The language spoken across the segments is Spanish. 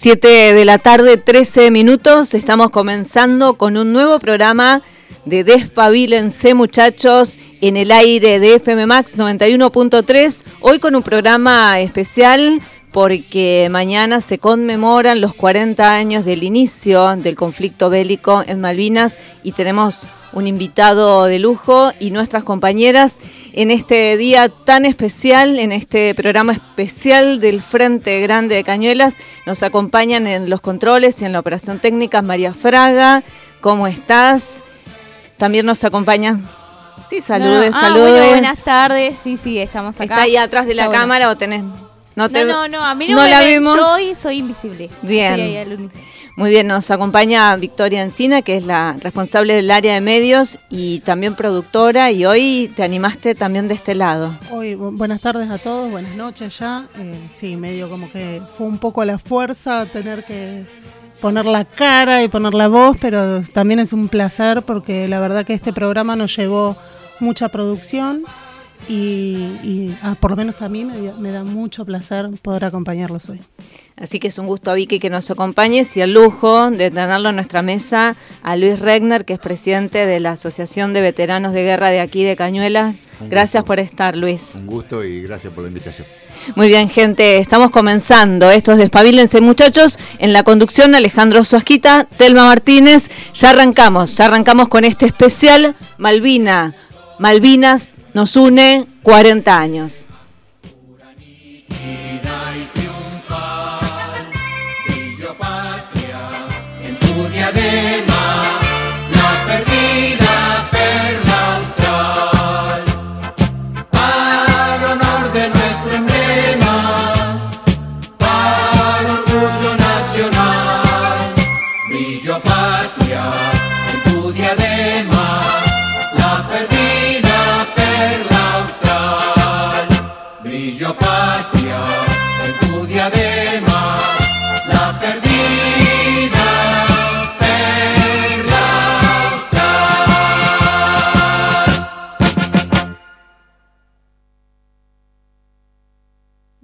7 de la tarde, 13 minutos. Estamos comenzando con un nuevo programa de Despabilense, muchachos, en el aire de FM Max 91.3. Hoy con un programa especial porque mañana se conmemoran los 40 años del inicio del conflicto bélico en Malvinas y tenemos un invitado de lujo y nuestras compañeras en este día tan especial, en este programa especial del Frente Grande de Cañuelas. Nos acompañan en los controles y en la operación técnica María Fraga. ¿Cómo estás? También nos acompaña. Sí, saludes, ah, saludes. buenas tardes. Sí, sí, estamos acá. ¿Está ahí atrás de la cámara o tenés no, no, no, a mí no, me la vemos. Yo hoy soy invisible. Bien. Muy bien, nos acompaña Victoria Encina, que es la responsable del área de medios y también productora, y hoy te animaste también de este lado. Hoy, buenas tardes a todos, buenas noches ya. Eh, sí, medio como que fue un poco la fuerza tener que poner la cara y poner la voz, pero también es un placer porque la verdad que este programa nos llevó mucha producción y, ah, por lo menos a mí me, da mucho placer poder acompañarlos hoy. Así que es un gusto, Vicky, que nos acompañes y el lujo de tenerlo en nuestra mesa a Luis Regner, que es presidente de la Asociación de Veteranos de Guerra de aquí de Cañuelas. Gracias por estar, Luis. Un gusto y gracias por la invitación. Muy bien, gente, estamos comenzando. Estos despabilense, muchachos. En la conducción, Alejandro Suasquita, Telma Martínez. Ya arrancamos, ya arrancamos con este especial Malvina Malvinas nos une 40 años.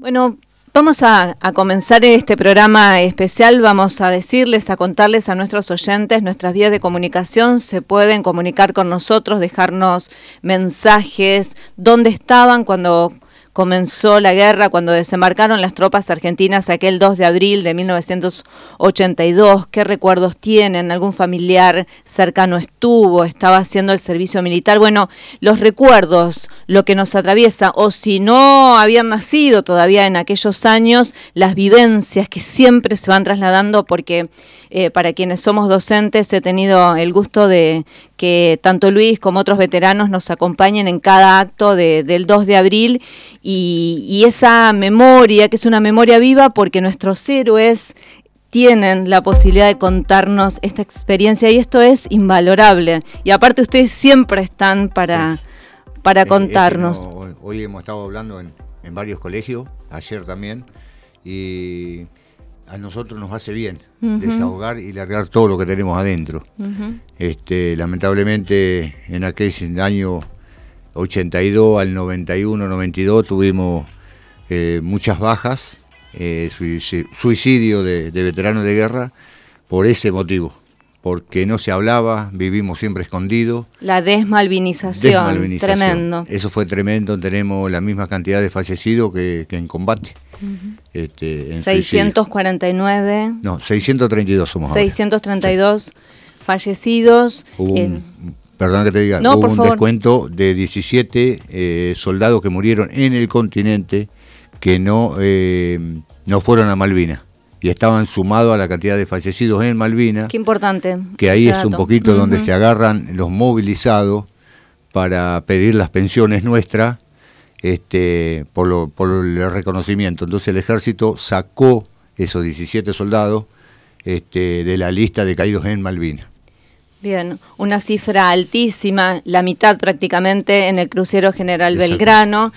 Bueno, vamos a, comenzar este programa especial. Vamos a decirles, a contarles a nuestros oyentes nuestras vías de comunicación. Se pueden comunicar con nosotros, dejarnos mensajes, dónde estaban cuando comenzó la guerra cuando desembarcaron las tropas argentinas aquel 2 de abril de 1982. ¿Qué recuerdos tienen? ¿Algún familiar cercano estuvo? ¿Estaba haciendo el servicio militar? Bueno, los recuerdos, lo que nos atraviesa, o si no habían nacido todavía en aquellos años, las vivencias que siempre se van trasladando, porque eh, para quienes somos docentes he tenido el gusto de que tanto Luis como otros veteranos nos acompañen en cada acto del 2 de abril y, esa memoria, que es una memoria viva porque nuestros héroes tienen la posibilidad de contarnos esta experiencia y esto es invalorable. Y aparte ustedes siempre están para, para contarnos. hoy hemos estado hablando en, en varios colegios, ayer también, y a nosotros nos hace bien desahogar y largar todo lo que tenemos adentro. este, lamentablemente en aquel año 82 al 91, 92 tuvimos eh, muchas bajas, eh, suicidio de, veteranos de guerra por ese motivo porque no se hablaba, vivimos siempre escondidos. La desmalvinización, tremendo. Eso fue tremendo, tenemos la misma cantidad de fallecidos que en combate. 649. Este, no, 632 somos 632 fallecidos. perdón que te diga, hubo un descuento de 17 eh, soldados que murieron en el continente que no, eh, no fueron a Malvinas y estaban sumados a la cantidad de fallecidos en Malvinas. Qué importante. Que ahí es un poquito donde se agarran los movilizados para pedir las pensiones nuestras este, por, por el reconocimiento. Entonces el ejército sacó esos 17 soldados este, de la lista de caídos en Malvinas. Bien, una cifra altísima, la mitad prácticamente en el crucero General Belgrano.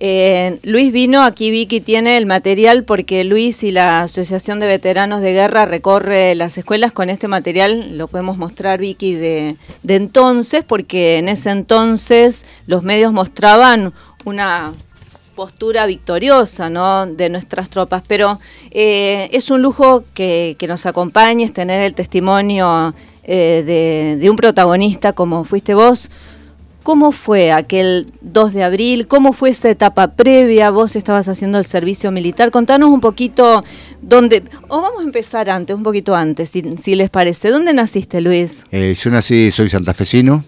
Eh, Luis vino, aquí Vicky tiene el material porque Luis y la Asociación de Veteranos de Guerra recorre las escuelas con este material, lo podemos mostrar Vicky de, de entonces, porque en ese entonces los medios mostraban una postura victoriosa ¿no? de nuestras tropas, pero eh, es un lujo que, nos acompañes, tener el testimonio eh, de, un protagonista como fuiste vos. ¿Cómo fue aquel 2 de abril? ¿Cómo fue esa etapa previa? Vos estabas haciendo el servicio militar. Contanos un poquito dónde... O vamos a empezar antes, un poquito antes, si, les parece. ¿Dónde naciste, Luis? Eh, yo nací, soy santafesino.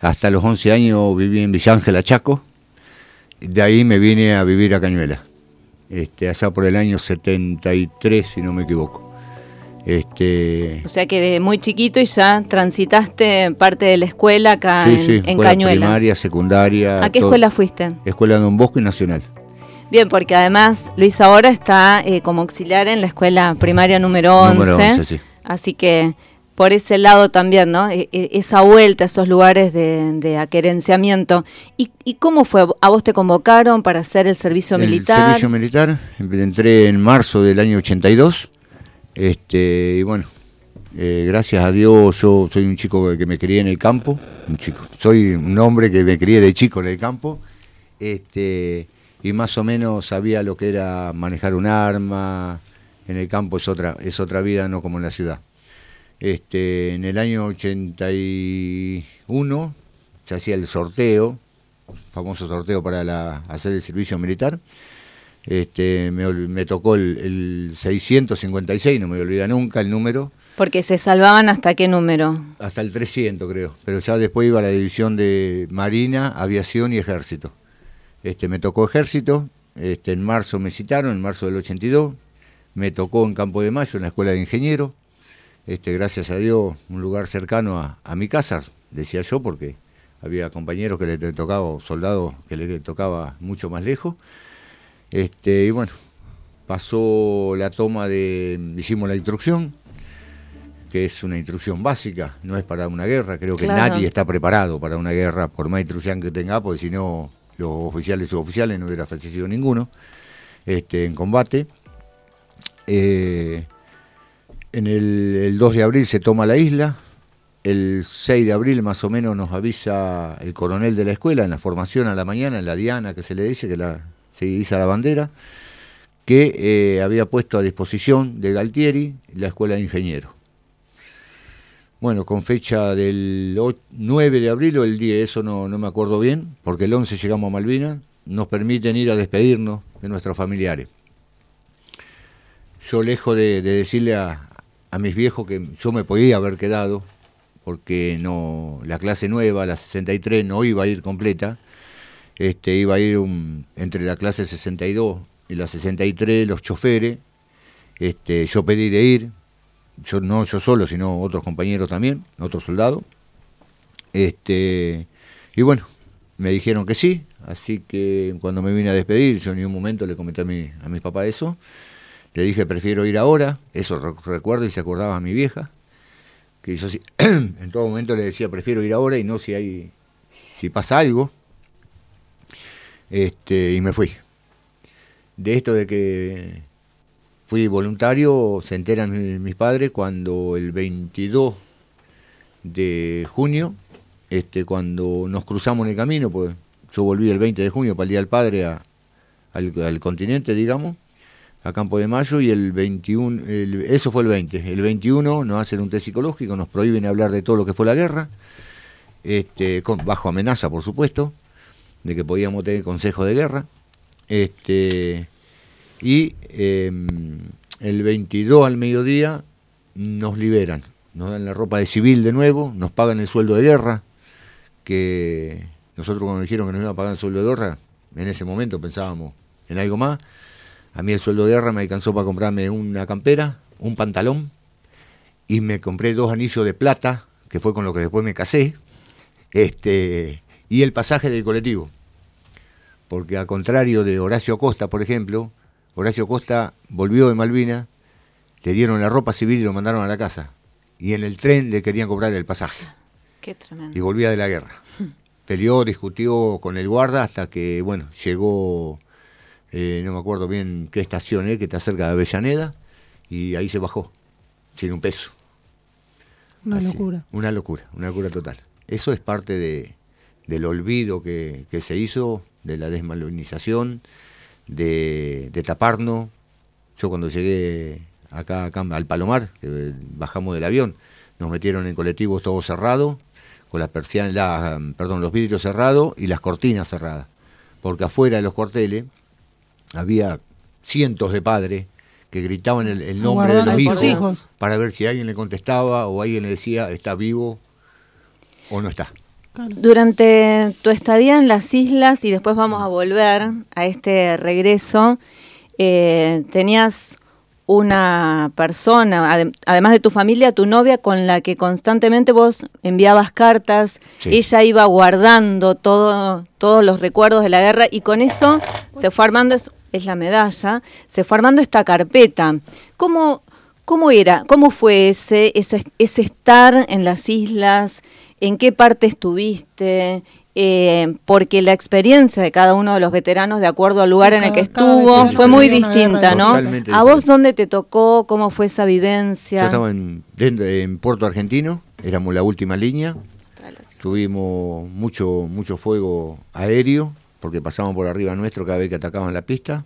Hasta los 11 años viví en Villángela, Chaco de ahí me vine a vivir a Cañuela, este, allá por el año 73, si no me equivoco. Este... O sea que de muy chiquito y ya transitaste parte de la escuela acá en, sí, Primaria, secundaria. ¿A qué escuela fuiste? Escuela Don Bosco y Nacional. Bien, porque además Luis ahora está eh, como auxiliar en la escuela primaria número 11. Número 11 sí. Así que por ese lado también, ¿no? E, e, esa vuelta a esos lugares de, aquerenciamiento. ¿Y, cómo fue? ¿A vos te convocaron para hacer el servicio militar? El servicio militar, entré en marzo del año 82, este, y bueno, eh, gracias a Dios yo soy un chico que me crié en el campo, un chico, soy un hombre que me crié de chico en el campo, este, y más o menos sabía lo que era manejar un arma, en el campo es otra, es otra vida, no como en la ciudad. Este, en el año 81 se hacía el sorteo, famoso sorteo para hacer el servicio militar. Este, me, tocó el, 656, no me olvida nunca el número. Porque se salvaban hasta qué número? Hasta el 300 creo, pero ya después iba a la división de Marina, Aviación y Ejército. Este, me tocó Ejército, este, en marzo me citaron, en marzo del 82, me tocó en Campo de Mayo, en la Escuela de Ingenieros, este, gracias a Dios, un lugar cercano a, mi casa, decía yo, porque había compañeros que le tocaba, soldados que le tocaba mucho más lejos. Este, y bueno, pasó la toma de, hicimos la instrucción, que es una instrucción básica, no es para una guerra, creo que nadie está preparado para una guerra, por más instrucción que tenga, porque si no, los oficiales y suboficiales no hubiera fallecido ninguno este, en combate. Eh, en el, 2 de abril se toma la isla, el 6 de abril más o menos nos avisa el coronel de la escuela en la formación a la mañana, en la diana que se le dice, que la, se iza la bandera, que eh, había puesto a disposición de Galtieri la escuela de ingenieros. Bueno, con fecha del 9 de abril o el 10, eso no, no me acuerdo bien, porque el 11 llegamos a Malvinas, nos permiten ir a despedirnos de nuestros familiares. Yo lejos de decirle a, a mis viejos que yo me podía haber quedado, porque no la clase nueva, la 63, no iba a ir completa, este, iba a ir entre la clase 62 y la 63 los choferes, este, yo pedí de ir, yo no yo solo, sino otros compañeros también, otros soldados, este, y bueno, me dijeron que sí, así que cuando me vine a despedir, yo en un momento le comenté a mi, a mi papá eso, le dije, prefiero ir ahora, eso recuerdo y se acordaba a mi vieja, que en todo momento le decía, prefiero ir ahora y no si hay, si pasa algo. Este, y me fui. De esto de que fui voluntario, se enteran mis padres cuando el 22 de junio, este, cuando nos cruzamos en el camino, pues yo volví el 20 de junio para el Día del Padre al continente, digamos, a Campo de Mayo y el 21, eso fue el 20, el 21 nos hacen un test psicológico, nos prohíben hablar de todo lo que fue la guerra, este, bajo amenaza por supuesto, de que podíamos tener consejo de guerra, este, y em, el 22 al mediodía nos liberan, nos dan la ropa de civil de nuevo, nos pagan el sueldo de guerra, que nosotros cuando dijeron que nos iban a pagar el sueldo de guerra, en ese momento pensábamos en algo más, a mí el sueldo de guerra me alcanzó para comprarme una campera, un pantalón, y me compré dos anillos de plata, que fue con lo que después me casé, este, y el pasaje del colectivo. Porque a contrario de Horacio Costa, por ejemplo, Horacio Costa volvió de Malvina, le dieron la ropa civil y lo mandaron a la casa. Y en el tren le querían cobrar el pasaje. Qué tremendo. Y volvía de la guerra. Peleó, discutió con el guarda hasta que, bueno, llegó eh, no me acuerdo bien qué estación es, que está cerca de Avellaneda, y ahí se bajó, sin un peso. Una locura. Una locura, una locura total. Eso es parte de, del olvido que, se hizo de la desmalinización, de, de taparnos. Yo cuando llegué acá, acá al Palomar, bajamos del avión, nos metieron en colectivos todo cerrado, con las persianas, perdón, los vidrios cerrados y las cortinas cerradas. Porque afuera de los cuarteles había cientos de padres que gritaban el, nombre de los hijos, para ver si alguien le contestaba o alguien le decía está vivo o no está. Durante tu estadía en las islas, y después vamos a volver a este regreso, eh, tenías una persona, además de tu familia, tu novia, con la que constantemente vos enviabas cartas, ella iba guardando todo, todos los recuerdos de la guerra y con eso se fue armando, es, la medalla, se fue armando esta carpeta. ¿Cómo, cómo era? ¿Cómo fue ese, ese, ese estar en las islas? ¿En qué parte estuviste? Eh, porque la experiencia de cada uno de los veteranos, de acuerdo al lugar en el que estuvo, fue muy distinta, ¿no? ¿A vos dónde te tocó? ¿Cómo fue esa vivencia? Yo estaba en, en Puerto Argentino, éramos la última línea, tuvimos mucho, mucho fuego aéreo, porque pasaban por arriba nuestro cada vez que atacaban la pista.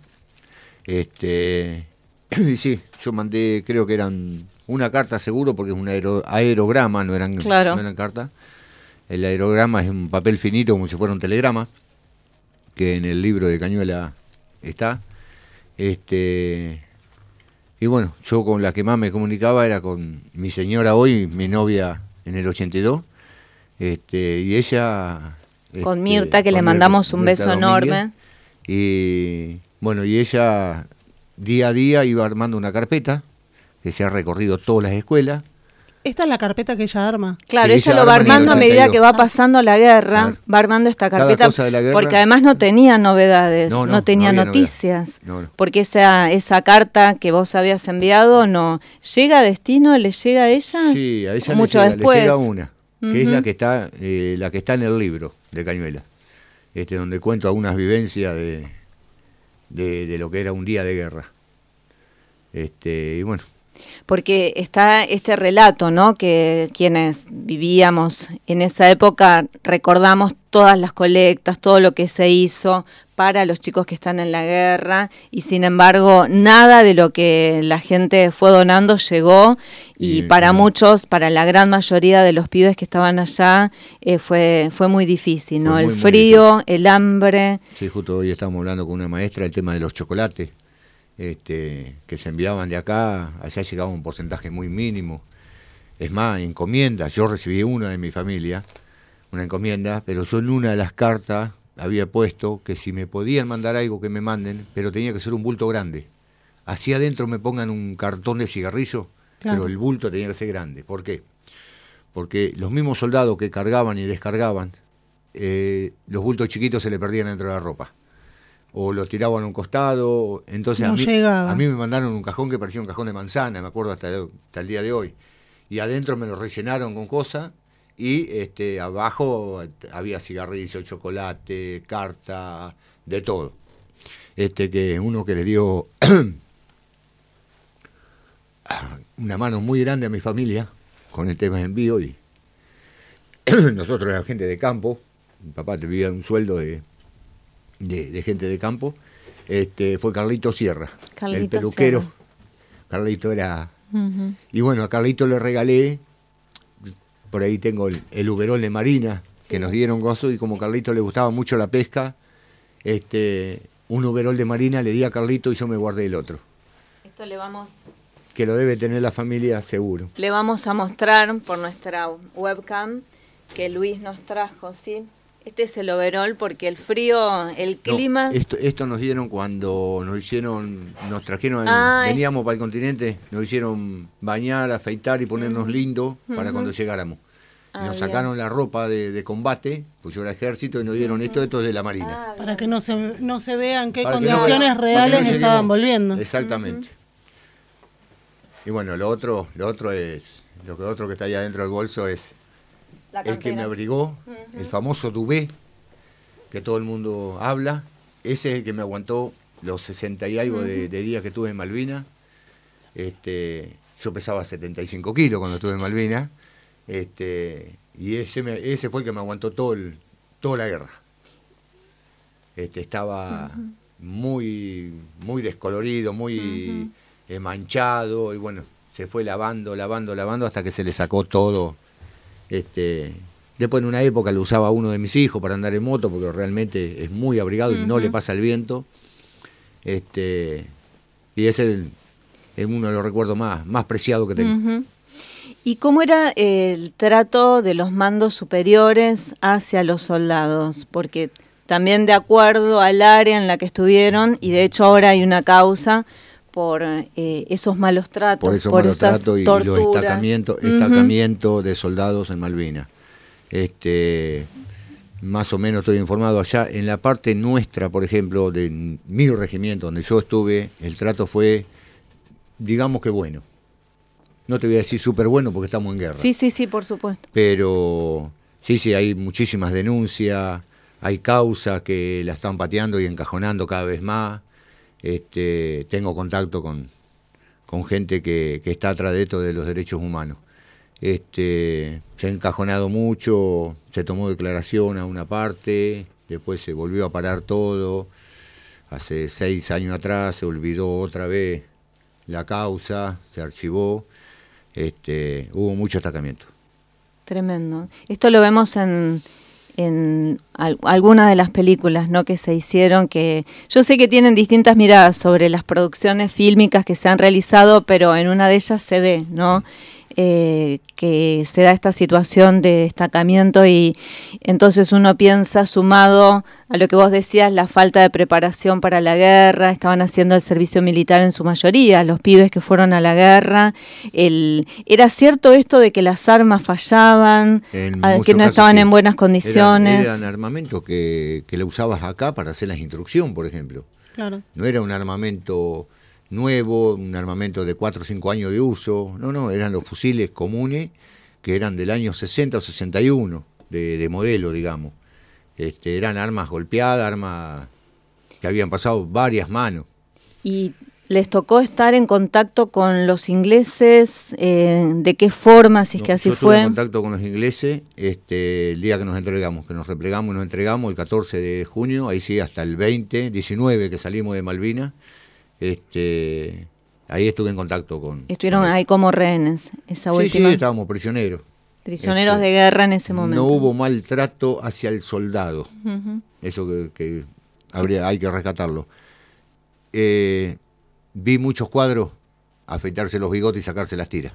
Este, y sí, yo mandé, creo que eran una carta seguro, porque es un aerograma, no eran, no eran cartas el aerograma es un papel finito como si fuera un telegrama, que en el libro de Cañuela está. Este, y bueno, yo con la que más me comunicaba era con mi señora hoy, mi novia en el 82. Este, y ella... Con este, Mirta, que le mandamos un beso enorme. Y bueno, y ella día a día iba armando una carpeta que se ha recorrido todas las escuelas esta es la carpeta que ella arma. Claro, ella, lo va armando a medida que va pasando la guerra, va armando esta carpeta, porque además no tenía novedades, no, tenía noticias, porque esa esa carta que vos habías enviado no llega a destino, le llega a ella. Sí, a ella mucho le, después. llega una, que es la que está eh, la que está en el libro de Cañuela, este donde cuento algunas vivencias de, de, lo que era un día de guerra. Este, y bueno, porque está este relato, ¿no? Que quienes vivíamos en esa época recordamos todas las colectas, todo lo que se hizo para los chicos que están en la guerra y sin embargo nada de lo que la gente fue donando llegó y para muchos, para la gran mayoría de los pibes que estaban allá eh, fue fue muy difícil, ¿no? el frío, el hambre. Sí, justo hoy estamos hablando con una maestra el tema de los chocolates este, que se enviaban de acá, allá llegaba un porcentaje muy mínimo. Es más, encomiendas, yo recibí una de mi familia, una encomienda, pero yo en una de las cartas había puesto que si me podían mandar algo que me manden, pero tenía que ser un bulto grande. Así adentro me pongan un cartón de cigarrillo, pero el bulto tenía que ser grande. ¿Por qué? Porque los mismos soldados que cargaban y descargaban, eh, los bultos chiquitos se le perdían dentro de la ropa o lo tiraban a un costado. Entonces a, mí, a, mí, me mandaron un cajón que parecía un cajón de manzana, me acuerdo hasta, el día de hoy. Y adentro me lo rellenaron con cosas y este, abajo había cigarrillos, chocolate, carta, de todo. Este que uno que le dio una mano muy grande a mi familia con el tema de envío y nosotros era gente de campo, mi papá te vivía un sueldo de de, gente de campo, este, fue Carlito Sierra, el peluquero. Carlito era... Y bueno, a Carlito le regalé, por ahí tengo el, el uberol de Marina, que nos dieron gozo, y como a Carlito le gustaba mucho la pesca, este, un uberol de Marina le di a Carlito y yo me guardé el otro. Esto le vamos... Que lo debe tener la familia seguro. Le vamos a mostrar por nuestra webcam que Luis nos trajo, ¿sí? Este es el overall porque el frío, el clima... esto, esto nos dieron cuando nos hicieron, nos trajeron, ah, veníamos para el continente, nos hicieron bañar, afeitar y ponernos lindos para cuando llegáramos. Ah, nos sacaron la ropa de, combate, pues yo era ejército y nos dieron esto, esto es de la Marina. Ah, para que no se, no se vean qué condiciones reales estaban volviendo. Exactamente. Y bueno, lo otro, lo otro es, lo que otro que está ahí adentro del bolso es el que me abrigó, el famoso Dubé, que todo el mundo habla, ese es el que me aguantó los 60 y algo de, días que estuve en Malvina. Este, yo pesaba 75 kilos cuando estuve en Malvina, este, y ese, ese fue el que me aguantó todo toda la guerra. este, estaba muy, muy descolorido, muy manchado, y bueno, se fue lavando, lavando, lavando hasta que se le sacó todo. Este, después en una época lo usaba uno de mis hijos para andar en moto, porque realmente es muy abrigado y no le pasa el viento. Este, y ese es uno de los recuerdos más, más preciados que tengo. ¿Y cómo era el trato de los mandos superiores hacia los soldados? Porque también de acuerdo al área en la que estuvieron, y de hecho ahora hay una causa por eh, esos malos tratos, por, esos malos tratos y, los destacamientos, de soldados en Malvinas. Este, más o menos estoy informado allá. En la parte nuestra, por ejemplo, de mi regimiento, donde yo estuve, el trato fue, digamos que bueno no te voy a decir súper bueno porque estamos en guerra. Sí, sí, sí, por supuesto. Pero sí, sí, hay muchísimas denuncias, hay causas que la están pateando y encajonando cada vez más. Este, tengo contacto con, con gente que, está atrás de esto de los derechos humanos. Este, se ha encajonado mucho, se tomó declaración a una parte, después se volvió a parar todo. Hace seis años atrás se olvidó otra vez la causa, se archivó este, hubo mucho destacamiento. Tremendo. Esto lo vemos en, en algunas de las películas ¿no? que se hicieron, que yo sé que tienen distintas miradas sobre las producciones fílmicas que se han realizado, pero en una de ellas se ve, ¿no? Eh, que se da esta situación de destacamiento y entonces uno piensa, sumado a lo que vos decías, la falta de preparación para la guerra, estaban haciendo el servicio militar en su mayoría, los pibes que fueron a la guerra, el, ¿era cierto esto de que las armas fallaban, que no estaban en buenas condiciones? Eran, armamentos que, que le usabas acá para hacer la instrucción, por ejemplo. Claro. No era un armamento nuevo, un armamento de 4 o 5 años de uso, no, no, eran los fusiles comunes que eran del año 60 o 61 de, de modelo, digamos. Este, eran armas golpeadas, armas que habían pasado varias manos. ¿Y les tocó estar en contacto con los ingleses? Eh, ¿De qué forma, si es que así yo fue? en contacto con los ingleses este, el día que nos entregamos, que nos replegamos y nos entregamos el 14 de junio, ahí sí, hasta el 20, 19 que salimos de Malvinas este, ahí estuve en contacto con... Estuvieron ahí como rehenes, esa última... Sí, estábamos prisioneros. Prisioneros este, de guerra en ese momento. No hubo maltrato hacia el soldado. Eso que, habría, hay que rescatarlo. Eh, vi muchos cuadros afeitarse los bigotes y sacarse las tiras.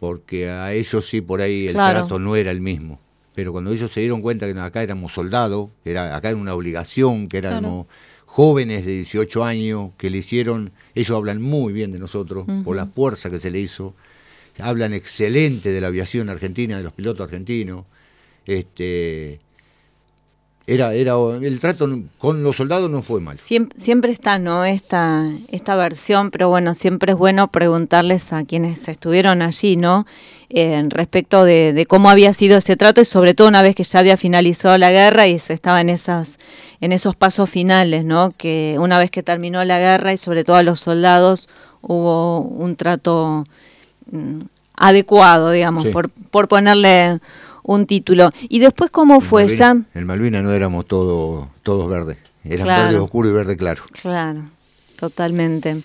Porque a ellos sí por ahí el trato no era el mismo. Pero cuando ellos se dieron cuenta que acá éramos soldados, que era, acá era una obligación, que éramos jóvenes de 18 años que le hicieron, ellos hablan muy bien de nosotros por la fuerza que se le hizo, hablan excelente de la aviación argentina, de los pilotos argentinos, este, era, era el trato con los soldados no fue mal. Siempre, siempre está, ¿no? Esta, esta versión, pero bueno, siempre es bueno preguntarles a quienes estuvieron allí, ¿no? Eh, respecto de, cómo había sido ese trato y sobre todo una vez que ya había finalizado la guerra y se estaba en esas, en esos pasos finales, ¿no? Que una vez que terminó la guerra y sobre todo a los soldados hubo un trato mm, adecuado, digamos, por, por ponerle un título. ¿Y después cómo fue ya? En Malvinas no éramos todos todos verdes, eran verde oscuro y verde claro. Claro, totalmente.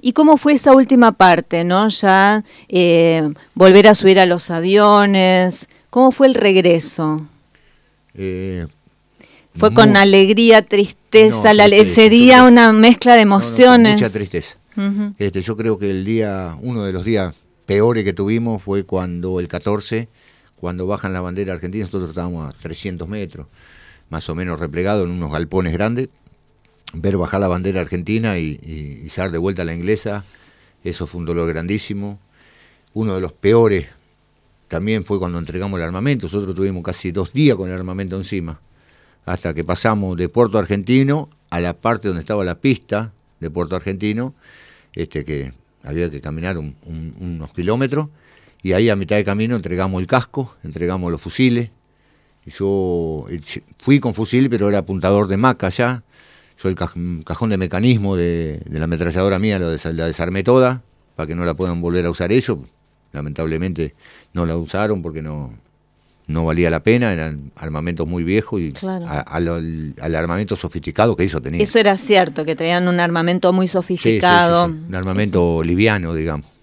¿Y cómo fue esa última parte, no? Ya eh, volver a subir a los aviones, ¿cómo fue el regreso? Eh, fue con alegría, tristeza, la, ese día una mezcla de emociones. mucha tristeza. este, yo creo que el día, uno de los días peores que tuvimos fue cuando el 14 cuando bajan la bandera argentina, nosotros estábamos a 300 metros, más o menos replegados en unos galpones grandes. Ver bajar la bandera argentina y, y, de vuelta a la inglesa, eso fue un dolor grandísimo. Uno de los peores también fue cuando entregamos el armamento. Nosotros tuvimos casi dos días con el armamento encima, hasta que pasamos de Puerto Argentino a la parte donde estaba la pista de Puerto Argentino, este que había que caminar unos kilómetros y ahí a mitad de camino entregamos el casco, entregamos los fusiles. Y yo eh, fui con fusil, pero era apuntador de maca ya. Yo el cajón de mecanismo de, la ametralladora mía la, desarmé toda para que no la puedan volver a usar ellos. Lamentablemente no la usaron porque no, no valía la pena, eran armamentos muy viejos y al armamento sofisticado que eso tenía. Eso era cierto, que traían un armamento muy sofisticado. un armamento liviano, digamos.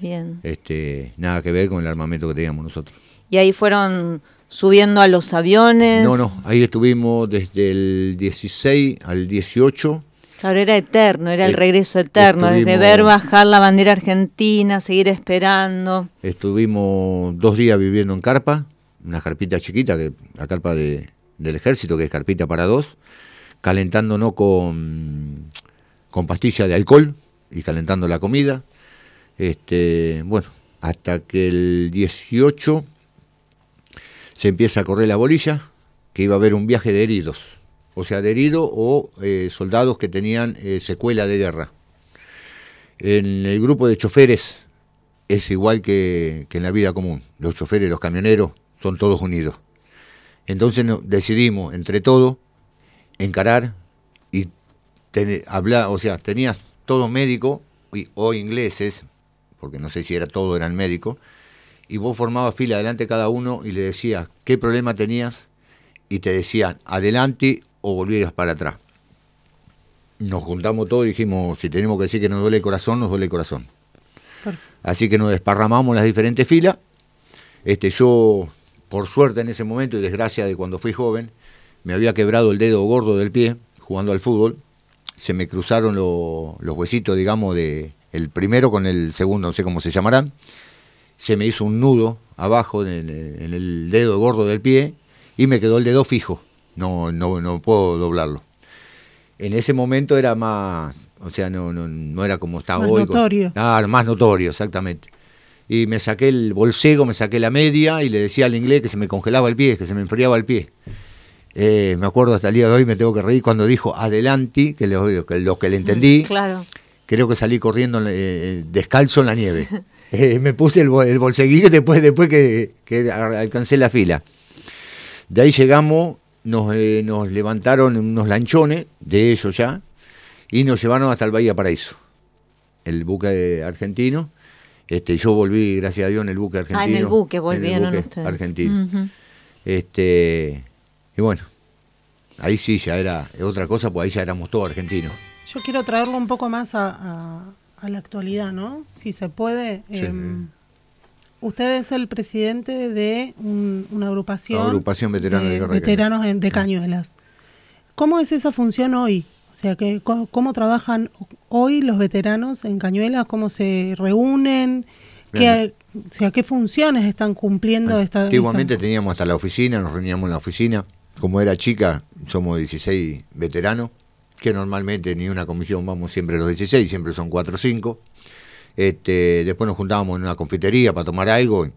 Bien. Este, nada que ver con el armamento que teníamos nosotros. Y ahí fueron subiendo a los aviones. No, no, ahí estuvimos desde el 16 al 18 Claro, era eterno, era el eh, regreso eterno, desde ver bajar la bandera argentina, seguir esperando. Estuvimos dos días viviendo en carpa, una carpita chiquita, que la carpa de, del ejército, que es carpita para dos, calentándonos con, con pastillas de alcohol y calentando la comida. Este, bueno, hasta que el 18 se empieza a correr la bolilla, que iba a haber un viaje de heridos o sea, de o eh, soldados que tenían eh, secuela de guerra. En el grupo de choferes es igual que, en la vida común. Los choferes, los camioneros, son todos unidos. Entonces decidimos, entre todos, encarar y hablar, o sea, tenías todo médico o ingleses, porque no sé si era todo, eran médicos, y vos formabas fila adelante cada uno y le decías qué problema tenías y te decían adelante o volvieras para atrás. Nos juntamos todos y dijimos, si tenemos que decir que nos duele el corazón, nos duele el corazón. Así que nos desparramamos las diferentes filas. Este, yo, por suerte en ese momento y desgracia de cuando fui joven, me había quebrado el dedo gordo del pie jugando al fútbol. Se me cruzaron los huesitos, digamos, de el primero con el segundo, no sé cómo se llamarán. Se me hizo un nudo abajo en el dedo gordo del pie y me quedó el dedo fijo no, no, no puedo doblarlo. En ese momento era más, o sea, no, no, no era como está más hoy. Notorio. Ah, más notorio, exactamente. Y me saqué el bolsego, me saqué la media y le decía al inglés que se me congelaba el pie, que se me enfriaba el pie. Eh, me acuerdo hasta el día de hoy, me tengo que reír cuando dijo adelante, que lo que, lo que le entendí. Claro. Creo que salí corriendo eh, descalzo en la nieve. Eh, me puse el, el bolseguillo después, después que, que alcancé la fila. De ahí llegamos nos, eh, nos levantaron unos lanchones, de ellos ya, y nos llevaron hasta el Bahía Paraíso, el buque argentino. Este, yo volví, gracias a Dios, en el buque argentino. Ah, en el buque volvieron ustedes. Argentino. este, y bueno, ahí sí ya era otra cosa, pues ahí ya éramos todos argentinos. Yo quiero traerlo un poco más a, a, la actualidad, ¿no? Si se puede. Em, Usted es el presidente de una agrupación, agrupación veterana de, veteranos de Cañuelas. ¿Cómo es esa función hoy? O sea, que, ¿cómo, trabajan hoy los veteranos en Cañuelas? ¿Cómo se reúnen? ¿Qué, o sea, ¿Qué funciones están cumpliendo esta Antiguamente teníamos hasta la oficina, nos reuníamos en la oficina. Como era chica, somos 16 veteranos, que normalmente ni una comisión vamos siempre los 16, siempre son 4 o 5. Este, después nos juntábamos en una confitería para tomar algo.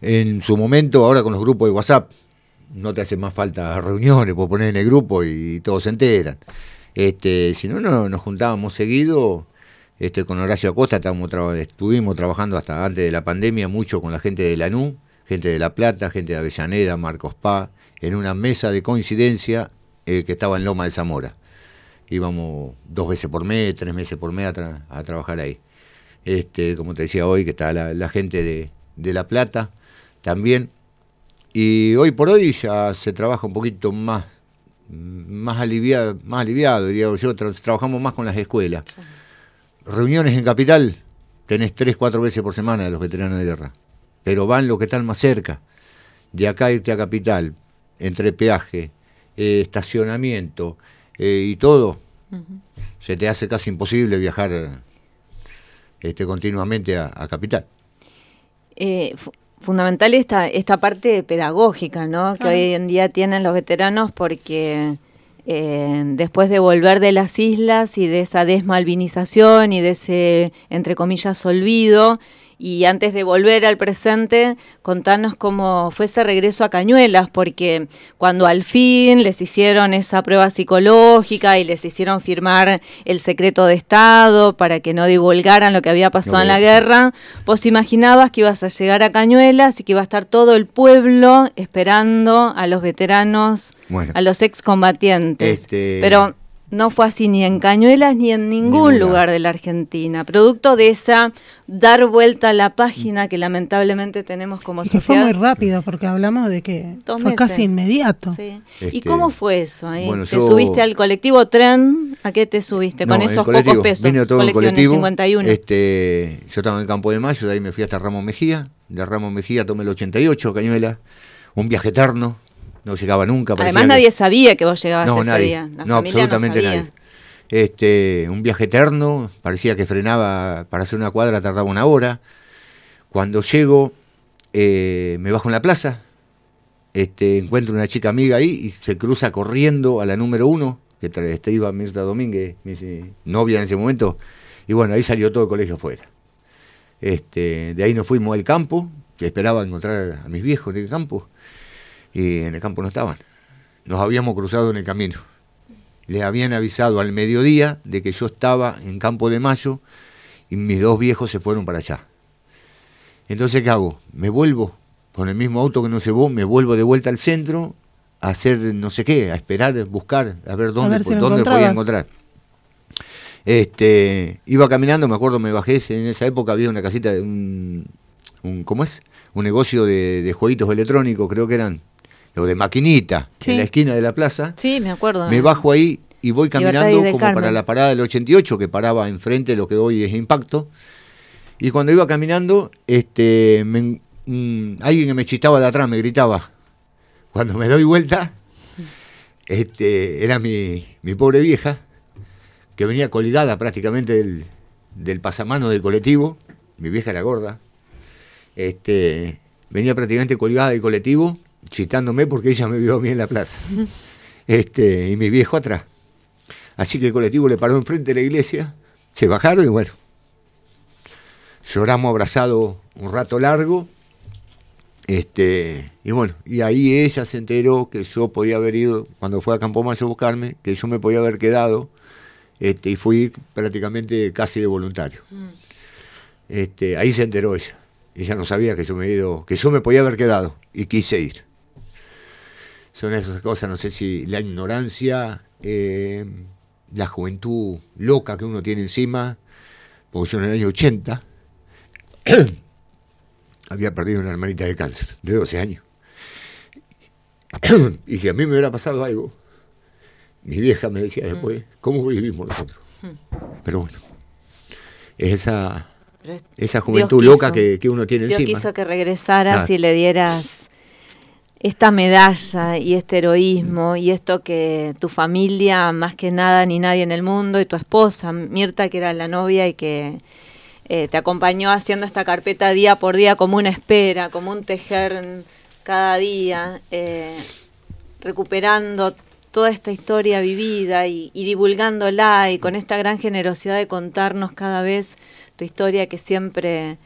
En su momento, ahora con los grupos de WhatsApp, no te hace más falta reuniones, por poner en el grupo y, todos se enteran. Este, si no, no, nos juntábamos seguido. Este, con Horacio Acosta estábamos estuvimos trabajando hasta antes de la pandemia mucho con la gente de Lanú, gente de La Plata, gente de Avellaneda, Marcos Paz, en una mesa de coincidencia eh, que estaba en Loma de Zamora íbamos dos veces por mes, tres meses por mes a, trabajar ahí. Este, como te decía hoy, que está la, gente de, La Plata también. Y hoy por hoy ya se trabaja un poquito más, más aliviado, más aliviado diría yo, trabajamos más con las escuelas. Reuniones en Capital, tenés tres, cuatro veces por semana de los veteranos de guerra, pero van los que están más cerca. De acá irte a Capital, entre peaje, eh, estacionamiento, eh, y todo, se te hace casi imposible viajar este, continuamente a, Capital. Eh, fundamental esta, esta parte pedagógica ¿no? que hoy en día tienen los veteranos porque eh, después de volver de las islas y de esa desmalvinización y de ese, entre comillas, olvido, y antes de volver al presente, contanos cómo fue ese regreso a Cañuelas, porque cuando al fin les hicieron esa prueba psicológica y les hicieron firmar el secreto de Estado para que no divulgaran lo que había pasado en la guerra, vos imaginabas que ibas a llegar a Cañuelas y que iba a estar todo el pueblo esperando a los veteranos, a los excombatientes. Este... Pero no fue así ni en Cañuelas ni en ningún lugar de la Argentina. Producto de esa dar vuelta a la página que lamentablemente tenemos como y sociedad. fue muy rápido porque hablamos de que fue casi inmediato. ¿Y este, cómo fue eso? ¿Te subiste al colectivo tren? ¿A qué te subiste con esos pocos pesos? Vine todo colectivo, colectivo 51. Este, yo estaba en el Campo de Mayo, de ahí me fui hasta Ramos Mejía. De Ramos Mejía tomé el 88, Cañuela. Un viaje eterno, no llegaba nunca. Además nadie sabía que vos llegabas ese día. no, absolutamente nadie. Este, un viaje eterno, parecía que frenaba para hacer una cuadra, tardaba una hora. Cuando llego, eh, me bajo en la plaza, este, encuentro una chica amiga ahí y se cruza corriendo a la número uno, que este, iba Mirta Domínguez, mi novia en ese momento, y bueno, ahí salió todo el colegio afuera. Este, de ahí nos fuimos al campo, que esperaba encontrar a mis viejos en el campo, y en el campo no estaban. Nos habíamos cruzado en el camino. Les habían avisado al mediodía de que yo estaba en Campo de Mayo y mis dos viejos se fueron para allá. Entonces, ¿qué hago? Me vuelvo con el mismo auto que nos llevó, me vuelvo de vuelta al centro a hacer no sé qué, a esperar, buscar, a ver dónde, dónde podía encontrar. Este, iba caminando, me acuerdo, me bajé, en esa época había una casita de un, ¿cómo es? Un negocio de, de jueguitos electrónicos, creo que eran o de maquinita, en la esquina de la plaza. Sí, me acuerdo. Me bajo ahí y voy caminando como para la parada del 88, que paraba enfrente de lo que hoy es Impacto. Y cuando iba caminando, este, mm, alguien que me chistaba de atrás me gritaba. Cuando me doy vuelta, este, era mi, mi pobre vieja, que venía colgada prácticamente del, del pasamano del colectivo. Mi vieja era gorda. Este, venía prácticamente colgada del colectivo chitándome porque ella me vio a mí en la plaza. Este, y mi viejo atrás. Así que el colectivo le paró enfrente de la iglesia, se bajaron y bueno, lloramos abrazados un rato largo. Este, y bueno, y ahí ella se enteró que yo podía haber ido, cuando fue a Campo Mayo a buscarme, que yo me podía haber quedado, este, y fui prácticamente casi de voluntario. Mm. Este, ahí se enteró ella. Ella no sabía que yo me ido, que yo me podía haber quedado, y quise ir son esas cosas, no sé si la ignorancia, eh, la juventud loca que uno tiene encima, porque yo en el año 80 había perdido una hermanita de cáncer de 12 años. y si a mí me hubiera pasado algo, mi vieja me decía después, ¿cómo vivimos nosotros? Pero bueno, es esa, esa juventud loca que, uno tiene Dios encima. quiso que regresaras y le dieras esta medalla y este heroísmo y esto que tu familia, más que nada ni nadie en el mundo, y tu esposa, Mirta, que era la novia y que eh, te acompañó haciendo esta carpeta día por día como una espera, como un tejer cada día, eh, recuperando toda esta historia vivida y, y divulgándola y con esta gran generosidad de contarnos cada vez tu historia que siempre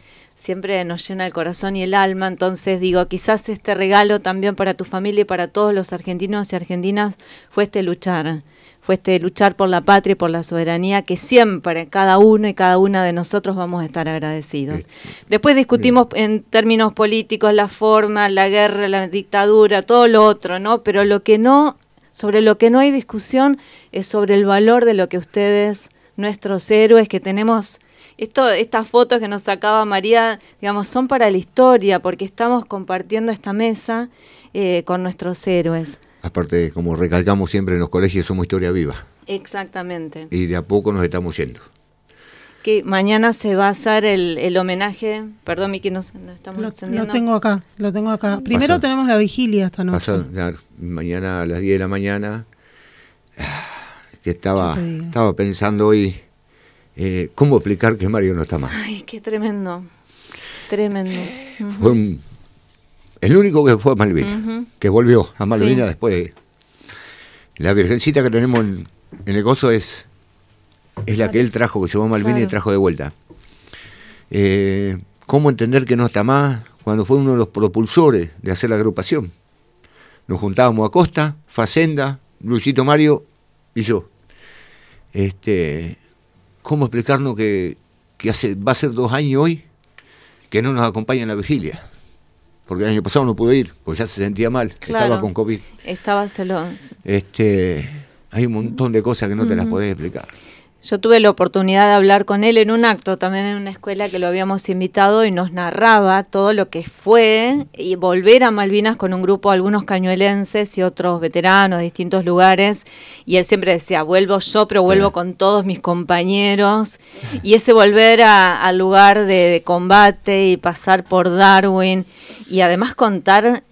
siempre nos llena el corazón y el alma. Entonces digo, quizás este regalo también para tu familia y para todos los argentinos y argentinas fue este luchar, fue este luchar por la patria y por la soberanía que siempre cada uno y cada una de nosotros vamos a estar agradecidos. Después discutimos en términos políticos la forma, la guerra, la dictadura, todo lo otro, ¿no? Pero lo que no, sobre lo que no hay discusión es sobre el valor de lo que ustedes, nuestros héroes que tenemos esto, estas fotos que nos sacaba María, digamos, son para la historia, porque estamos compartiendo esta mesa eh, con nuestros héroes. Aparte, como recalcamos siempre en los colegios, somos historia viva. Exactamente. Y de a poco nos estamos yendo. Que mañana se va a hacer el, homenaje, perdón, Miki, nos, nos estamos lo, encendiendo. Lo tengo acá, lo tengo acá. Primero tenemos la vigilia esta noche. mañana a las 10 de la mañana, ah, que estaba, estaba pensando hoy eh, ¿Cómo explicar que Mario no está más? Ay, qué tremendo. Tremendo. Fue el único que fue a Malvinas, que volvió a Malvinas después. La virgencita que tenemos en, el gozo es, es la que él trajo, que llevó a Malvinas y trajo de vuelta. Eh, ¿Cómo entender que no está más cuando fue uno de los propulsores de hacer la agrupación? Nos juntábamos a Costa, Facenda, Luisito Mario y yo. Este, ¿Cómo explicarnos que, hace, va a ser dos años hoy que no nos acompaña en la vigilia? Porque el año pasado no pudo ir, porque ya se sentía mal, estaba con COVID. Estaba celoso. Este, hay un montón de cosas que no te las podés explicar. Yo tuve la oportunidad de hablar con él en un acto, también en una escuela que lo habíamos invitado y nos narraba todo lo que fue y volver a Malvinas con un grupo, algunos cañuelenses y otros veteranos de distintos lugares. Y él siempre decía, vuelvo yo, pero vuelvo con todos mis compañeros. Y ese volver al lugar de, combate y pasar por Darwin y además contar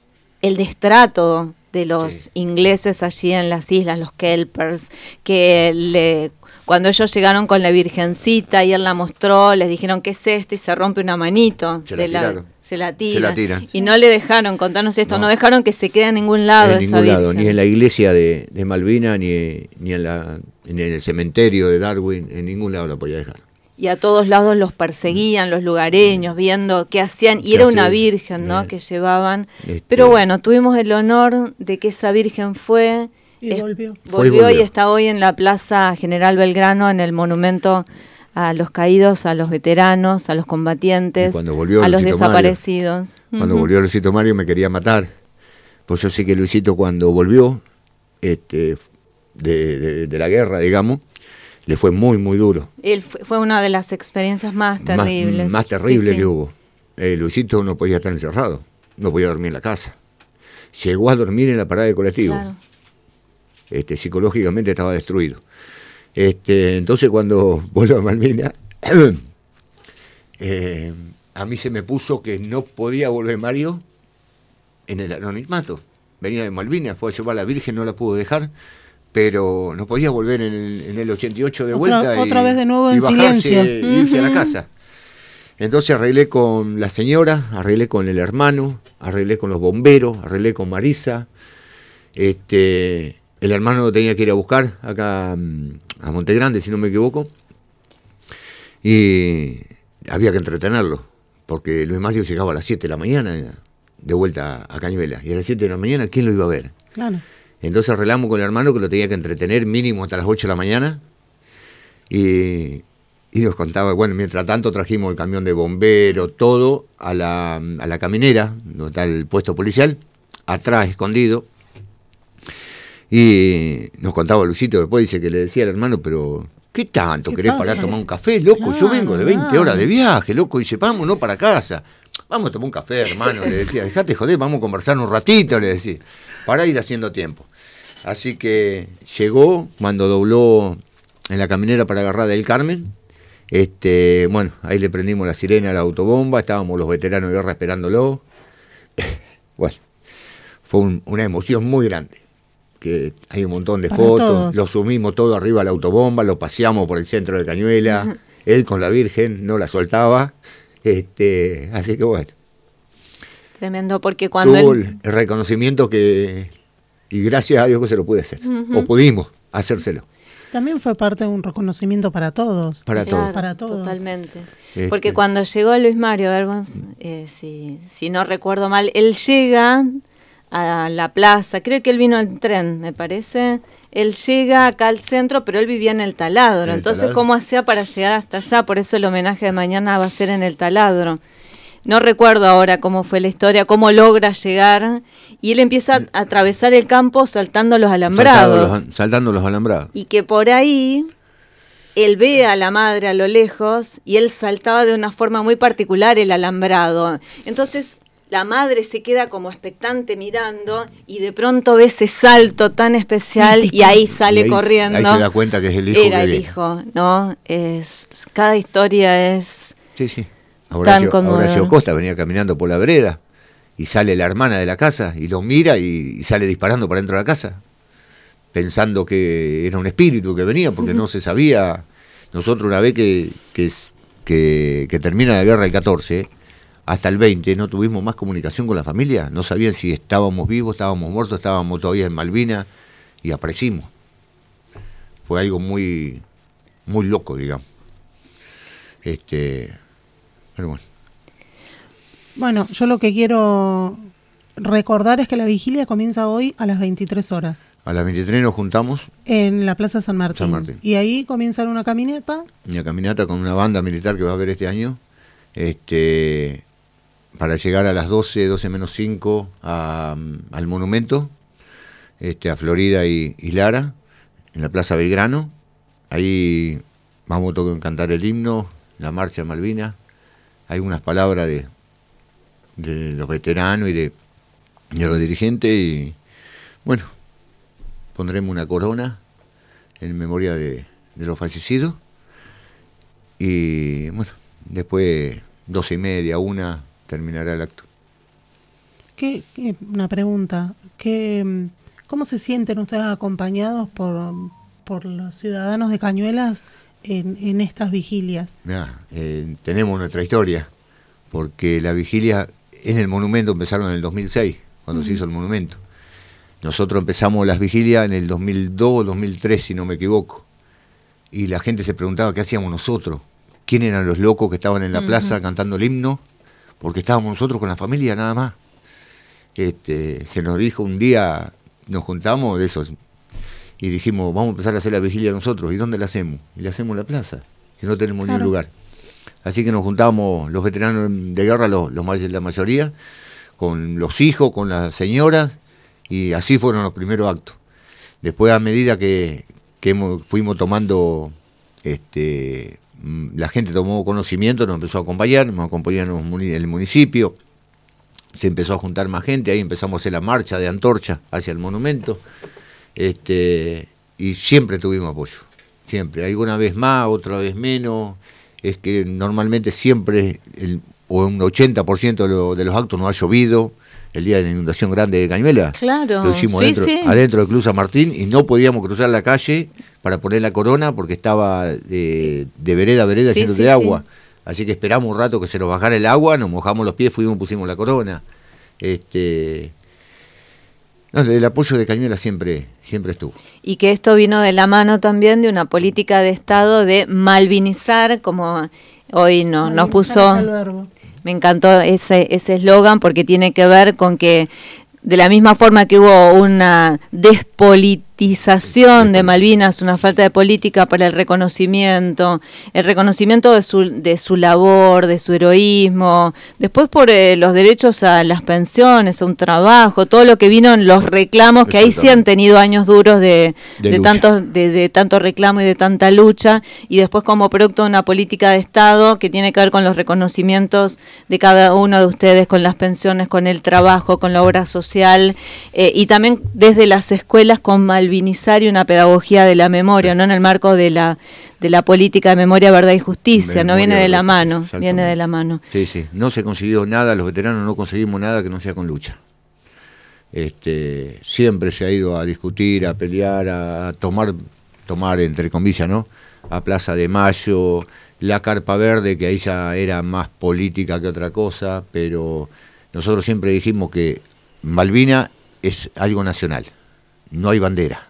el destrato de los ingleses allí en las islas, los Kelpers, que le cuando ellos llegaron con la Virgencita y él la mostró, les dijeron, ¿qué es esto? Y se rompe una manito. Se la, se la tira. Y no le dejaron, contarnos esto, no, dejaron que se quede en ningún lado. En ningún lado, ni en la iglesia de, Malvina, ni, ni en, la, en el cementerio de Darwin, en ningún lado la podía dejar y a todos lados los perseguían los lugareños viendo qué hacían y era una virgen no que llevaban este pero bueno tuvimos el honor de que esa virgen fue y volvió. Volvió, y está hoy en la Plaza General Belgrano, en el monumento a los caídos, a los veteranos, a los combatientes, a los desaparecidos. cuando volvió Luisito Mario me quería matar. Pues yo sé que Luisito cuando volvió este, de, la guerra, digamos, le fue muy, muy duro. Él fue, una de las experiencias más terribles. Más, terrible que hubo. Eh, Luisito no podía estar encerrado, no podía dormir en la casa. Llegó a dormir en la parada de colectivo. Claro. Este, psicológicamente estaba destruido. Este, entonces cuando vuelvo a Malvina, eh, a mí se me puso que no podía volver Mario en el anonimato. Venía de Malvinas, fue a llevar a la Virgen, no la pudo dejar, pero no podía volver en el, 88 de vuelta. Otra, vez de nuevo en bajarse, irse a la casa. Entonces arreglé con la señora, arreglé con el hermano, arreglé con los bomberos, arreglé con Marisa. Este, el hermano tenía que ir a buscar acá mm, a Montegrande, si no me equivoco, y había que entretenerlo, porque Luis Mario llegaba a las 7 de la mañana de vuelta a Cañuela, y a las 7 de la mañana, ¿quién lo iba a ver? Claro. Entonces arreglamos con el hermano que lo tenía que entretener mínimo hasta las 8 de la mañana, y, nos contaba, bueno, mientras tanto trajimos el camión de bombero, todo, a la, a la caminera, donde está el puesto policial, atrás escondido, y nos contaba Lucito después, dice que le decía al hermano, pero ¿qué tanto querés parar a tomar un café, loco? Yo vengo de 20 horas de viaje, loco, y dice, no para casa. Vamos a tomar un café, hermano, le decía, dejate joder, vamos a conversar un ratito, le decía, para ir haciendo tiempo. Así que llegó cuando dobló en la caminera para agarrar del Carmen. Este, bueno, ahí le prendimos la sirena a la autobomba, estábamos los veteranos de guerra esperándolo. bueno, fue una emoción muy grande que hay un montón de fotos, lo sumimos todo arriba a la autobomba, lo paseamos por el centro de Cañuela, él con la Virgen no la soltaba, este, así que bueno. Tremendo, porque cuando... Tuvo el reconocimiento que, y gracias a Dios que se lo pude hacer, o pudimos hacérselo. También fue parte de un reconocimiento para todos. Para todos. Para todos. Totalmente. Este. Porque cuando llegó Luis Mario Herbans, eh, si, si no recuerdo mal, él llega a la plaza, creo que él vino en tren, me parece. Él llega acá al centro, pero él vivía en el taladro. Entonces, ¿cómo hacía para llegar hasta allá? Por eso el homenaje de mañana va a ser en el taladro. No recuerdo ahora cómo fue la historia, cómo logra llegar. Y él empieza a atravesar el campo saltando los alambrados. saltando los alambrados. Y que por ahí él ve a la madre a lo lejos y él saltaba de una forma muy particular el alambrado. Entonces la madre se queda como expectante mirando y de pronto ve ese salto tan especial y ahí sale corriendo. Ahí se da cuenta que es el hijo. Era el hijo, ¿no? Es, cada historia es... Sí, sí. Horacio, Costa venía caminando por la vereda y sale la hermana de la casa y lo mira y, sale disparando para dentro de la casa, pensando que era un espíritu que venía porque no se sabía. Nosotros una vez que, que, que, que termina la guerra el 14, hasta el 20 no tuvimos más comunicación con la familia, no sabían si estábamos vivos, estábamos muertos, estábamos todavía en Malvina y aparecimos. Fue algo muy, muy loco, digamos. Este, pero bueno. Bueno, yo lo que quiero recordar es que la vigilia comienza hoy a las 23 horas. A las 23 nos juntamos. En la Plaza San Martín. San Martín. Y ahí comienza una caminata. Una caminata con una banda militar que va a haber este año. Este, para llegar a las 12, 12 menos 5 al monumento, este, a Florida y, Lara. en la Plaza Belgrano. Ahí vamos a cantar el himno, la marcha Malvina. Hay unas palabras de, los veteranos y de, los dirigentes y bueno, pondremos una corona en memoria de, de los fallecidos y bueno, después doce y media, una, terminará el acto. ¿Qué, una pregunta, ¿qué, ¿cómo se sienten ustedes acompañados por, por los ciudadanos de Cañuelas en, en estas vigilias? Eh, tenemos nuestra historia, porque la vigilia en el monumento empezaron en el 2006, cuando se hizo el monumento. Nosotros empezamos las vigilias en el 2002 o 2003, si no me equivoco. Y la gente se preguntaba qué hacíamos nosotros, quién eran los locos que estaban en la plaza cantando el himno, porque estábamos nosotros con la familia nada más. Este, se nos dijo un día, nos juntamos de esos, y dijimos, vamos a empezar a hacer la vigilia nosotros, ¿y dónde la hacemos? Y la hacemos en la plaza, que no tenemos ni un lugar. Así que nos juntamos los veteranos de guerra, los, los, la mayoría, con los hijos, con las señoras, y así fueron los primeros actos. Después, a medida que, fuimos tomando, este, la gente tomó conocimiento, nos empezó a acompañar, nos acompañaron el municipio, se empezó a juntar más gente, ahí empezamos a hacer la marcha de antorcha hacia el monumento, este, y siempre tuvimos apoyo, siempre, alguna vez más, otra vez menos, es que normalmente siempre, el, o un 80% de, los actos no ha llovido, el día de la inundación grande de Cañuela. Claro. Lo hicimos adentro, de Cruz San Martín y no podíamos cruzar la calle para poner la corona porque estaba de, vereda a vereda lleno de agua. Así que esperamos un rato que se nos bajara el agua, nos mojamos los pies, fuimos pusimos la corona. Este, el apoyo de Cañuela siempre, siempre estuvo. Y que esto vino de la mano también de una política de Estado de malvinizar, como hoy no, nos puso... Me encantó ese eslogan porque tiene que ver con que de la misma forma que hubo una despolitización de Malvinas, una falta de política para el reconocimiento, el reconocimiento de su, de su labor, de su heroísmo, después por eh, los derechos a las pensiones, a un trabajo, todo lo que vino en los reclamos, que ahí sí han tenido años duros de, de, tanto, de, tanto reclamo y de tanta lucha, y después como producto de una política de Estado que tiene que ver con los reconocimientos de cada uno de ustedes, con las pensiones, con el trabajo, con la obra social, eh, y también desde las escuelas con Malvinas y una pedagogía de la memoria, no en el marco de la de la política de memoria, verdad y justicia, no viene de la mano, viene de la mano. Sí, sí, no se consiguió nada, los veteranos no conseguimos nada que no sea con lucha. Este, siempre se ha ido a discutir, a pelear, a tomar, tomar entre comillas, ¿no? A Plaza de Mayo, la Carpa Verde, que ahí ya era más política que otra cosa, pero nosotros siempre dijimos que Malvina es algo nacional no hay bandera.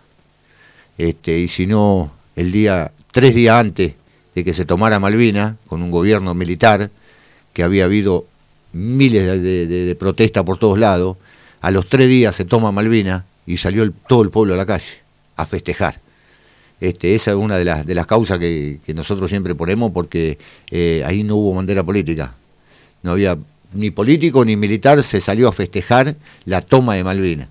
Este, y si no, el día, tres días antes de que se tomara Malvina, con un gobierno militar, que había habido miles de, protestas por todos lados, a los tres días se toma Malvina y salió todo el pueblo a la calle a festejar. Este, esa es una de las, de causas que, nosotros siempre ponemos porque eh, ahí no hubo bandera política. No había ni político ni militar, se salió a festejar la toma de Malvina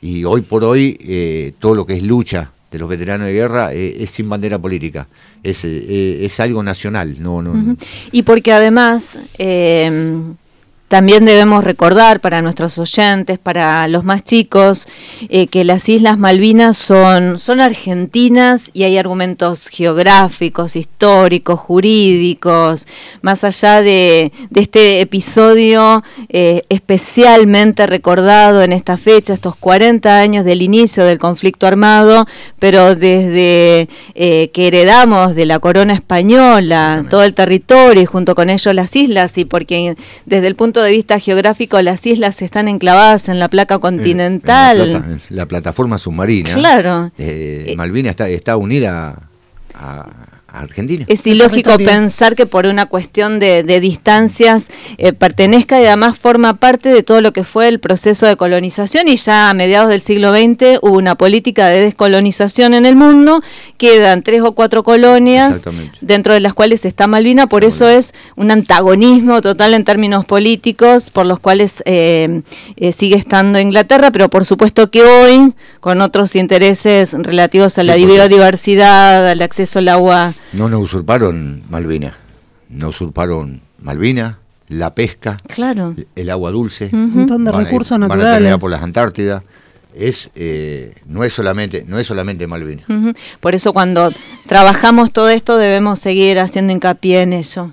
y hoy por hoy eh, todo lo que es lucha de los veteranos de guerra eh, es sin bandera política, es, eh, es algo nacional. No, no, Y porque además también debemos recordar para nuestros oyentes, para los más chicos, eh, que las Islas Malvinas son, son argentinas y hay argumentos geográficos, históricos, jurídicos, más allá de, este episodio eh, especialmente recordado en esta fecha, estos 40 años del inicio del conflicto armado, pero desde eh, que heredamos de la corona española todo el territorio y junto con ello las islas, y porque desde el punto de vista geográfico, las islas están enclavadas en la placa continental. la, plataforma submarina. Claro. Eh, Malvinas está, está unida a, Argentina. Es ilógico pensar que por una cuestión de, distancias eh, pertenezca y además forma parte de todo lo que fue el proceso de colonización y ya a mediados del siglo XX hubo una política de descolonización en el mundo, quedan tres o cuatro colonias dentro de las cuales está Malvina, por eso es un antagonismo total en términos políticos por los cuales eh, eh, sigue estando Inglaterra, pero por supuesto que hoy, con otros intereses relativos a la biodiversidad, al acceso al agua, no nos usurparon Malvina, nos usurparon Malvina, la pesca, claro. el agua dulce, un montón de recursos naturales. Van a por las Antártidas. Es, eh, no es solamente no es solamente Malvina. Por eso cuando trabajamos todo esto debemos seguir haciendo hincapié en ello.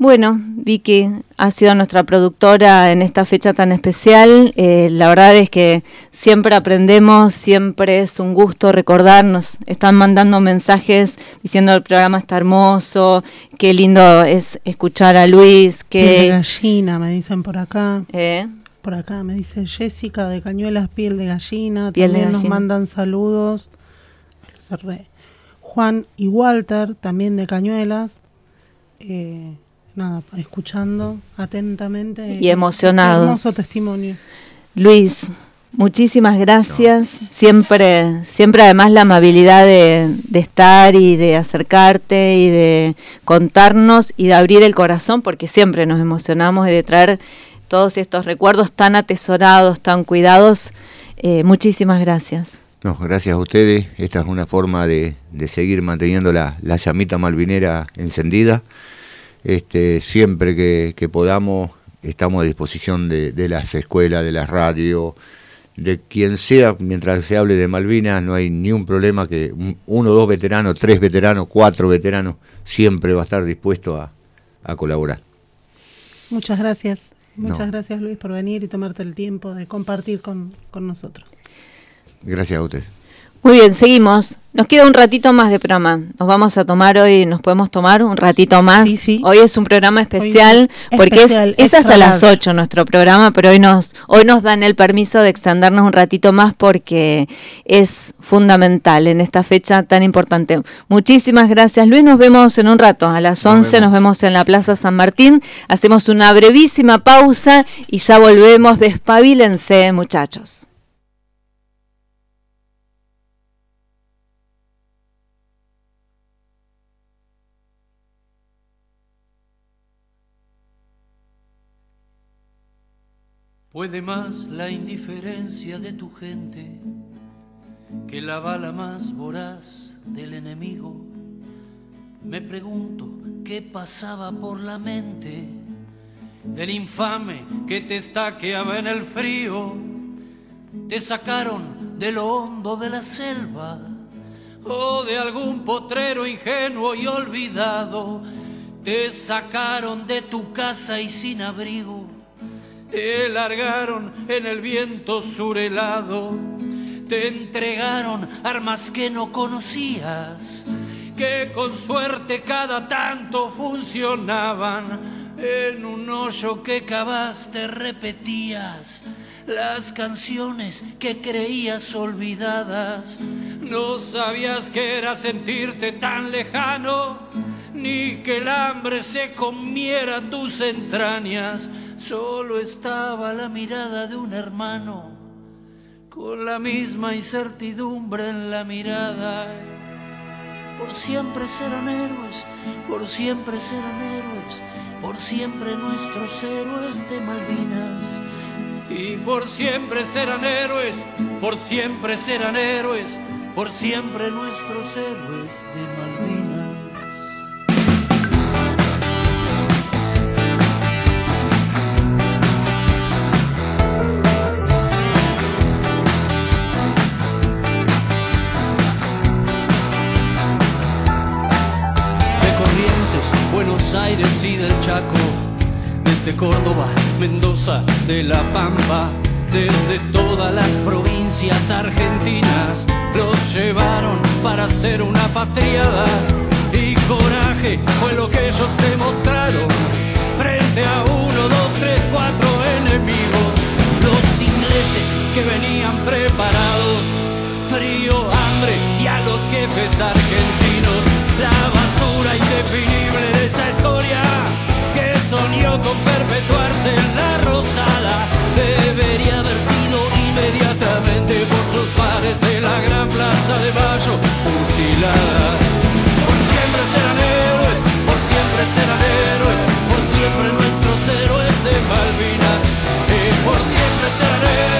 Bueno, Vicky ha sido nuestra productora en esta fecha tan especial. Eh, la verdad es que siempre aprendemos, siempre es un gusto recordarnos. Están mandando mensajes diciendo el programa está hermoso, qué lindo es escuchar a Luis. Que... Piel de gallina, me dicen por acá. ¿Eh? Por acá me dice Jessica de Cañuelas, piel de gallina. Piel también nos mandan saludos. Juan y Walter, también de Cañuelas. Eh, nada, escuchando atentamente. Y emocionados. Hermoso testimonio. Luis, muchísimas gracias. Siempre, siempre además la amabilidad de, estar y de acercarte y de contarnos y de abrir el corazón, porque siempre nos emocionamos y de traer todos estos recuerdos tan atesorados, tan cuidados. Eh, muchísimas gracias. No, gracias a ustedes. Esta es una forma de, seguir manteniendo la, la llamita malvinera encendida. Este, siempre que, podamos estamos a disposición de, las escuelas, de las radios, de quien sea, mientras se hable de Malvinas, no hay ni un problema que uno, dos veteranos, tres veteranos, cuatro veteranos, siempre va a estar dispuesto a, colaborar. Muchas gracias. Muchas gracias Luis por venir y tomarte el tiempo de compartir con, con nosotros. Gracias a usted. Muy bien, seguimos. Nos queda un ratito más de programa. Nos vamos a tomar hoy, nos podemos tomar un ratito más. Hoy es un programa especial porque es, hasta las 8 nuestro programa, pero hoy nos, hoy nos dan el permiso de extendernos un ratito más porque es fundamental en esta fecha tan importante. Muchísimas gracias Luis, nos vemos en un rato. A las 11 nos vemos en la Plaza San Martín. Hacemos una brevísima pausa y ya volvemos. Despabilense muchachos. Puede más la indiferencia de tu gente que la bala más voraz del enemigo. Me pregunto qué pasaba por la mente del infame que te estaqueaba en el frío. Te sacaron de lo hondo de la selva o de algún potrero ingenuo y olvidado. Te sacaron de tu casa y sin abrigo te largaron en el viento surelado, te entregaron armas que no conocías, que con suerte cada tanto funcionaban. En un hoyo que cavaste repetías las canciones que creías olvidadas. No sabías que era sentirte tan lejano, ni que el hambre se comiera tus entrañas solo estaba la mirada de un hermano, con la misma incertidumbre en la mirada. Por siempre serán héroes, por siempre serán héroes, por siempre nuestros héroes de Malvinas. Y por siempre serán héroes, por siempre serán héroes, por siempre nuestros héroes de Malvinas. Del Chaco, desde Córdoba, Mendoza, de La Pampa, desde todas las provincias argentinas, los llevaron para hacer una patriada y coraje fue lo que ellos demostraron frente a uno, dos, tres, cuatro enemigos, los ingleses que venían preparados, frío, hambre y a los jefes argentinos. La basura indefinible de esa escoria soñó con perpetuarse en la rosada. Debería haber sido inmediatamente por sus padres en la gran plaza de Mayo fusilada. Por siempre serán héroes, por siempre serán héroes, por siempre nuestros héroes de Malvinas. Y por siempre serán héroes,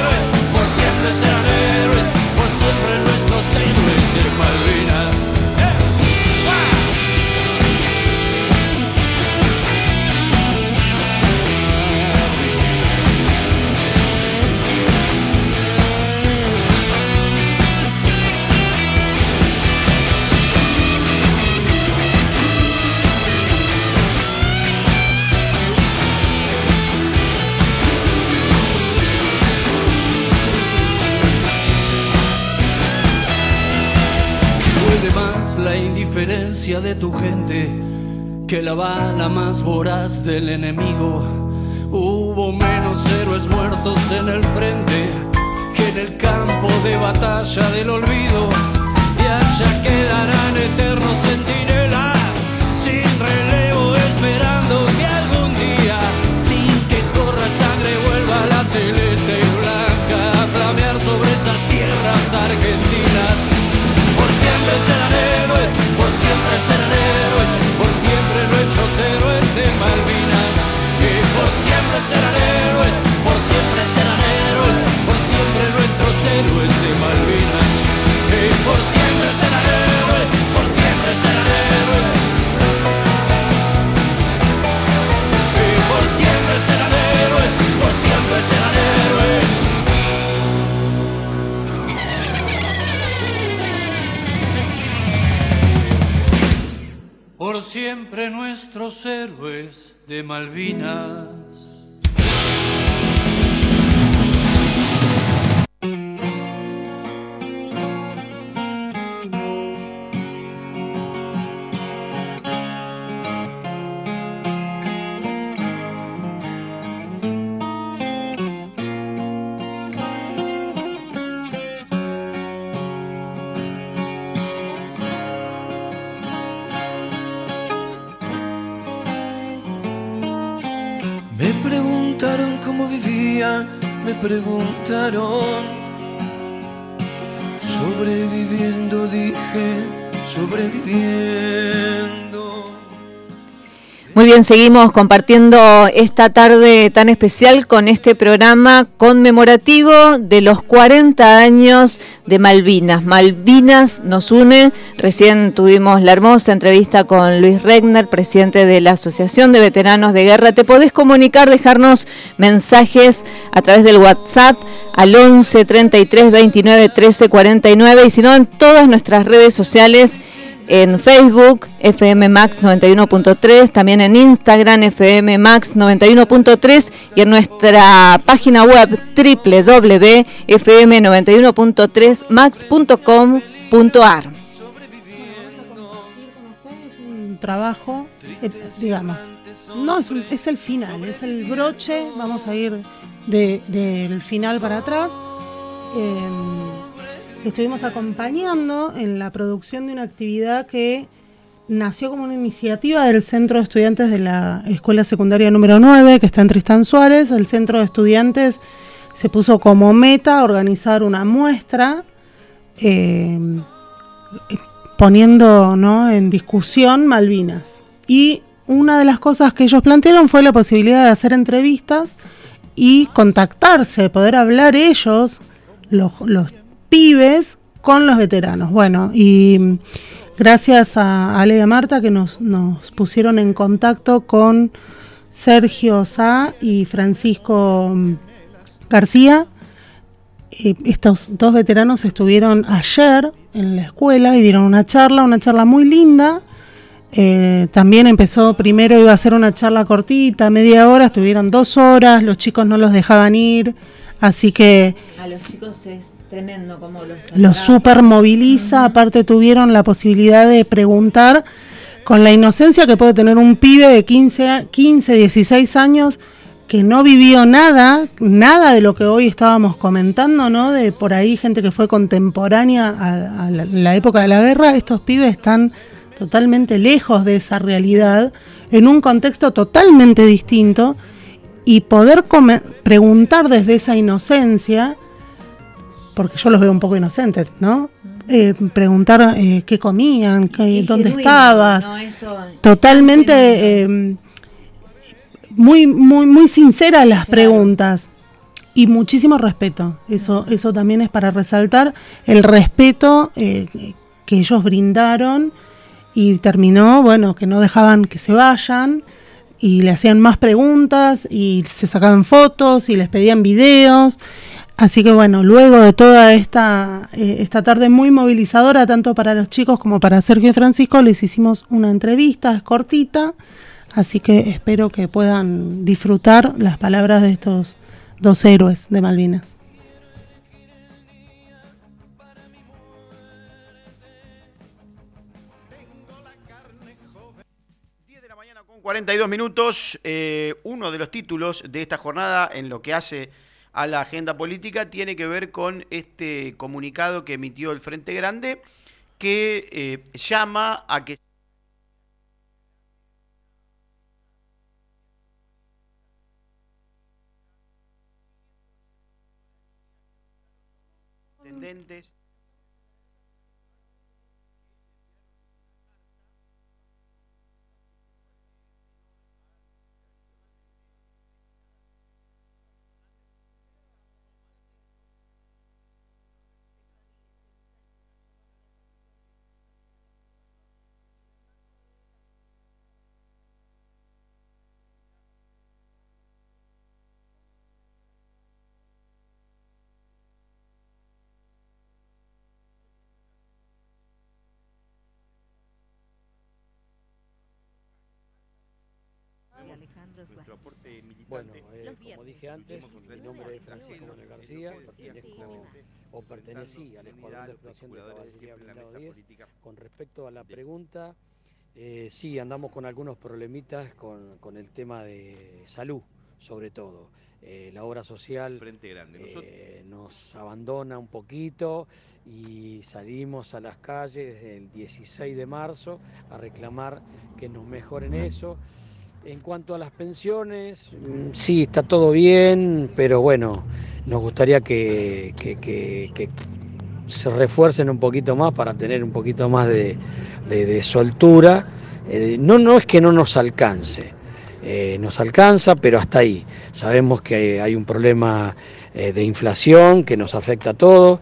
la indiferencia de tu gente que la bala más voraz del enemigo. Hubo menos héroes muertos en el frente que en el campo de batalla del olvido. Y allá quedarán eternos centinelas sin relevo esperando que algún día, sin que corra sangre, vuelva la celeste y blanca a flamear sobre esas tierras argentinas. Serán héroes, por siempre serán héroes, por siempre nuestros héroes de Malvinas. Y por siempre serán héroes, por siempre serán héroes. Y por siempre serán héroes, por siempre serán héroes. Por siempre nuestros héroes de Malvinas. Bien, seguimos compartiendo esta tarde tan especial con este programa conmemorativo de los 40 años de Malvinas. Malvinas nos une. Recién tuvimos la hermosa entrevista con Luis Regner, presidente de la Asociación de Veteranos de Guerra. Te podés comunicar, dejarnos mensajes a través del WhatsApp al 11 33 29 13 49 y si no en todas nuestras redes sociales en Facebook, FM Max 91.3, también en Instagram, FM Max 91.3 y en nuestra página web www.fm91.3max.com.ar. un trabajo, eh, digamos, no es, el final, es el broche, vamos a ir de- del final para atrás. Eh, estuvimos acompañando en la producción de una actividad que nació como una iniciativa del Centro de Estudiantes de la Escuela Secundaria número 9, que está en Tristán Suárez. El Centro de Estudiantes se puso como meta organizar una muestra. eh, poniendo ¿no? en discusión Malvinas. Y una de las cosas que ellos plantearon fue la posibilidad de hacer entrevistas y contactarse, poder hablar ellos, los, los pibes, con los veteranos. Bueno, y gracias a Ale y a Marta que nos, nos pusieron en contacto con Sergio Sá y Francisco García. Estos dos veteranos estuvieron ayer en la escuela y dieron una charla, una charla muy linda. Eh, también empezó, primero iba a ser una charla cortita, media hora, estuvieron dos horas, los chicos no los dejaban ir, así que A los chicos es tremendo como los... los super moviliza, aparte tuvieron la posibilidad de preguntar con la inocencia que puede tener un pibe de 15, a- 15 16 años que no vivió nada, nada de lo que hoy estábamos comentando, ¿no? De por ahí gente que fue contemporánea a, a la, la época de la guerra, estos pibes están totalmente lejos de esa realidad, en un contexto totalmente distinto, y poder preguntar desde esa inocencia, porque yo los veo un poco inocentes, ¿no? Eh, preguntar eh, qué comían, qué, dónde estabas. Totalmente eh, muy, muy, muy sinceras las preguntas. Y muchísimo respeto. Eso, eso también es para resaltar el respeto que ellos brindaron. Y terminó, bueno, que no dejaban que se vayan y le hacían más preguntas y se sacaban fotos y les pedían videos. Así que bueno, luego de toda esta, eh, esta tarde muy movilizadora, tanto para los chicos como para Sergio y Francisco, les hicimos una entrevista, cortita, así que espero que puedan disfrutar las palabras de estos dos héroes de Malvinas. 42 minutos, eh, uno de los títulos de esta jornada en lo que hace a la agenda política tiene que ver con este comunicado que emitió el Frente Grande que eh, llama a que Bueno, eh, como dije antes, mi nombre es Francisco Manuel García, pertenezco o pertenecí al Escuadrón de Exploración de Caballería Blindado 10. Con respecto a la pregunta, eh, sí, andamos con algunos problemitas con, con el tema de salud, sobre todo. Eh, la obra social Frente Grande. Eh, nos abandona un poquito y salimos a las calles el 16 de marzo a reclamar que nos mejoren eso. En cuanto a las pensiones, mm, sí, está todo bien, pero bueno, nos gustaría que, se refuercen un poquito más para tener un poquito más de, soltura. Eh, no, no es que no nos alcance, eh, nos alcanza, pero hasta ahí. Sabemos que hay un problema eh, de inflación que nos afecta a todos.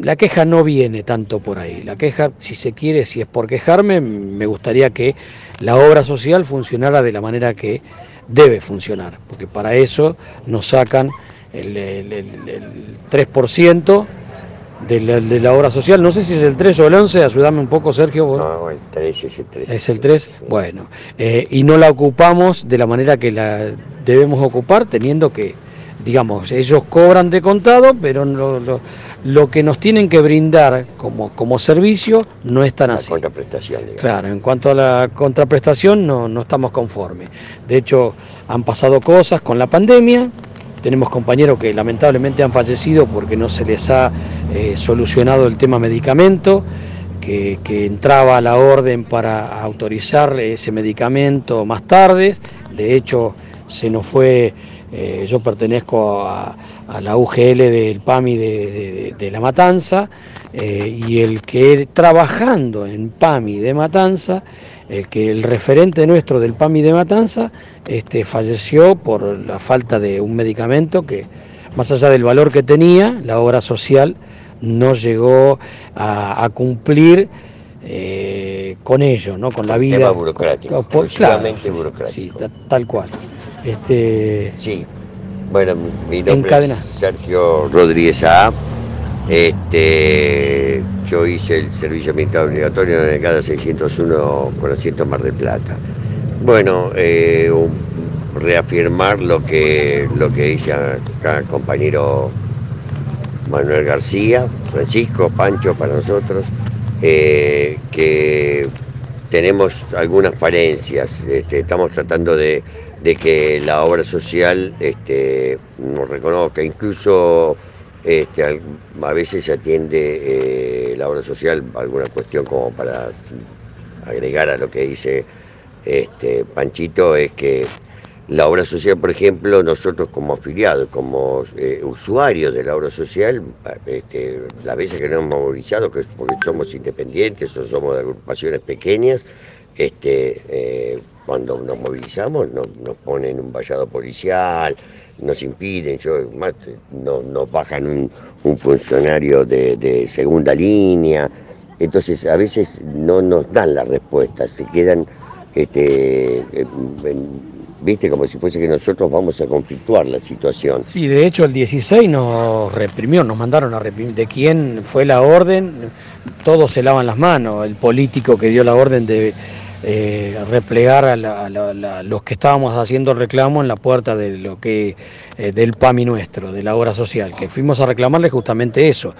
La queja no viene tanto por ahí. La queja, si se quiere, si es por quejarme, me gustaría que la obra social funcionara de la manera que debe funcionar, porque para eso nos sacan el, 3% de la, de la, obra social. No sé si es el 3 o el 11, ayúdame un poco, Sergio. No, el 3 es el 3. Es el 3, bueno. Eh, y no la ocupamos de la manera que la debemos ocupar, teniendo que, digamos, ellos cobran de contado, pero lo, lo, lo que nos tienen que brindar como, como servicio no es tan así. Contraprestación, Claro, en cuanto a la contraprestación no, no estamos conformes. De hecho, han pasado cosas con la pandemia, tenemos compañeros que lamentablemente han fallecido porque no se les ha eh, solucionado el tema medicamento, que, que, entraba a la orden para autorizar ese medicamento más tarde. De hecho, se nos fue, eh, yo pertenezco a a la UGL del PAMI de, La Matanza eh, y el que trabajando en PAMI de Matanza, el que el referente nuestro del PAMI de Matanza este, falleció por la falta de un medicamento que, más allá del valor que tenía, la obra social no llegó a, cumplir eh, con ello, ¿no? con la vida. Tema burocrático, por, burocrático. Sí, tal cual. Este, sí. Bueno, mi nombre es Sergio Rodríguez A. Este, yo hice el servicio militar obligatorio en el cada 601 con asiento Mar del Plata. Bueno, eh, reafirmar lo que, lo que dice acá el compañero Manuel García, Francisco, Pancho para nosotros, eh, que tenemos algunas falencias, este, estamos tratando de de que la obra social este, nos reconozca, incluso este, a veces se atiende eh, la obra social alguna cuestión como para agregar a lo que dice este, Panchito es que la obra social, por ejemplo, nosotros como afiliados, como eh, usuarios de la obra social, este, las veces que nos hemos movilizado, que porque somos independientes o somos de agrupaciones pequeñas, este, cuando nos movilizamos nos, ponen un vallado policial, nos impiden, yo, no, nos bajan un, funcionario de, segunda línea, entonces a veces no nos dan la respuesta, se quedan este, viste, como si fuese que nosotros vamos a conflictuar la situación. Sí, de hecho el 16 nos reprimió, nos mandaron a reprimir. ¿De quién fue la orden? Todos se lavan las manos. El político que dio la orden de eh, replegar a, los que estábamos haciendo el reclamo en la puerta de lo que eh, del PAMI nuestro, de la obra social, que fuimos a reclamarle justamente eso,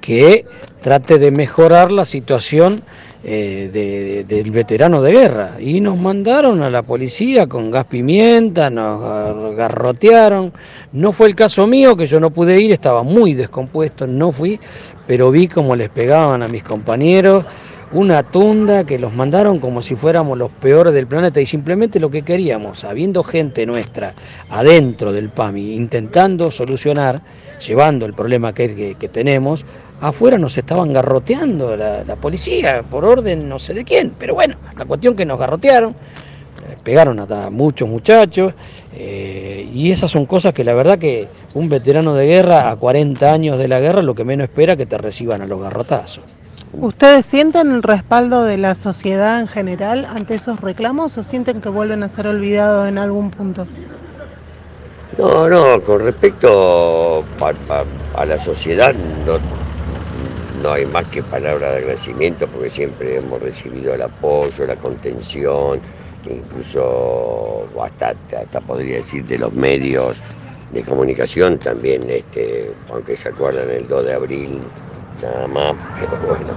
que trate de mejorar la situación eh, del veterano de guerra. Y nos mandaron a la policía con gas pimienta, nos garrotearon. No fue el caso mío, que yo no pude ir, estaba muy descompuesto, no fui, pero vi cómo les pegaban a mis compañeros una tunda que los mandaron como si fuéramos los peores del planeta y simplemente lo que queríamos, habiendo gente nuestra adentro del PAMI intentando solucionar, llevando el problema que, tenemos, afuera nos estaban garroteando la, policía por orden no sé de quién, pero bueno, la cuestión que nos garrotearon, eh, pegaron a muchos muchachos eh, y esas son cosas que la verdad que un veterano de guerra a 40 años de la guerra lo que menos espera que te reciban a los garrotazos. ¿Ustedes sienten el respaldo de la sociedad en general ante esos reclamos o sienten que vuelven a ser olvidados en algún punto? No, no, con respecto a la sociedad, no, no hay más que palabras de agradecimiento porque siempre hemos recibido el apoyo, la contención, incluso hasta, hasta podría decir de los medios de comunicación también, este, aunque se acuerdan el 2 de abril nada más, pero bueno,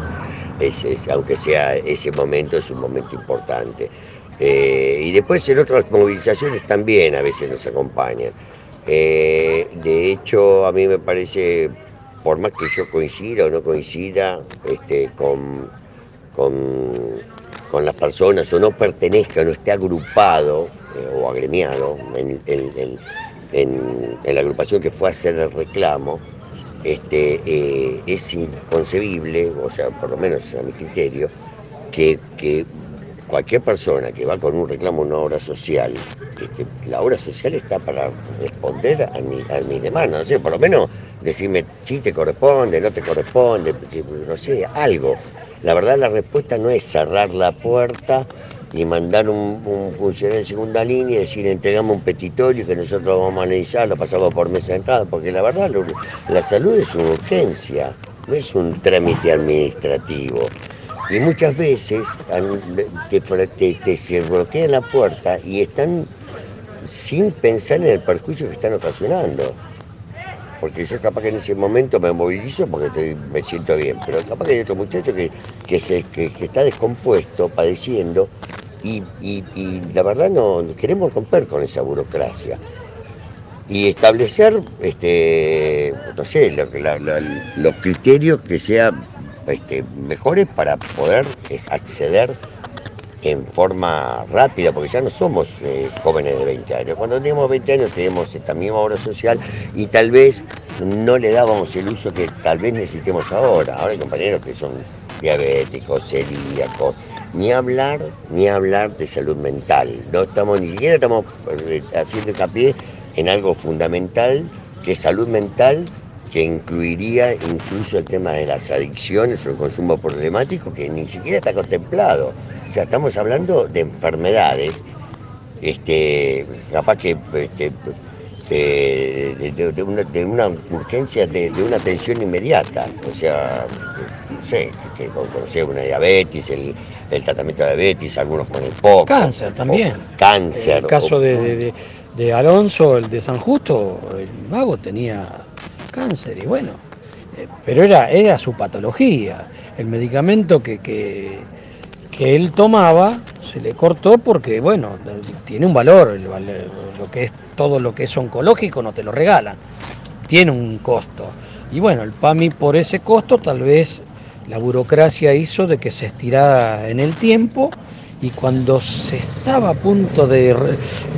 es, aunque sea ese momento es un momento importante. Eh, y después en otras movilizaciones también a veces nos acompañan. Eh, de hecho, a mí me parece por más que yo coincida o no coincida este, con, con, las personas o no pertenezca, no esté agrupado eh, o agremiado en, la agrupación que fue a hacer el reclamo, este, eh, es inconcebible, o sea, por lo menos a mi criterio, que, cualquier persona que va con un reclamo a una obra social, este, la obra social está para responder a mi, a mi demanda, no sé, por lo menos decirme si te corresponde, no te corresponde, no sé, algo. La verdad la respuesta no es cerrar la puerta y mandar un, funcionario en segunda línea y decir entregamos un petitorio que nosotros vamos a analizar, lo pasamos por mesa de entrada, porque la verdad la salud es una urgencia, no es un trámite administrativo. Y muchas veces te, se bloquean la puerta y están sin pensar en el perjuicio que están ocasionando porque yo capaz que en ese momento me movilizo porque me siento bien, pero capaz que hay otro muchacho que, que, se, que, está descompuesto, padeciendo, y, la verdad no queremos romper con esa burocracia. Y establecer, este, no sé, los criterios que sean este, mejores para poder acceder en forma rápida, porque ya no somos eh, jóvenes de 20 años. Cuando teníamos 20 años teníamos esta misma obra social y tal vez no le dábamos el uso que tal vez necesitemos ahora. Ahora hay compañeros que son diabéticos, celíacos, ni hablar, ni hablar de salud mental. No estamos, ni siquiera estamos eh, haciendo hincapié en algo fundamental que es salud mental que incluiría incluso el tema de las adicciones o el consumo problemático, que ni siquiera está contemplado. O sea, estamos hablando de enfermedades, este, capaz que este, de, una, urgencia, de, una atención inmediata. O sea, no sé, que, conocer una diabetes, el, tratamiento de diabetes, algunos con el POC. Cáncer también. cáncer. El caso de, Alonso, el de San Justo, el mago tenía cáncer y bueno, eh, pero era, era su patología. El medicamento que, que, él tomaba se le cortó porque, bueno, tiene un valor, lo que es todo lo que es oncológico no te lo regalan, tiene un costo. Y bueno, el PAMI por ese costo tal vez La burocracia hizo de que se estirara en el tiempo y cuando se estaba a punto de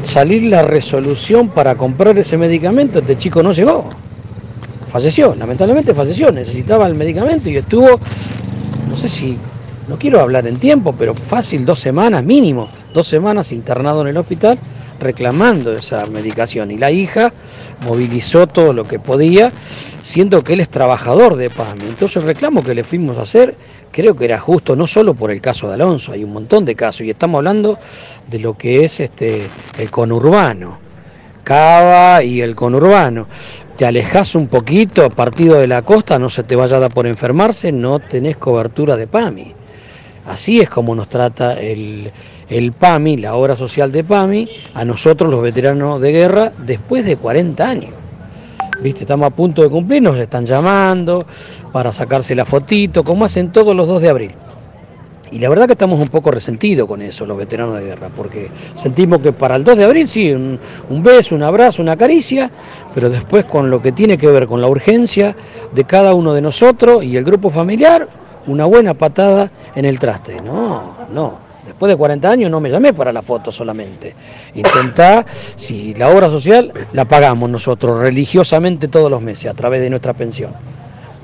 salir la resolución para comprar ese medicamento, este chico no llegó. Falleció, lamentablemente falleció, necesitaba el medicamento y estuvo, no sé si, no quiero hablar en tiempo, pero fácil, dos semanas mínimo, dos semanas internado en el hospital reclamando esa medicación. Y la hija movilizó todo lo que podía, siendo que él es trabajador de PAMI. Entonces el reclamo que le fuimos a hacer creo que era justo, no solo por el caso de Alonso, hay un montón de casos, y estamos hablando de lo que es este, el conurbano, Cava y el conurbano. Te alejas un poquito, partido de la costa, no se te vaya a dar por enfermarse, no tenés cobertura de PAMI. Así es como nos trata el, el PAMI, la obra social de PAMI, a nosotros los veteranos de guerra después de 40 años. ¿Viste? Estamos a punto de cumplir, nos están llamando para sacarse la fotito, como hacen todos los 2 de abril. Y la verdad que estamos un poco resentidos con eso, los veteranos de guerra, porque sentimos que para el 2 de abril sí, un, beso, un abrazo, una caricia, pero después con lo que tiene que ver con la urgencia de cada uno de nosotros y el grupo familiar, una buena patada en el traste. No, no. Después de 40 años no me llamé para la foto solamente. Intentá, si la obra social la pagamos nosotros religiosamente todos los meses a través de nuestra pensión.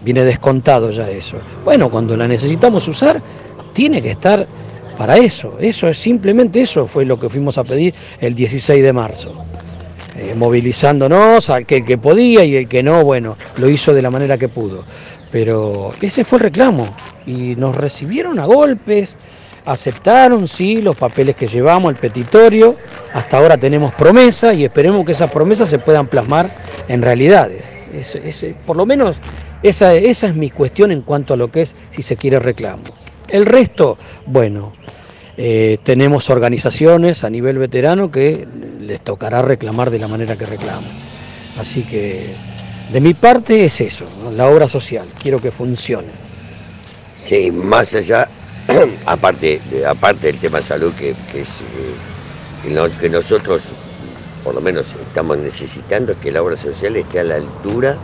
Viene descontado ya eso. Bueno, cuando la necesitamos usar, tiene que estar para eso. Eso es simplemente eso fue lo que fuimos a pedir el 16 de marzo. Eh, movilizándonos, al que, podía y el que no, bueno, lo hizo de la manera que pudo. Pero ese fue el reclamo y nos recibieron a golpes, aceptaron, sí, los papeles que llevamos, el petitorio, hasta ahora tenemos promesa y esperemos que esas promesas se puedan plasmar en realidades. por lo menos esa, esa es mi cuestión en cuanto a lo que es, si se quiere, reclamo. El resto, bueno, eh, tenemos organizaciones a nivel veterano que les tocará reclamar de la manera que reclaman. Así que de mi parte es eso, la obra social, quiero que funcione. Sí, más allá, aparte, aparte del tema salud, que, que es eh, que nosotros por lo menos estamos necesitando, es que la obra social esté a la altura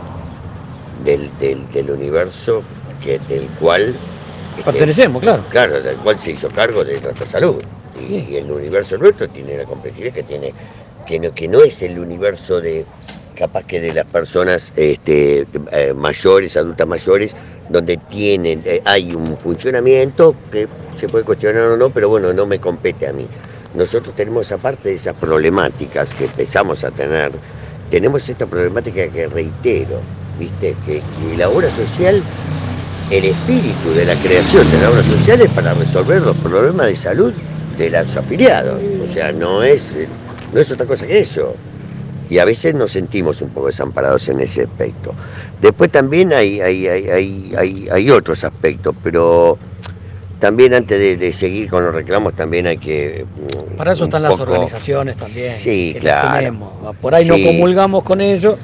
del, del, universo que, del cual... Pertenecemos, claro. Claro, del cual se hizo cargo de nuestra salud. Y, el universo nuestro tiene la complejidad que tiene, que no, que no es el universo de, capaz que de las personas este, eh, mayores, adultas mayores, donde tienen, eh, hay un funcionamiento que se puede cuestionar o no, pero bueno, no me compete a mí. Nosotros tenemos aparte de esas problemáticas que empezamos a tener, tenemos esta problemática que reitero, ¿viste? Que, la obra social, el espíritu de la creación de la obra social es para resolver los problemas de salud de los afiliados. O sea, no es, no es otra cosa que eso y a veces nos sentimos un poco desamparados en ese aspecto. Después también hay, hay, hay, hay otros aspectos, pero también antes de, seguir con los reclamos también hay que... Mm, Para eso están las organizaciones también. Sí, claro. Por ahí no comulgamos con ellos,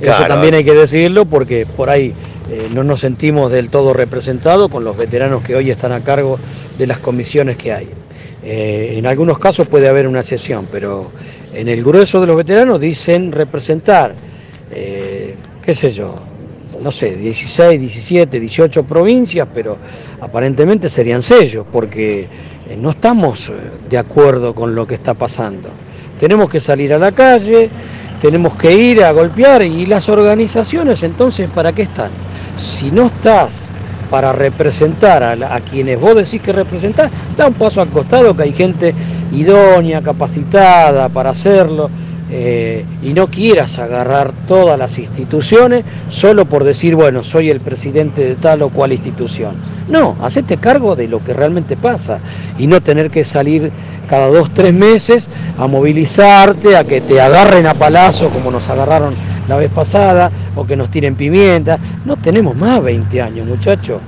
eso también hay que decirlo porque por ahí eh, no nos sentimos del todo representados con los veteranos que hoy están a cargo de las comisiones que hay. Eh, en algunos casos puede haber una excepción, pero en el grueso de los veteranos dicen representar, eh, qué sé yo, no sé, 16, 17, 18 provincias, pero aparentemente serían sellos, porque eh, no estamos de acuerdo con lo que está pasando. Tenemos que salir a la calle, tenemos que ir a golpear y las organizaciones entonces, ¿para qué están? Si no estás para representar a, quienes vos decís que representás, da un paso al costado que hay gente idónea, capacitada para hacerlo, eh, y no quieras agarrar todas las instituciones solo por decir, bueno, soy el presidente de tal o cual institución. No, hacete cargo de lo que realmente pasa y no tener que salir cada dos, tres meses a movilizarte, a que te agarren a palazo como nos agarraron la vez pasada o que nos tiren pimienta. No tenemos más 20 años, muchachos.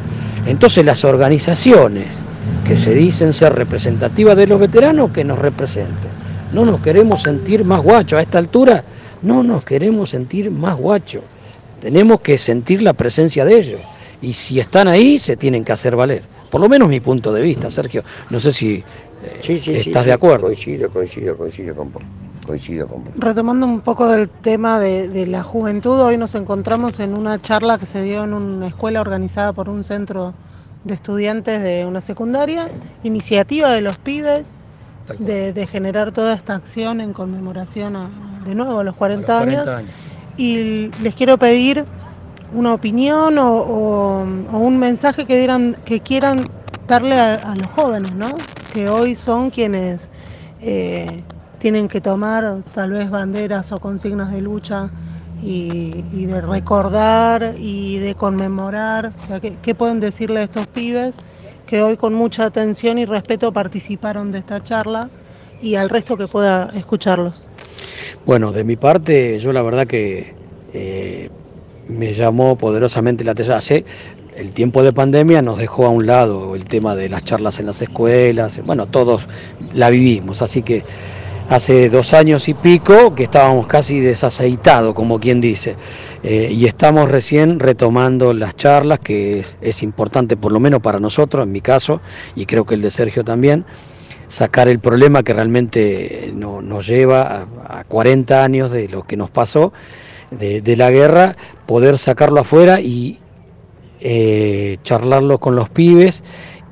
Entonces las organizaciones que se dicen ser representativas de los veteranos, que nos representen. No nos queremos sentir más guachos. A esta altura no nos queremos sentir más guachos. Tenemos que sentir la presencia de ellos. Y si están ahí, se tienen que hacer valer. Por lo menos mi punto de vista, Sergio. No sé si eh, estás de acuerdo. Coincido, coincido, coincido con vos. Coincido con Retomando un poco del tema de, la juventud, hoy nos encontramos en una charla que se dio en una escuela organizada por un centro estudiantes de una secundaria, iniciativa de los pibes de, generar toda esta acción en conmemoración de nuevo a los 40, años. Y les quiero pedir una opinión o, un mensaje que dieran, que quieran darle a, los jóvenes, ¿no? Que hoy son quienes eh, tienen que tomar tal vez banderas o consignas de lucha y, de recordar y de conmemorar. O sea, ¿qué, pueden decirle a estos pibes que hoy con mucha atención y respeto participaron de esta charla y al resto que pueda escucharlos? Bueno, de mi parte, yo la verdad que eh, me llamó poderosamente la atención. Hace el tiempo de pandemia nos dejó a un lado el tema de las charlas en las escuelas, bueno, todos la vivimos, así que hace dos años y pico que estábamos casi desaceitados, como quien dice, eh, y estamos recién retomando las charlas, que es, importante por lo menos para nosotros, en mi caso, y creo que el de Sergio también, sacar el problema que realmente nos lleva a, 40 años de lo que nos pasó, de, la guerra, poder sacarlo afuera y eh, charlarlo con los pibes.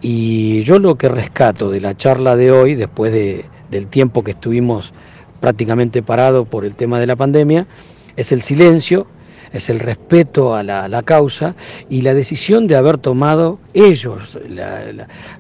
Y yo lo que rescato de la charla de hoy, después de, del tiempo que estuvimos prácticamente parados por el tema de la pandemia, es el silencio, es el respeto a la, causa y la decisión de haber tomado ellos,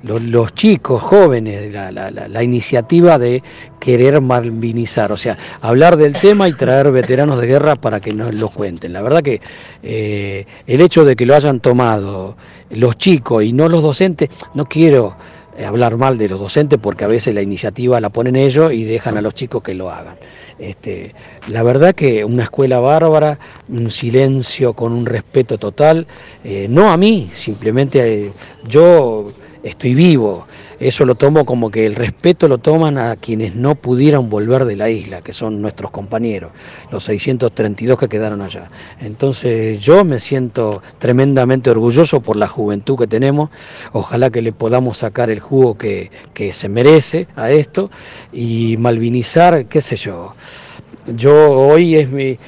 los, chicos jóvenes, la, iniciativa de querer malvinizar, o sea, hablar del tema y traer veteranos de guerra para que nos lo cuenten. La verdad que eh, el hecho de que lo hayan tomado los chicos y no los docentes, no quiero hablar mal de los docentes porque a veces la iniciativa la ponen ellos y dejan a los chicos que lo hagan. Este, la verdad que una escuela bárbara, un silencio con un respeto total, eh, no a mí, simplemente eh, yo estoy vivo. Eso lo tomo como que el respeto lo toman a quienes no pudieron volver de la isla, que son nuestros compañeros, los 632 que quedaron allá. Entonces yo me siento tremendamente orgulloso por la juventud que tenemos. Ojalá que le podamos sacar el jugo que, que se merece a esto y malvinizar, qué sé yo. Yo hoy es mi,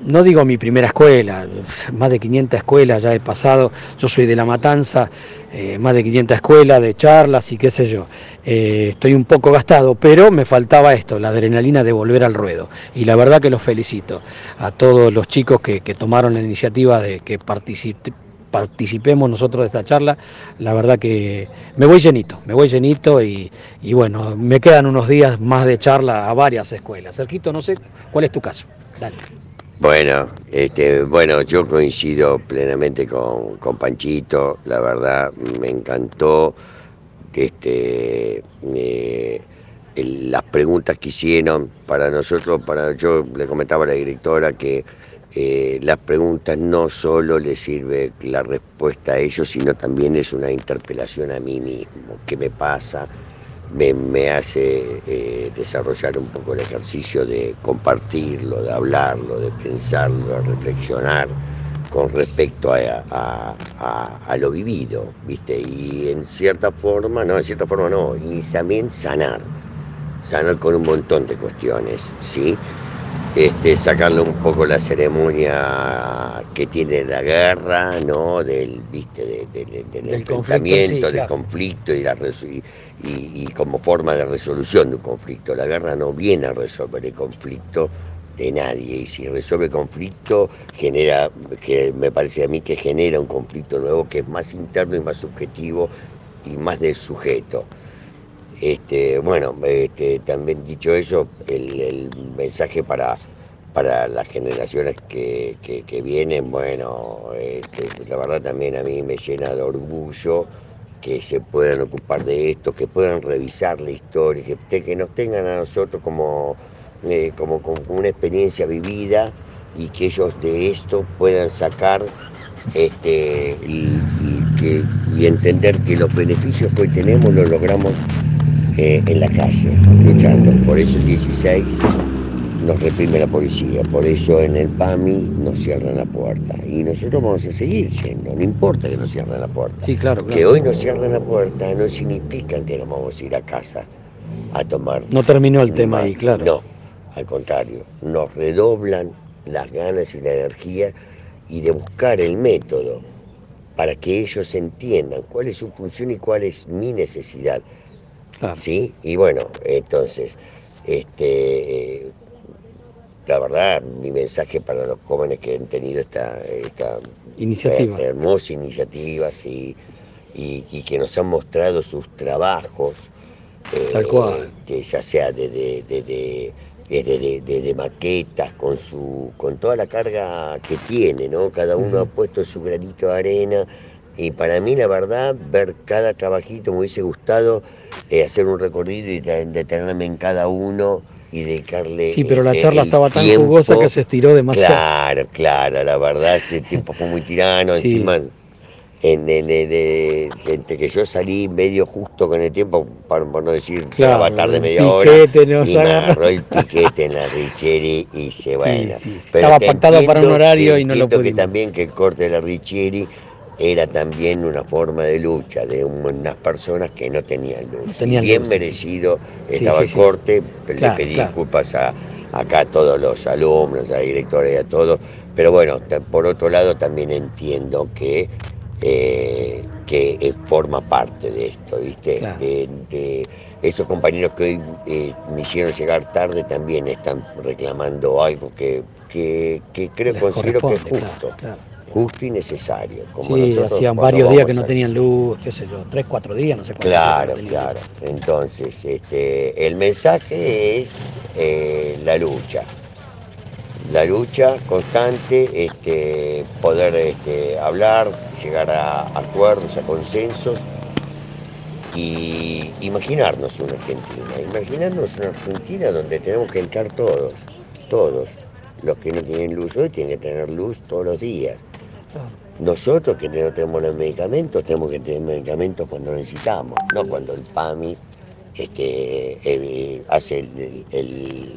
no digo mi primera escuela, más de 500 escuelas ya he pasado, yo soy de La Matanza, eh, más de 500 escuelas de charlas y qué sé yo. Eh, estoy un poco gastado, pero me faltaba esto, la adrenalina de volver al ruedo. Y la verdad que los felicito a todos los chicos que, tomaron la iniciativa de que participemos nosotros de esta charla, la verdad que me voy llenito, me voy llenito y, y, bueno, me quedan unos días más de charla a varias escuelas. Cerquito, no sé cuál es tu caso. Dale. Bueno, este, bueno, yo coincido plenamente con, Panchito, la verdad me encantó este, eh, las preguntas que hicieron. Para nosotros, para yo le comentaba a la directora que eh, las preguntas no solo le sirve la respuesta a ellos, sino también es una interpelación a mí mismo, qué me pasa, me, hace eh, desarrollar un poco el ejercicio de compartirlo, de hablarlo, de pensarlo, de reflexionar con respecto a, lo vivido, ¿viste? Y en cierta forma, no, en cierta forma no, y también sanar, sanar con un montón de cuestiones, ¿sí? Este, sacarle un poco la ceremonia que tiene la guerra, ¿no? Del, ¿viste? del, enfrentamiento, del conflicto y, la, y, como forma de resolución de un conflicto. La guerra no viene a resolver el conflicto de nadie y si resuelve el conflicto genera, que me parece a mí que genera un conflicto nuevo que es más interno y más subjetivo y más del sujeto. Este, bueno, este, también dicho eso, el, mensaje para, para las generaciones que, vienen, bueno, este, la verdad también a mí me llena de orgullo que se puedan ocupar de esto, que puedan revisar la historia, que, que nos tengan a nosotros como, eh, como, una experiencia vivida y que ellos de esto puedan sacar este, y, y entender que los beneficios que hoy tenemos los logramos eh, en la calle, luchando. Por eso el 16 nos reprime la policía, por eso en el PAMI nos cierran la puerta. Y nosotros vamos a seguir siendo, no importa que nos cierren la puerta. Sí, claro, Que hoy nos cierren la puerta no significa que nos vamos a ir a casa a tomar. No terminó el tema ahí, claro. No, al contrario, nos redoblan las ganas y la energía y de buscar el método para que ellos entiendan cuál es su función y cuál es mi necesidad. ¿Sí? Y bueno, entonces, este, la verdad, mi mensaje para los jóvenes que han tenido esta, esta iniciativa. hermosa iniciativa y, que nos han mostrado sus trabajos, Tal cual. Eh, ya sea de, de, de, maquetas, con, su, con toda la carga que tiene, ¿no? Cada uno ha puesto su granito de arena. Y para mí, la verdad, ver cada trabajito me hubiese gustado eh, hacer un recorrido y detenerme en cada uno y dedicarle. Sí, pero la eh, charla estaba tan jugosa que se estiró demasiado. Claro, claro, la verdad, este tiempo fue muy tirano. Encima, en, en, entre que yo salí medio justo con el tiempo, por, no decir claro, va tarde media hora, y me agarró el piquete en la Richieri y se bueno. Estaba pactado para un horario y no lo pudimos. que también que el corte de la Richieri era también una forma de lucha de unas personas que no tenían luz. Bien merecido estaba el corte, le pedí disculpas a, acá a todos los alumnos, a la directora y a todos, pero bueno, por otro lado también entiendo que eh, que eh, forma parte de esto, ¿viste? De, esos compañeros que hoy eh, me hicieron llegar tarde también están reclamando algo que, que, creo, considero que es justo. Justo y necesario. Como sí, hacían varios días que no tenían luz, qué sé yo, tres, cuatro días, no sé cuánto. Claro, claro. Entonces, este, el mensaje es la lucha la lucha constante, este, poder este, hablar, llegar a acuerdos, a consensos y imaginarnos una Argentina, imaginarnos una Argentina donde tenemos que entrar todos, todos. Los que no tienen luz hoy tienen que tener luz todos los días. Nosotros que no tenemos los medicamentos, tenemos que tener medicamentos cuando necesitamos, no cuando el PAMI este, eh, hace el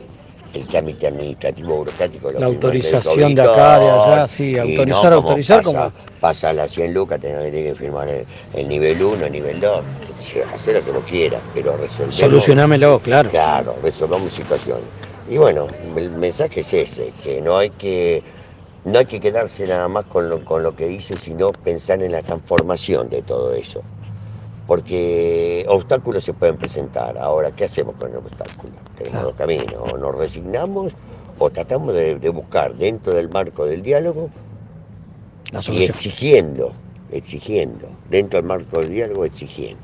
el trámite administrativo burocrático. La autorización de acá, de allá, sí, autorizar, autorizar. Pasa, como... pasa las 100 lucas, tenés que firmar el, nivel 1, el nivel 2, hacer lo que no quiera, pero resolver. Solucionámelo, claro. Claro, resolvamos situaciones. Y bueno, el mensaje es ese, que no hay que no hay que quedarse nada más con lo, con lo que dice, sino pensar en la transformación de todo eso porque obstáculos se pueden presentar. Ahora, ¿qué hacemos con el obstáculo? Tenemos dos caminos, o nos resignamos o tratamos de, buscar dentro del marco del diálogo y exigiendo, exigiendo, dentro del marco del diálogo exigiendo,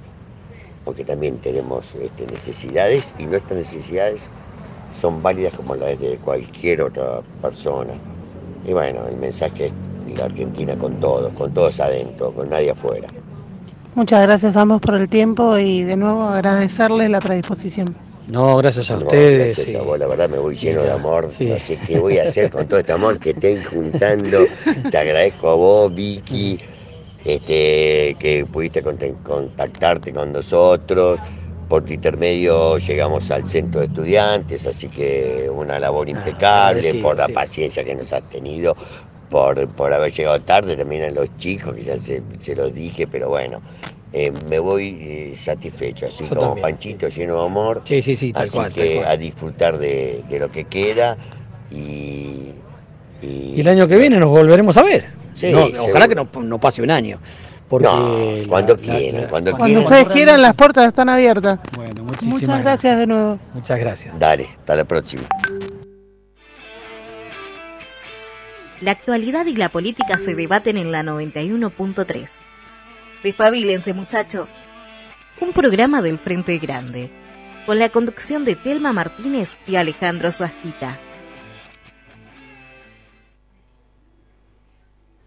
porque también tenemos este, necesidades y nuestras necesidades son válidas como las de cualquier otra persona. Y bueno, el mensaje es la Argentina con todos, con todos adentro, con nadie afuera. Muchas gracias a ambos por el tiempo y de nuevo agradecerles la predisposición. No, gracias a ustedes. Gracias a vos, la verdad me voy lleno de amor. No sé qué voy a hacer con todo este amor que estén juntando. Te agradezco a vos, Vicky, este, que pudiste contactarte con nosotros. Por tu intermedio llegamos al centro de estudiantes, así que una labor ah, impecable, por la paciencia que nos has tenido, por, por haber llegado tarde, también a los chicos, que ya se, los dije, pero bueno, eh, me voy eh, satisfecho, así como Panchito lleno de amor. Sí, sí, sí, así que a disfrutar de, lo que queda y, y, el año que viene nos volveremos a ver. ojalá que no, pase un año. Porque cuando quieran, cuando, cuando ustedes quieran, las puertas están abiertas. Bueno, Muchas gracias de nuevo. Muchas gracias. Dale, hasta la próxima. La actualidad y la política se debaten en la 91.3. Despabilense, muchachos. Un programa del Frente Grande, con la conducción de Telma Martínez y Alejandro Suasquita.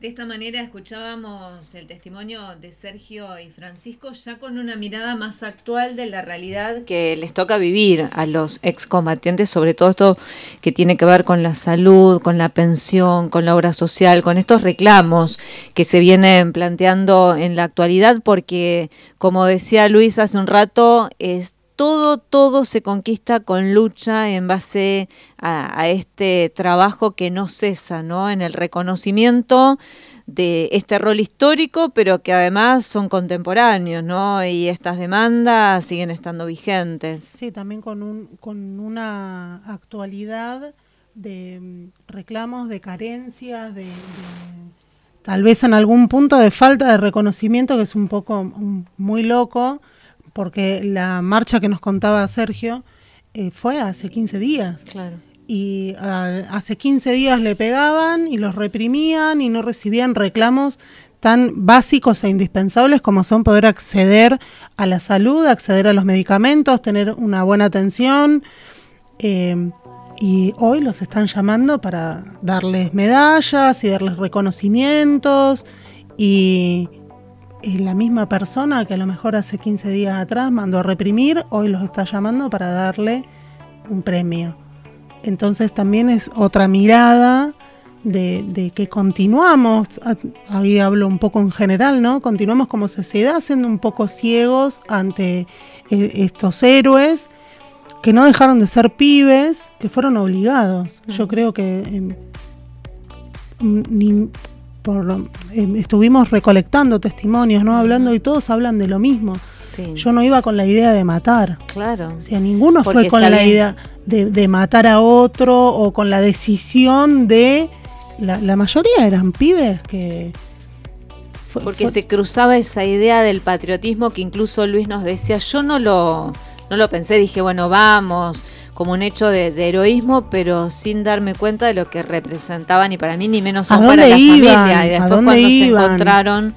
De esta manera escuchábamos el testimonio de Sergio y Francisco ya con una mirada más actual de la realidad que les toca vivir a los excombatientes, sobre todo esto que tiene que ver con la salud, con la pensión, con la obra social, con estos reclamos que se vienen planteando en la actualidad, porque como decía Luis hace un rato, es todo, todo se conquista con lucha en base a, este trabajo que no cesa, ¿no? En el reconocimiento de este rol histórico, pero que además son contemporáneos, ¿no? Y estas demandas siguen estando vigentes. Sí, también con, un, con una actualidad de mm, reclamos, de carencias, de tal vez en algún punto de falta de reconocimiento, que es un poco muy loco, porque la marcha que nos contaba Sergio eh, fue hace 15 días. Claro. Y hace 15 días le pegaban y los reprimían y no recibían reclamos tan básicos e indispensables como son poder acceder a la salud, acceder a los medicamentos, tener una buena atención. Eh, y hoy los están llamando para darles medallas y darles reconocimientos y, la misma persona que a lo mejor hace 15 días atrás mandó a reprimir, hoy los está llamando para darle un premio. Entonces también es otra mirada de, que continuamos, ahí hablo un poco en general, ¿no? Continuamos como sociedad siendo un poco ciegos ante eh, estos héroes que no dejaron de ser pibes, que fueron obligados. Yo creo que em, estuvimos recolectando testimonios, ¿no? Hablando y todos hablan de lo mismo. Yo no iba con la idea de matar. Claro. O sea, ninguno fue con la idea de, matar a otro o con la decisión de... La, mayoría eran pibes que... Porque se cruzaba esa idea del patriotismo que incluso Luis nos decía, yo no lo no lo pensé, dije, bueno, vamos, como un hecho de, heroísmo, pero sin darme cuenta de lo que representaban, y para mí ni menos son para la familia. Y después cuando se encontraron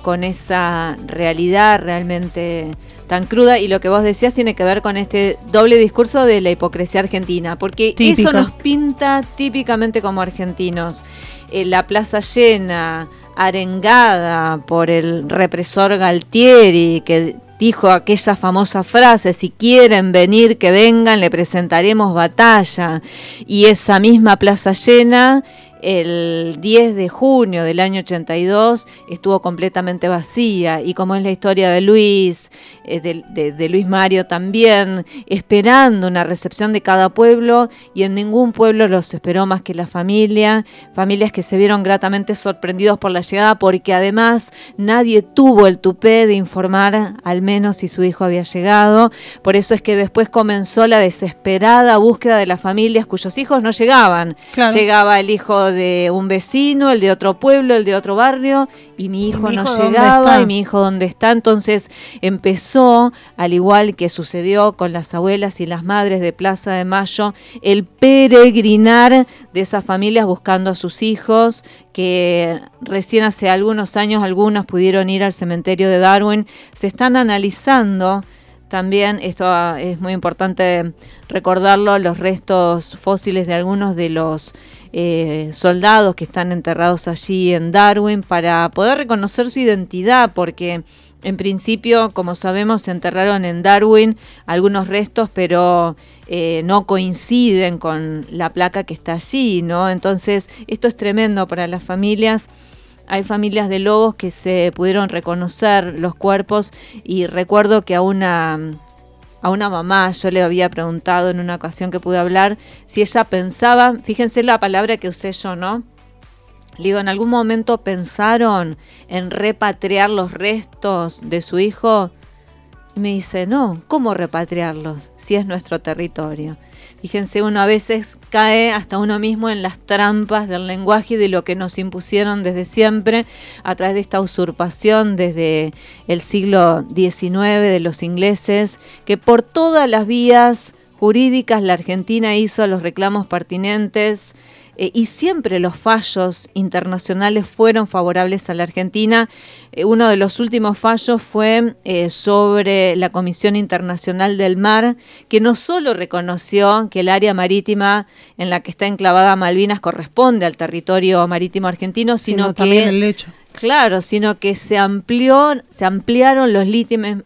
con esa realidad realmente tan cruda, y lo que vos decías tiene que ver con este doble discurso de la hipocresía argentina, porque eso nos pinta típicamente como argentinos. Eh, la plaza llena, arengada por el represor Galtieri, que dijo aquella famosa frase, si quieren venir, que vengan, le presentaremos batalla. Y esa misma plaza llena el 10 de junio del año 82 estuvo completamente vacía y como es la historia de Luis, eh, de, Luis Mario también, esperando una recepción de cada pueblo y en ningún pueblo los esperó más que la familia, familias que se vieron gratamente sorprendidos por la llegada porque además nadie tuvo el tupé de informar al menos si su hijo había llegado, por eso es que después comenzó la desesperada búsqueda de las familias cuyos hijos no llegaban, llegaba el hijo de un vecino, el de otro pueblo, el de otro barrio, y mi hijo, no llegaba, y mi hijo dónde está. Entonces empezó, al igual que sucedió con las abuelas y las madres de Plaza de Mayo, el peregrinar de esas familias buscando a sus hijos, que recién hace algunos años algunos pudieron ir al cementerio de Darwin. Se están analizando también, esto es muy importante recordarlo, los restos fósiles de algunos de los eh, soldados que están enterrados allí en Darwin para poder reconocer su identidad, porque en principio, como sabemos, se enterraron en Darwin algunos restos, pero eh, no coinciden con la placa que está allí, ¿no? Entonces, esto es tremendo para las familias. Hay familias de lobos que se pudieron reconocer los cuerpos y recuerdo que a una a una mamá, yo le había preguntado en una ocasión que pude hablar si ella pensaba, fíjense la palabra que usé yo, ¿no? Le digo, ¿en algún momento pensaron en repatriar los restos de su hijo? Y me dice, no, ¿cómo repatriarlos si es nuestro territorio? Fíjense, uno a veces cae hasta uno mismo en las trampas del lenguaje y de lo que nos impusieron desde siempre a través de esta usurpación desde el siglo XIX de los ingleses, que por todas las vías jurídicas la Argentina hizo los reclamos pertinentes eh, y siempre los fallos internacionales fueron favorables a la Argentina. Eh, uno de los últimos fallos fue eh, sobre la Comisión Internacional del Mar, que no solo reconoció que el área marítima en la que está enclavada Malvinas corresponde al territorio marítimo argentino, sino, que el Claro, sino que se amplió, se ampliaron los,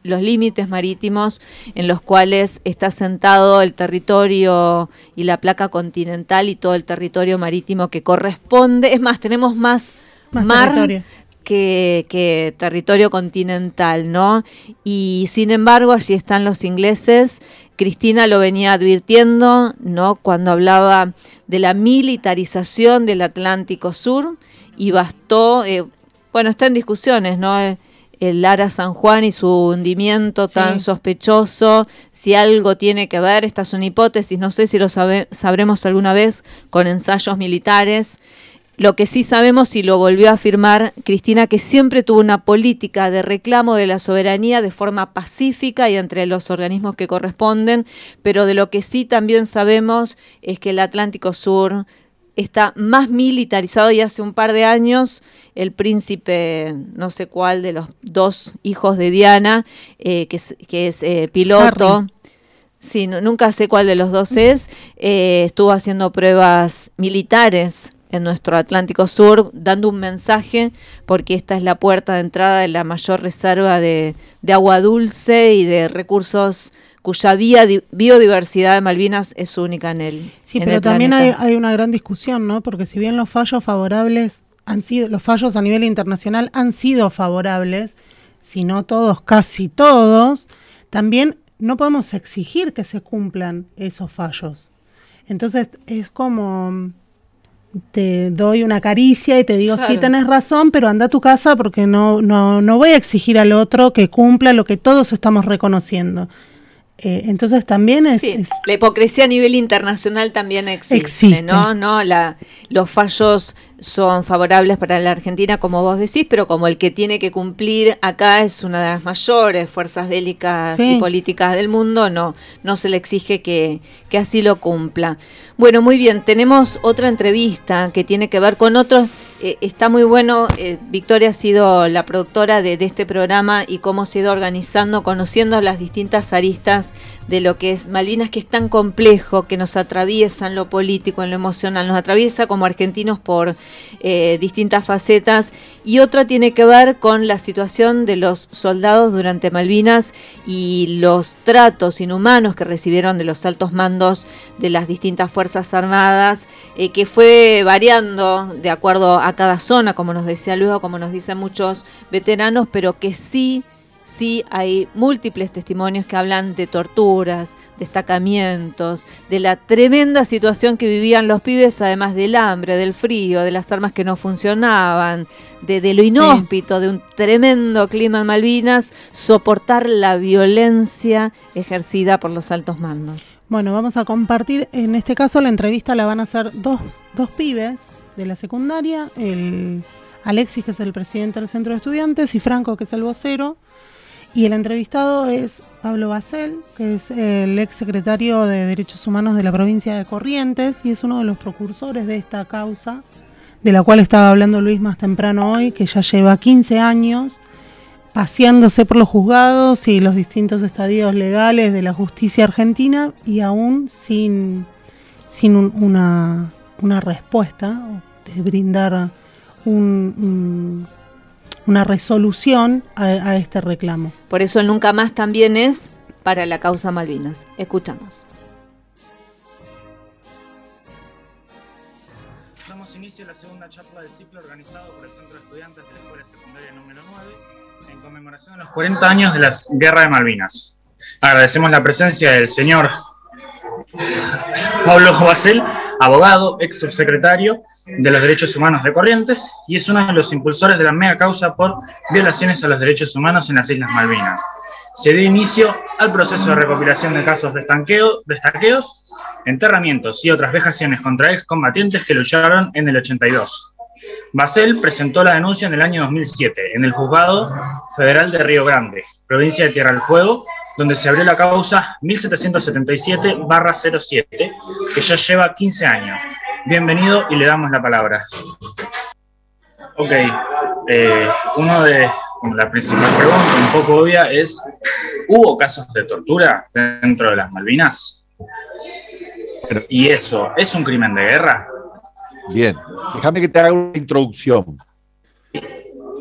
los límites marítimos en los cuales está sentado el territorio y la placa continental y todo el territorio marítimo que corresponde. Es más, tenemos más, mar Que, que, territorio continental, ¿no? Y sin embargo, allí están los ingleses. Cristina lo venía advirtiendo, ¿no? Cuando hablaba de la militarización del Atlántico Sur y bastó, eh, bueno, está en discusiones, ¿no? El Lara San Juan y su hundimiento tan sospechoso, si algo tiene que ver, estas son hipótesis, no sé si lo sabremos alguna vez con ensayos militares. Lo que sí sabemos, y lo volvió a afirmar Cristina, que siempre tuvo una política de reclamo de la soberanía de forma pacífica y entre los organismos que corresponden, pero de lo que sí también sabemos es que el Atlántico Sur está más militarizado y hace un par de años el príncipe, no sé cuál de los dos hijos de Diana, eh, que es, que es eh, piloto. Sí, nunca sé cuál de los dos es, eh, estuvo haciendo pruebas militares en nuestro Atlántico Sur, dando un mensaje, porque esta es la puerta de entrada de la mayor reserva de, agua dulce y de recursos cuya biodiversidad de Malvinas es única en el Sí, pero también hay, hay, una gran discusión, ¿no? Porque si bien los fallos favorables han sido, los fallos a nivel internacional han sido favorables, si no todos, casi todos, también no podemos exigir que se cumplan esos fallos. Entonces es como te doy una caricia y te digo, sí tenés razón, pero anda a tu casa porque no, no, no voy a exigir al otro que cumpla lo que todos estamos reconociendo. Eh, entonces también es, La hipocresía a nivel internacional también existe, ¿no? ¿no? La, los fallos son favorables para la Argentina, como vos decís, pero como el que tiene que cumplir acá es una de las mayores fuerzas bélicas y políticas del mundo, no, no se le exige que, que así lo cumpla. Bueno, muy bien, tenemos otra entrevista que tiene que ver con otros eh, está muy bueno. Eh, Victoria ha sido la productora de, este programa y cómo se ha ido organizando, conociendo las distintas aristas de lo que es Malvinas, que es tan complejo, que nos atraviesa en lo político, en lo emocional, nos atraviesa como argentinos por eh, distintas facetas. Y otra tiene que ver con la situación de los soldados durante Malvinas y los tratos inhumanos que recibieron de los altos mandos de las distintas Fuerzas Armadas, que fue variando de acuerdo a cada zona, como nos decía luego, como nos dicen muchos veteranos, pero que sí, sí hay múltiples testimonios que hablan de torturas, destacamientos, de la tremenda situación que vivían los pibes, además del hambre, del frío, de las armas que no funcionaban, de, lo inhóspito, de un tremendo clima en Malvinas, soportar la violencia ejercida por los altos mandos. Bueno, vamos a compartir, en este caso la entrevista la van a hacer dos, dos pibes de la secundaria, el Alexis, que es el presidente del centro de estudiantes, y Franco, que es el vocero. Y el entrevistado es Pablo Basel, que es el ex secretario de Derechos Humanos de la provincia de Corrientes y es uno de los precursores de esta causa, de la cual estaba hablando Luis más temprano hoy, que ya lleva 15 años paseándose por los juzgados y los distintos estadios legales de la justicia argentina y aún sin, sin una, una respuesta de brindar una resolución a, este reclamo. Por eso el nunca más también es para la causa Malvinas. Escuchamos. Damos inicio a la segunda charla del ciclo organizado por el Centro de Estudiantes de la Escuela Secundaria número 9 en conmemoración de los 40 años de la Guerra de Malvinas. Agradecemos la presencia del señor Pablo Basel, abogado, ex subsecretario de los Derechos Humanos de Corrientes y es uno de los impulsores de la mega causa por violaciones a los derechos humanos en las Islas Malvinas. Se dio inicio al proceso de recopilación de casos de, estanqueo, enterramientos y otras vejaciones contra excombatientes que lucharon en el 82. Basel presentó la denuncia en el año 2007 en el Juzgado Federal de Río Grande, provincia de Tierra del Fuego, donde se abrió la causa 1777-07, que ya lleva 15 años. Bienvenido y le damos la palabra. Ok, eh, uno de la principal pregunta, un poco obvia, es, ¿hubo casos de tortura dentro de las Malvinas? ¿Y eso es un crimen de guerra? Bien, déjame que te haga una introducción.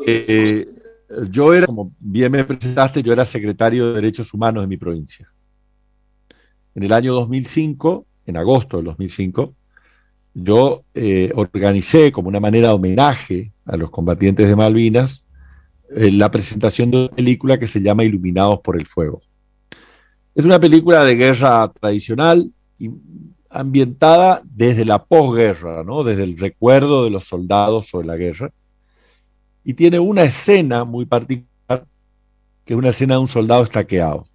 Eh, yo era, como bien me presentaste, yo era secretario de Derechos Humanos de mi provincia. En el año 2005, en agosto del 2005, yo eh, organicé como una manera de homenaje a los combatientes de Malvinas eh, la presentación de una película que se llama Iluminados por el Fuego. Es una película de guerra tradicional y ambientada desde la posguerra, ¿no? desde el recuerdo de los soldados sobre la guerra y tiene una escena muy particular, que es una escena de un soldado estaqueado.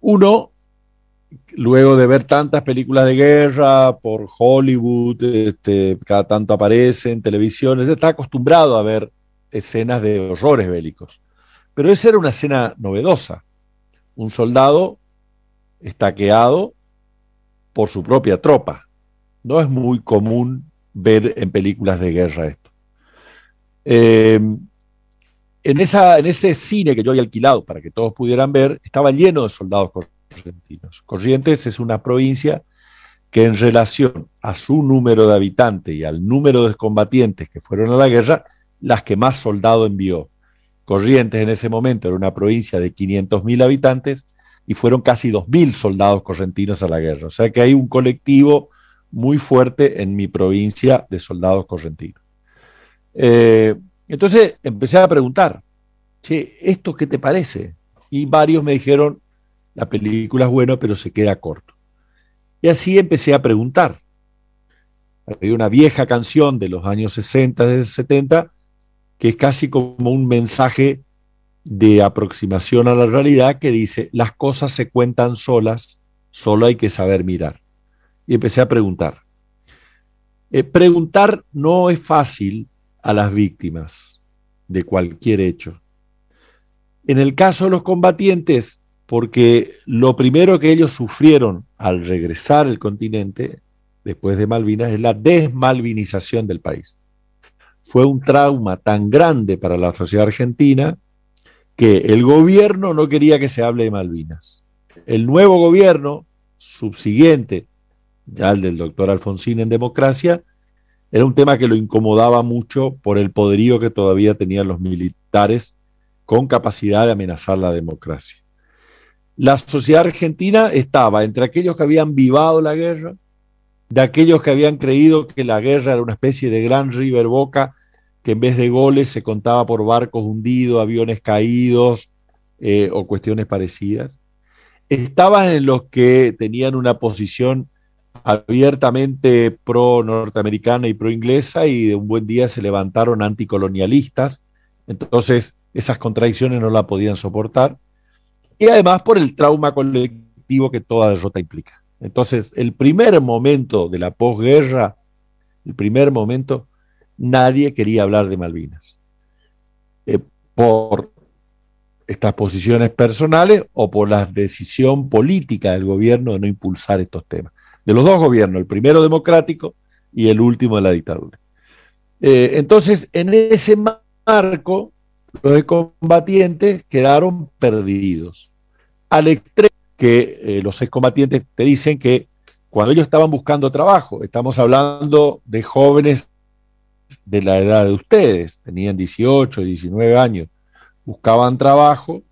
Uno luego de ver tantas películas de guerra por Hollywood, este, cada tanto aparece en televisión, está acostumbrado a ver escenas de horrores bélicos. Pero esa era una escena novedosa. Un soldado estaqueado por su propia tropa. No es muy común ver en películas de guerra esto. Eh, en, en ese cine que yo había alquilado para que todos pudieran ver, estaba lleno de soldados correntinos. Corrientes es una provincia que en relación a su número de habitantes y al número de combatientes que fueron a la guerra, las que más soldados envió. Corrientes en ese momento era una provincia de 500.000 habitantes y fueron casi 2.000 soldados correntinos a la guerra. O sea que hay un colectivo muy fuerte en mi provincia de soldados correntinos. Eh, entonces empecé a preguntar, che, ¿esto qué te parece? Y varios me dijeron, la película es buena, pero se queda corto. Y así empecé a preguntar. Había una vieja canción de los años 60, de 70, que es casi como un mensaje de aproximación a la realidad que dice, las cosas se cuentan solas, solo hay que saber mirar. Y empecé a preguntar. Eh, preguntar no es fácil a las víctimas de cualquier hecho. En el caso de los combatientes, porque lo primero que ellos sufrieron al regresar al continente, después de Malvinas, es la desmalvinización del país. Fue un trauma tan grande para la sociedad argentina que el gobierno no quería que se hable de Malvinas. El nuevo gobierno, subsiguiente, ya el del doctor Alfonsín en democracia, era un tema que lo incomodaba mucho por el poderío que todavía tenían los militares con capacidad de amenazar la democracia. La sociedad argentina estaba entre aquellos que habían vivado la guerra, de aquellos que habían creído que la guerra era una especie de gran River Boca, que en vez de goles se contaba por barcos hundidos, aviones caídos eh, o cuestiones parecidas. Estaban en los que tenían una posición abiertamente pro norteamericana y pro inglesa y de un buen día se levantaron anticolonialistas. Entonces esas contradicciones no la podían soportar. Y además por el trauma colectivo que toda derrota implica. Entonces el primer momento de la posguerra, el primer momento, nadie quería hablar de Malvinas. Eh, por estas posiciones personales o por la decisión política del gobierno de no impulsar estos temas de los dos gobiernos, el primero democrático y el último de la dictadura. Eh, entonces, en ese marco, los combatientes quedaron perdidos. Al extremo que eh, los excombatientes te dicen que cuando ellos estaban buscando trabajo, estamos hablando de jóvenes de la edad de ustedes, tenían 18, 19 años, buscaban trabajo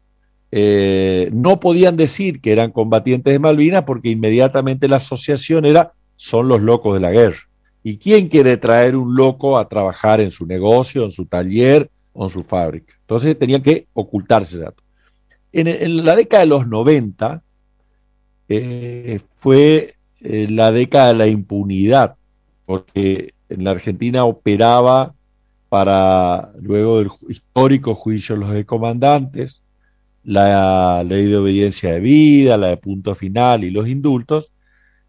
eh, no podían decir que eran combatientes de Malvinas porque inmediatamente la asociación era son los locos de la guerra. ¿Y quién quiere traer un loco a trabajar en su negocio, en su taller o en su fábrica? Entonces tenían que ocultarse ese dato. En, la década de los 90 eh, fue eh, la década de la impunidad, porque en la Argentina operaba para luego del histórico juicio de los comandantes, la ley de obediencia de vida, la de punto final y los indultos.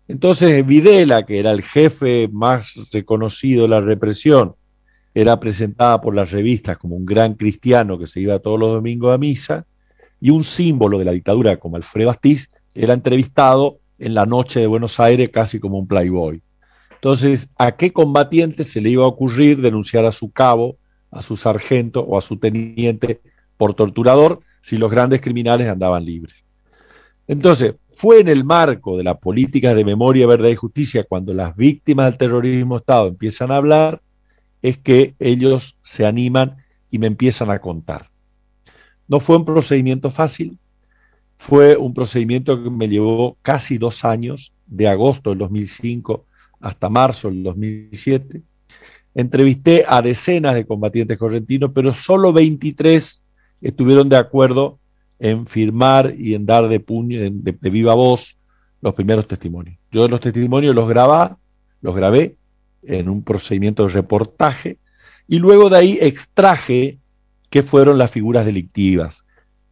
Entonces Videla, que era el jefe más reconocido de la represión, era presentada por las revistas como un gran cristiano que se iba todos los domingos a misa, y un símbolo de la dictadura como Alfredo Astiz era entrevistado en la noche de Buenos Aires casi como un playboy. Entonces, ¿a qué combatiente se le iba a ocurrir denunciar a su cabo, a su sargento o a su teniente por torturador si los grandes criminales andaban libres. Entonces, fue en el marco de la política de memoria, verdad y justicia, cuando las víctimas del terrorismo Estado empiezan a hablar, es que ellos se animan y me empiezan a contar. No fue un procedimiento fácil, fue un procedimiento que me llevó casi dos años, de agosto del 2005 hasta marzo del 2007. Entrevisté a decenas de combatientes correntinos, pero solo 23 estuvieron de acuerdo en firmar y en dar de, puño, de, viva voz los primeros testimonios. Yo los testimonios los grabé, los grabé en un procedimiento de reportaje y luego de ahí extraje qué fueron las figuras delictivas,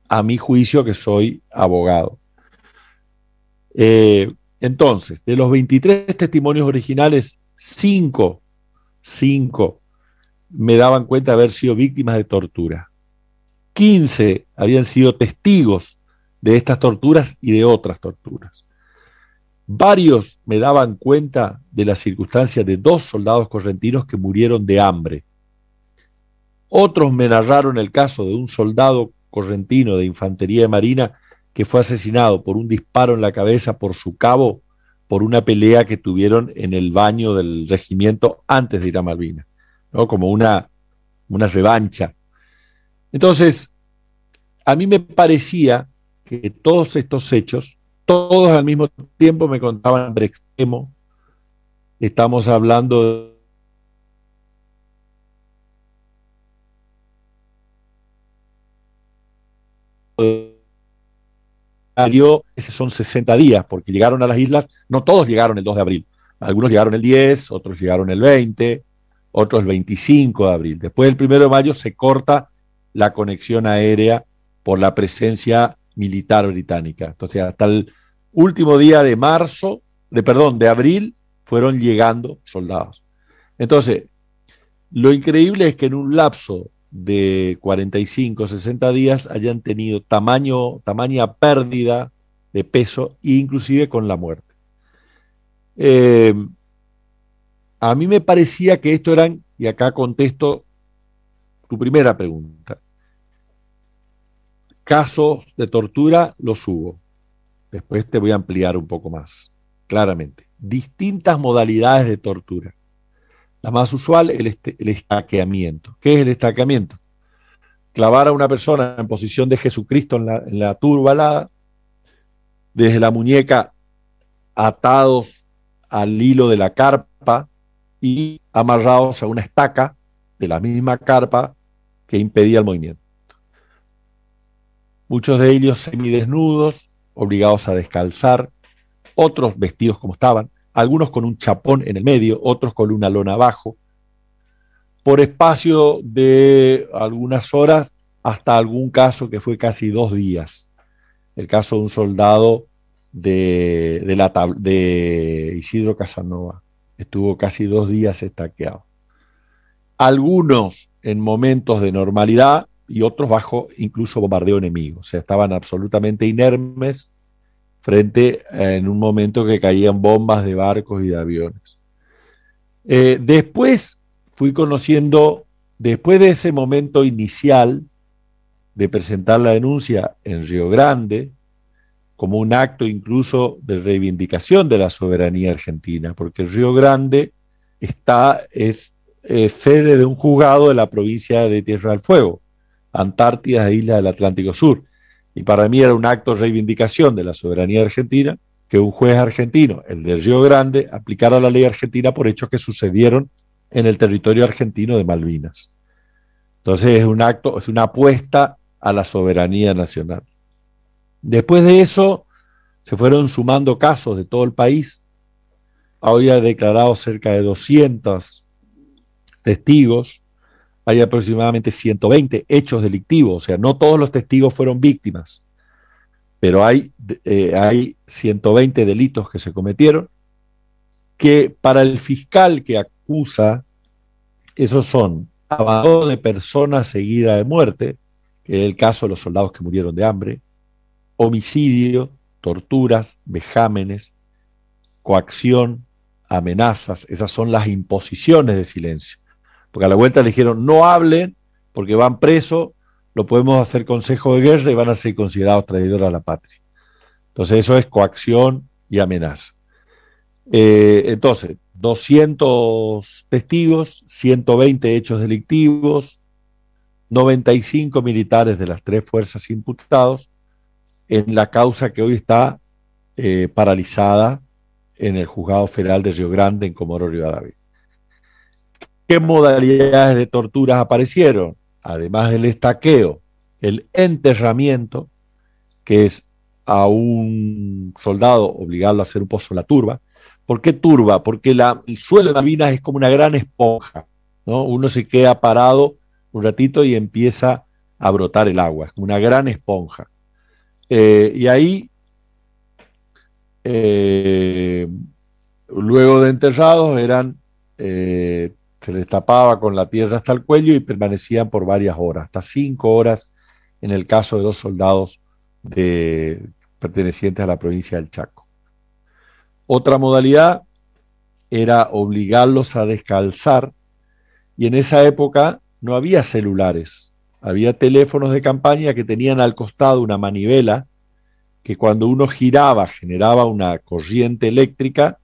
a mi juicio que soy abogado. Eh, entonces, de los 23 testimonios originales, 5, 5 me daban cuenta de haber sido víctimas de tortura. 15 habían sido testigos de estas torturas y de otras torturas. Varios me daban cuenta de la circunstancia de dos soldados correntinos que murieron de hambre. Otros me narraron el caso de un soldado correntino de infantería de marina que fue asesinado por un disparo en la cabeza por su cabo por una pelea que tuvieron en el baño del regimiento antes de ir a Malvinas, ¿no? como una, una revancha. Entonces, a mí me parecía que todos estos hechos, todos al mismo tiempo me contaban de extremo. Estamos hablando de esos son 60 días, porque llegaron a las islas, no todos llegaron el 2 de abril, algunos llegaron el 10, otros llegaron el 20, otros el 25 de abril. Después del 1 de mayo se corta la conexión aérea por la presencia militar británica. Entonces, hasta el último día de marzo, de perdón, de abril, fueron llegando soldados. Entonces, lo increíble es que en un lapso de 45, 60 días hayan tenido tamaño, tamaña pérdida de peso, inclusive con la muerte. Eh, a mí me parecía que esto eran, y acá contesto tu primera pregunta, casos de tortura los hubo. Después te voy a ampliar un poco más, claramente. Distintas modalidades de tortura. La más usual, el, el estaqueamiento. ¿Qué es el estaqueamiento? Clavar a una persona en posición de Jesucristo en la, en la desde la muñeca atados al hilo de la carpa y amarrados a una estaca de la misma carpa que impedía el movimiento. Muchos de ellos semidesnudos, obligados a descalzar, otros vestidos como estaban, algunos con un chapón en el medio, otros con una lona abajo, por espacio de algunas horas hasta algún caso que fue casi dos días. El caso de un soldado de, de, la, de Isidro Casanova. Estuvo casi dos días estaqueado. Algunos en momentos de normalidad y otros bajo incluso bombardeo enemigo. O sea, estaban absolutamente inermes frente a, en un momento que caían bombas de barcos y de aviones. Eh, después fui conociendo, después de ese momento inicial de presentar la denuncia en Río Grande, como un acto incluso de reivindicación de la soberanía argentina, porque Río Grande está, es eh, sede de un juzgado de la provincia de Tierra del Fuego, Antártida e Isla del Atlántico Sur. Y para mí era un acto de reivindicación de la soberanía argentina que un juez argentino, el de Río Grande, aplicara la ley argentina por hechos que sucedieron en el territorio argentino de Malvinas. Entonces es un acto, es una apuesta a la soberanía nacional. Después de eso, se fueron sumando casos de todo el país. Hoy ha declarado cerca de 200 testigos hay aproximadamente 120 hechos delictivos, o sea, no todos los testigos fueron víctimas, pero hay, eh, hay 120 delitos que se cometieron, que para el fiscal que acusa, esos son abandono de persona seguida de muerte, que es el caso de los soldados que murieron de hambre, homicidio, torturas, vejámenes, coacción, amenazas, esas son las imposiciones de silencio porque a la vuelta le dijeron no hablen porque van presos, lo podemos hacer consejo de guerra y van a ser considerados traidores a la patria. Entonces eso es coacción y amenaza. Eh, entonces, 200 testigos, 120 hechos delictivos, 95 militares de las tres fuerzas imputados en la causa que hoy está eh, paralizada en el juzgado federal de Río Grande en Comoro Rivadavia. ¿Qué modalidades de torturas aparecieron? Además del estaqueo, el enterramiento, que es a un soldado obligado a hacer un pozo la turba. ¿Por qué turba? Porque el suelo de Malvinas es como una gran esponja. ¿no? Uno se queda parado un ratito y empieza a brotar el agua, es como una gran esponja. Eh, y ahí eh, luego de enterrados eran, eh, se les tapaba con la tierra hasta el cuello y permanecían por varias horas, hasta cinco horas en el caso de dos soldados pertenecientes a la provincia del Chaco. Otra modalidad era obligarlos a descalzar y en esa época no había celulares, había teléfonos de campaña que tenían al costado una manivela que cuando uno giraba generaba una corriente eléctrica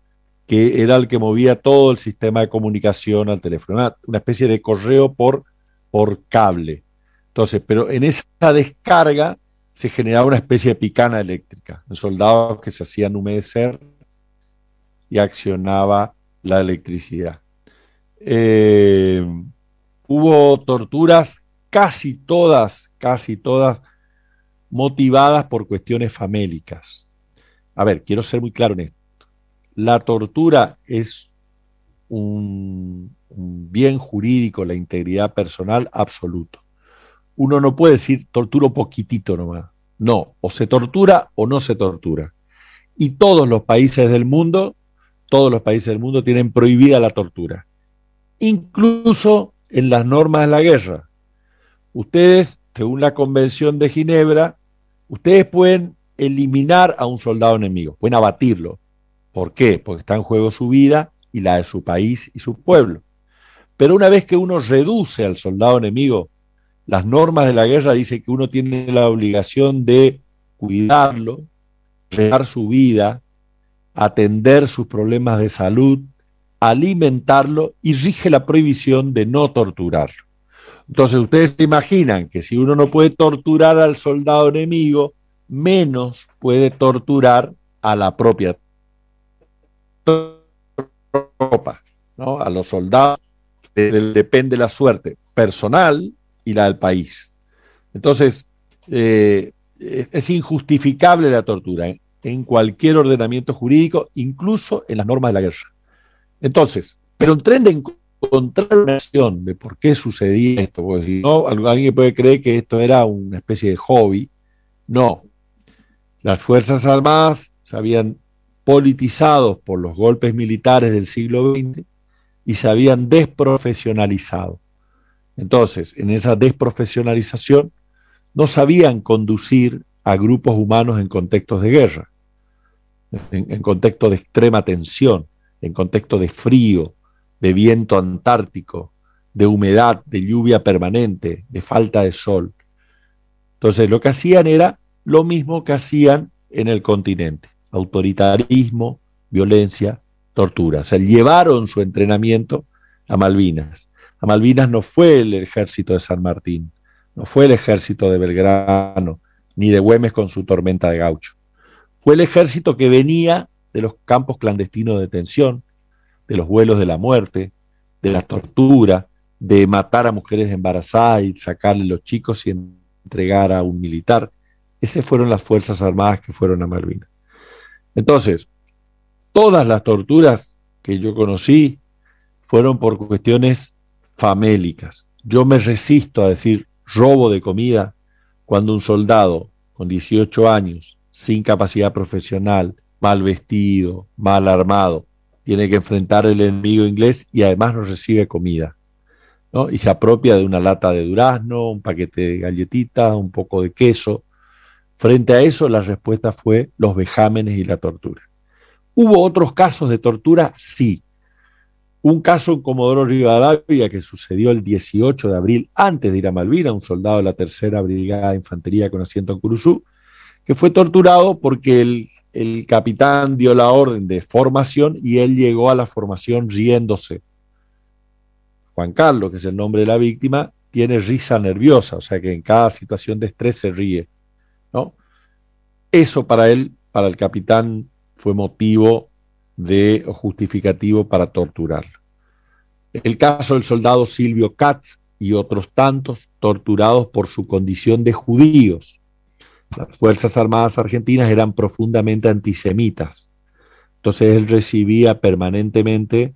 que era el que movía todo el sistema de comunicación al teléfono, una, especie de correo por, por cable. Entonces, pero en esa descarga se generaba una especie de picana eléctrica, en soldados que se hacían humedecer y accionaba la electricidad. Eh, hubo torturas, casi todas, casi todas motivadas por cuestiones famélicas. A ver, quiero ser muy claro en esto. La tortura es un, bien jurídico, la integridad personal absoluto. Uno no puede decir torturo poquitito nomás. No, o se tortura o no se tortura. Y todos los países del mundo, todos los países del mundo tienen prohibida la tortura. Incluso en las normas de la guerra. Ustedes, según la Convención de Ginebra, ustedes pueden eliminar a un soldado enemigo, pueden abatirlo. ¿Por qué? Porque está en juego su vida y la de su país y su pueblo. Pero una vez que uno reduce al soldado enemigo, las normas de la guerra dicen que uno tiene la obligación de cuidarlo, dar su vida, atender sus problemas de salud, alimentarlo y rige la prohibición de no torturarlo. Entonces ustedes se imaginan que si uno no puede torturar al soldado enemigo, menos puede torturar a la propia ¿no? a los soldados. Depende la suerte personal y la del país. Entonces, eh, es injustificable la tortura ¿eh? en cualquier ordenamiento jurídico, incluso en las normas de la guerra. Entonces, pero en tren de encontrar una acción de por qué sucedía esto, porque si no, alguien puede creer que esto era una especie de hobby. No. Las Fuerzas Armadas se habían politizado por los golpes militares del siglo XX y se habían desprofesionalizado. Entonces, en esa desprofesionalización, no sabían conducir a grupos humanos en contextos de guerra, en, contextos de extrema tensión en contexto de frío, de viento antártico, de humedad, de lluvia permanente, de falta de sol. Entonces lo que hacían era lo mismo que hacían en el continente, autoritarismo, violencia, tortura. O sea, llevaron su entrenamiento a Malvinas. A Malvinas no fue el ejército de San Martín, no fue el ejército de Belgrano, ni de Güemes con su tormenta de gaucho. Fue el ejército que venía de los campos clandestinos de detención, de los vuelos de la muerte, de la tortura, de matar a mujeres embarazadas y sacarle los chicos y entregar a un militar. Esas fueron las Fuerzas Armadas que fueron a Malvinas. Entonces, todas las torturas que yo conocí fueron por cuestiones famélicas. Yo me resisto a decir robo de comida cuando un soldado con 18 años, sin capacidad profesional, mal vestido, mal armado, tiene que enfrentar el enemigo inglés y además no recibe comida. ¿no? Y se apropia de una lata de durazno, un paquete de galletitas, un poco de queso. Frente a eso, la respuesta fue los vejámenes y la tortura. ¿Hubo otros casos de tortura? Sí. Un caso en Comodoro Rivadavia que sucedió el 18 de abril, antes de ir a Malvina, un soldado de la tercera brigada de infantería con asiento en Curuzú, que fue torturado porque el el capitán dio la orden de formación y él llegó a la formación riéndose. Juan Carlos, que es el nombre de la víctima, tiene risa nerviosa, o sea que en cada situación de estrés se ríe. Eso para él, para el capitán, fue motivo de justificativo para torturarlo. El caso del soldado Silvio Katz y otros tantos torturados por su condición de judíos las Fuerzas Armadas Argentinas eran profundamente antisemitas. Entonces él recibía permanentemente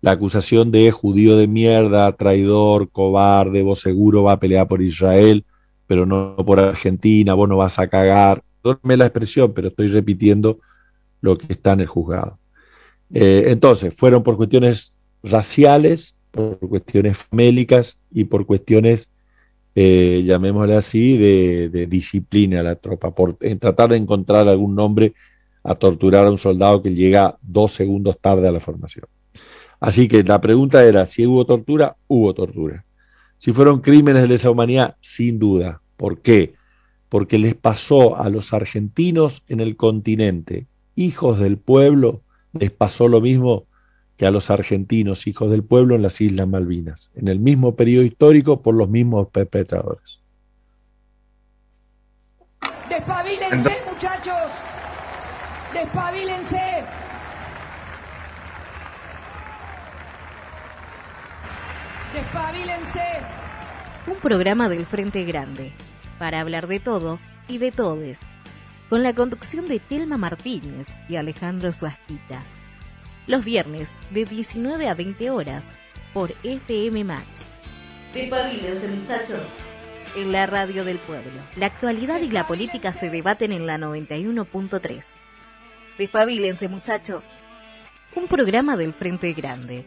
la acusación de judío de mierda, traidor, cobarde, vos seguro va a pelear por Israel, pero no por Argentina, vos no vas a cagar. No la expresión, pero estoy repitiendo lo que está en el juzgado. Eh, entonces, fueron por cuestiones raciales, por cuestiones famélicas y por cuestiones, eh, llamémosle así, de, disciplina a la tropa, por tratar de encontrar algún nombre a torturar a un soldado que llega dos segundos tarde a la formación. Así que la pregunta era, si hubo tortura, hubo tortura. Si fueron crímenes de lesa humanidad, sin duda. ¿Por qué? Porque les pasó a los argentinos en el continente, hijos del pueblo, les pasó lo mismo que a los argentinos, hijos del pueblo, en las Islas Malvinas, en el mismo periodo histórico por los mismos perpetradores. Despabilense, muchachos. Despabilense. Despabilense. Un programa del Frente Grande para hablar de todo y de todes, con la conducción de Telma Martínez y Alejandro Suasquita los viernes de 19 a 20 horas por FM Max. Despabilense muchachos. En la radio del pueblo. La actualidad y la política se debaten en la 91.3. Despabilense muchachos. Un programa del Frente Grande.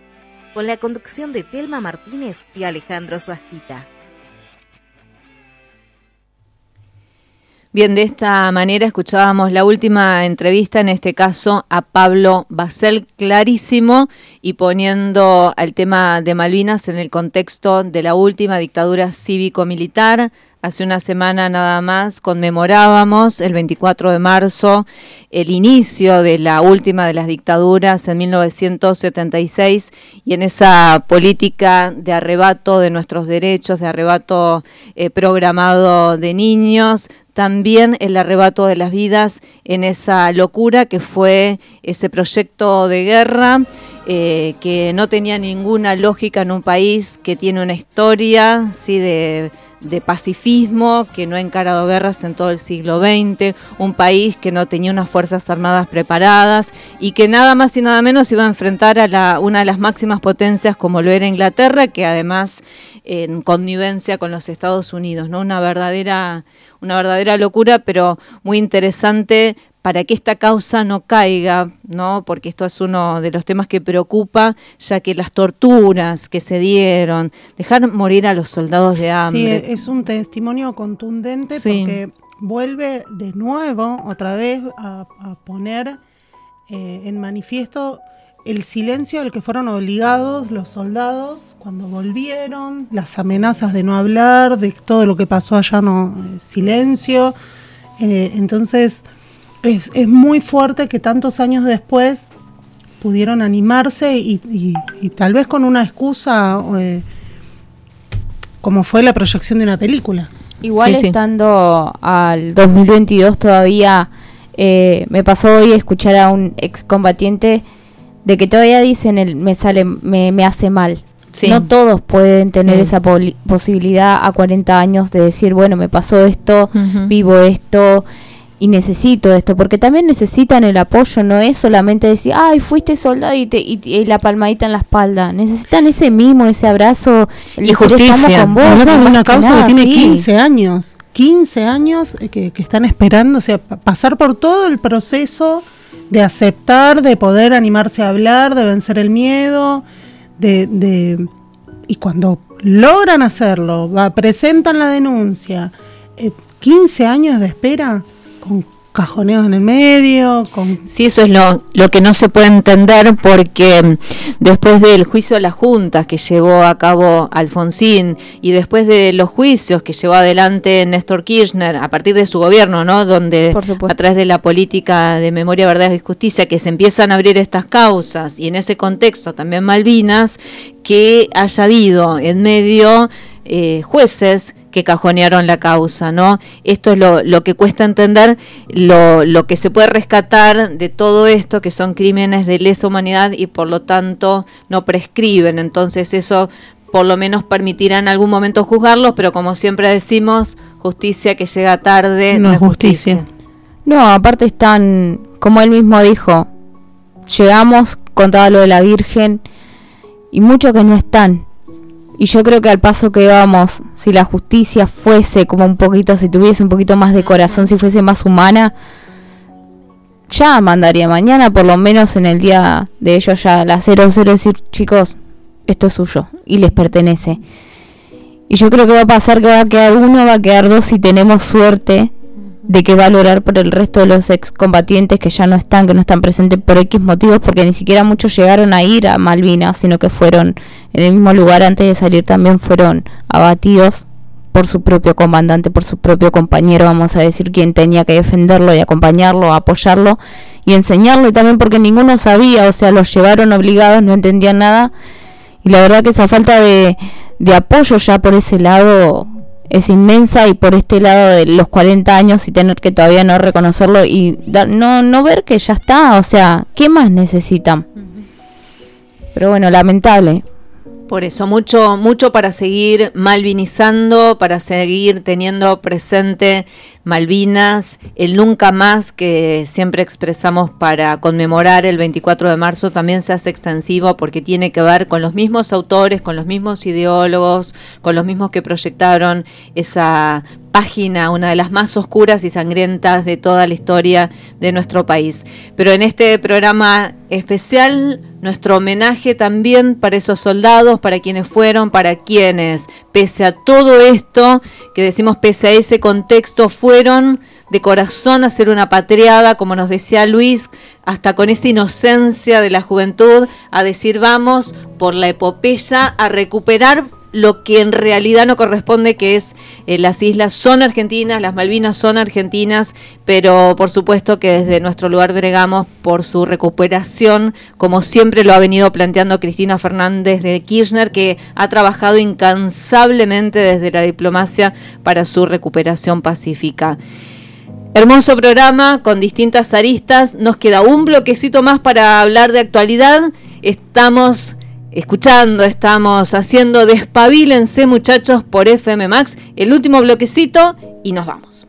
Con la conducción de Telma Martínez y Alejandro Suasquita. Bien, de esta manera escuchábamos la última entrevista, en este caso a Pablo Basel, clarísimo y poniendo el tema de Malvinas en el contexto de la última dictadura cívico-militar Hace una semana nada más conmemorábamos el 24 de marzo el inicio de la última de las dictaduras en 1976 y en esa política de arrebato de nuestros derechos, de arrebato eh, programado de niños, también el arrebato de las vidas en esa locura que fue ese proyecto de guerra eh, que no tenía ninguna lógica en un país que tiene una historia ¿sí? de de pacifismo, que no ha encarado guerras en todo el siglo XX, un país que no tenía unas fuerzas armadas preparadas y que nada más y nada menos iba a enfrentar a la, una de las máximas potencias como lo era Inglaterra, que además en connivencia con los Estados Unidos, ¿no? Una verdadera, una verdadera locura, pero muy interesante para que esta causa no caiga, ¿no? Porque esto es uno de los temas que preocupa, ya que las torturas que se dieron, dejar morir a los soldados de hambre. Sí, es un testimonio contundente porque vuelve de nuevo otra vez a, poner eh, en manifiesto el silencio al que fueron obligados los soldados cuando volvieron, las amenazas de no hablar, de todo lo que pasó allá, no eh, silencio. Eh, entonces es, muy fuerte que tantos años después pudieron animarse y, tal vez con una excusa eh, como fue la proyección de una película. Igual estando al 2022 todavía eh, me pasó hoy escuchar a un excombatiente de que todavía dicen el me sale me, me hace mal. No todos pueden tener esa posibilidad a 40 años de decir, bueno, me pasó esto, vivo esto, y necesito esto, porque también necesitan el apoyo, no es solamente decir, ay, fuiste soldado y, te, y, la palmadita en la espalda, necesitan ese mimo, ese abrazo, y justicia. Con vos, de una causa que tiene 15 años, 15 años que, que están esperando, o sea, pasar por todo el proceso de aceptar, de poder animarse a hablar, de vencer el miedo, de, de y cuando logran hacerlo, va, presentan la denuncia, 15 eh, años de espera, con cajoneos en el medio. Con... Sí, eso es lo, lo que no se puede entender porque mm, después del juicio de las juntas que llevó a cabo Alfonsín y después de los juicios que llevó adelante Néstor Kirchner a partir de su gobierno, ¿no? Donde a través de la política de memoria, verdad y justicia que se empiezan a abrir estas causas y en ese contexto también Malvinas, que haya habido en medio eh, jueces que cajonearon la causa, ¿no? Esto es lo, que cuesta entender, lo, lo, que se puede rescatar de todo esto, que son crímenes de lesa humanidad y por lo tanto no prescriben. Entonces eso por lo menos permitirá en algún momento juzgarlos, pero como siempre decimos, justicia que llega tarde no, es justicia. No, aparte están, como él mismo dijo, llegamos, contaba lo de la Virgen, y muchos que no están. Y yo creo que al paso que vamos, si la justicia fuese como un poquito, si tuviese un poquito más de corazón, si fuese más humana, ya mandaría mañana, por lo menos en el día de ellos ya a las 00 decir, chicos, esto es suyo y les pertenece. Y yo creo que va a pasar que va a quedar uno, va a quedar dos si tenemos suerte de que va a lograr por el resto de los excombatientes que ya no están, que no están presentes por X motivos, porque ni siquiera muchos llegaron a ir a Malvinas, sino que fueron en el mismo lugar antes de salir también fueron abatidos por su propio comandante, por su propio compañero, vamos a decir, quien tenía que defenderlo y acompañarlo, apoyarlo y enseñarlo, y también porque ninguno sabía, o sea, los llevaron obligados, no entendían nada, y la verdad que esa falta de, de apoyo ya por ese lado es inmensa y por este lado de los 40 años y tener que todavía no reconocerlo y no, no ver que ya está, o sea, ¿qué más necesitan? Pero bueno, lamentable. Por eso, mucho, mucho para seguir malvinizando, para seguir teniendo presente Malvinas, el nunca más que siempre expresamos para conmemorar el 24 de marzo también se hace extensivo porque tiene que ver con los mismos autores, con los mismos ideólogos, con los mismos que proyectaron esa página, una de las más oscuras y sangrientas de toda la historia de nuestro país. Pero en este programa especial, nuestro homenaje también para esos soldados, para quienes fueron, para quienes, pese a todo esto, que decimos pese a ese contexto, fueron de corazón a ser una patriada, como nos decía Luis, hasta con esa inocencia de la juventud, a decir vamos por la epopeya, a recuperar lo que en realidad no corresponde, que es eh, las islas son argentinas, las Malvinas son argentinas, pero por supuesto que desde nuestro lugar bregamos por su recuperación, como siempre lo ha venido planteando Cristina Fernández de Kirchner, que ha trabajado incansablemente desde la diplomacia para su recuperación pacífica. Hermoso programa con distintas aristas. Nos queda un bloquecito más para hablar de actualidad. Estamos escuchando, estamos haciendo Despabilense muchachos por FM Max, el último bloquecito y nos vamos.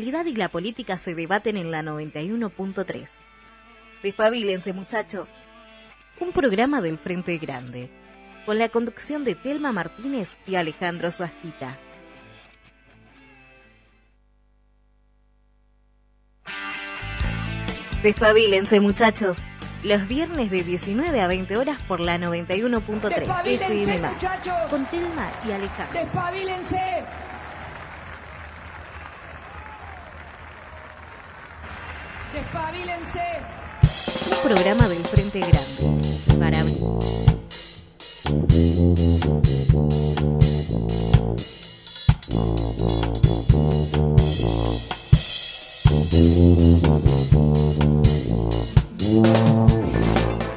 La actualidad y la política se debaten en la 91.3. Despabilense, muchachos. Un programa del Frente Grande, con la conducción de Telma Martínez y Alejandro Suasquita. Despabilense, muchachos. Los viernes de 19 a 20 horas por la 91.3 FM con Telma y Alejandro. ¡Despabilense! ¡Despabilense! Un programa del Frente Grande. Para abrir.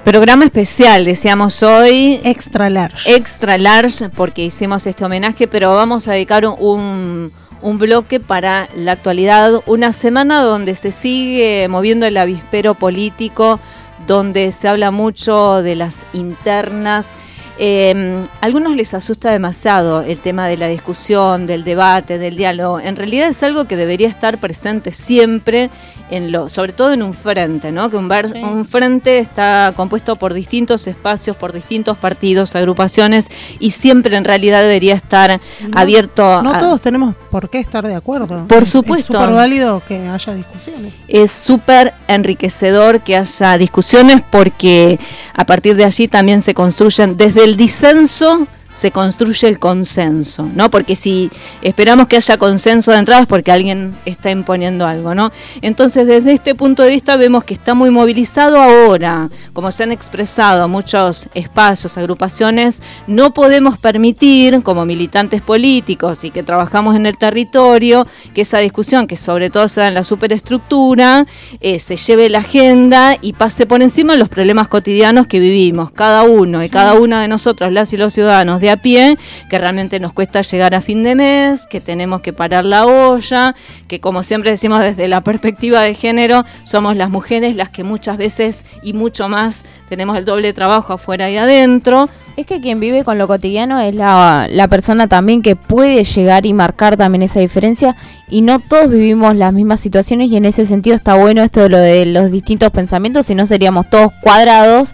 Programa especial, decíamos hoy. Extra large. Extra large, porque hicimos este homenaje, pero vamos a dedicar un, un bloque para la actualidad, una semana donde se sigue moviendo el avispero político, donde se habla mucho de las internas. A algunos les asusta demasiado el tema de la discusión, del debate, del diálogo. En realidad es algo que debería estar presente siempre en lo, sobre todo en un frente, ¿no? Que un, un frente está compuesto por distintos espacios, por distintos partidos, agrupaciones, y siempre en realidad debería estar abierto. No todos tenemos por qué estar de acuerdo. Por supuesto. Es súper válido que haya discusiones. Es súper enriquecedor que haya discusiones porque a partir de allí también se construyen desde el disenso se construye el consenso, ¿no? Porque si esperamos que haya consenso de entrada es porque alguien está imponiendo algo, ¿no? Entonces, desde este punto de vista vemos que está muy movilizado ahora, como se han expresado muchos espacios, agrupaciones, no podemos permitir, como militantes políticos y que trabajamos en el territorio, que esa discusión, que sobre todo se da en la superestructura, eh, se lleve la agenda y pase por encima de los problemas cotidianos que vivimos, cada uno y cada una de nosotros, las y los ciudadanos de a pie, que realmente nos cuesta llegar a fin de mes, que tenemos que parar la olla, que como siempre decimos desde la perspectiva de género, somos las mujeres las que muchas veces y mucho más tenemos el doble trabajo afuera y adentro. Es que quien vive con lo cotidiano es la, la persona también que puede llegar y marcar también esa diferencia y no todos vivimos las mismas situaciones y en ese sentido está bueno esto de de los distintos pensamientos, si no seríamos todos cuadrados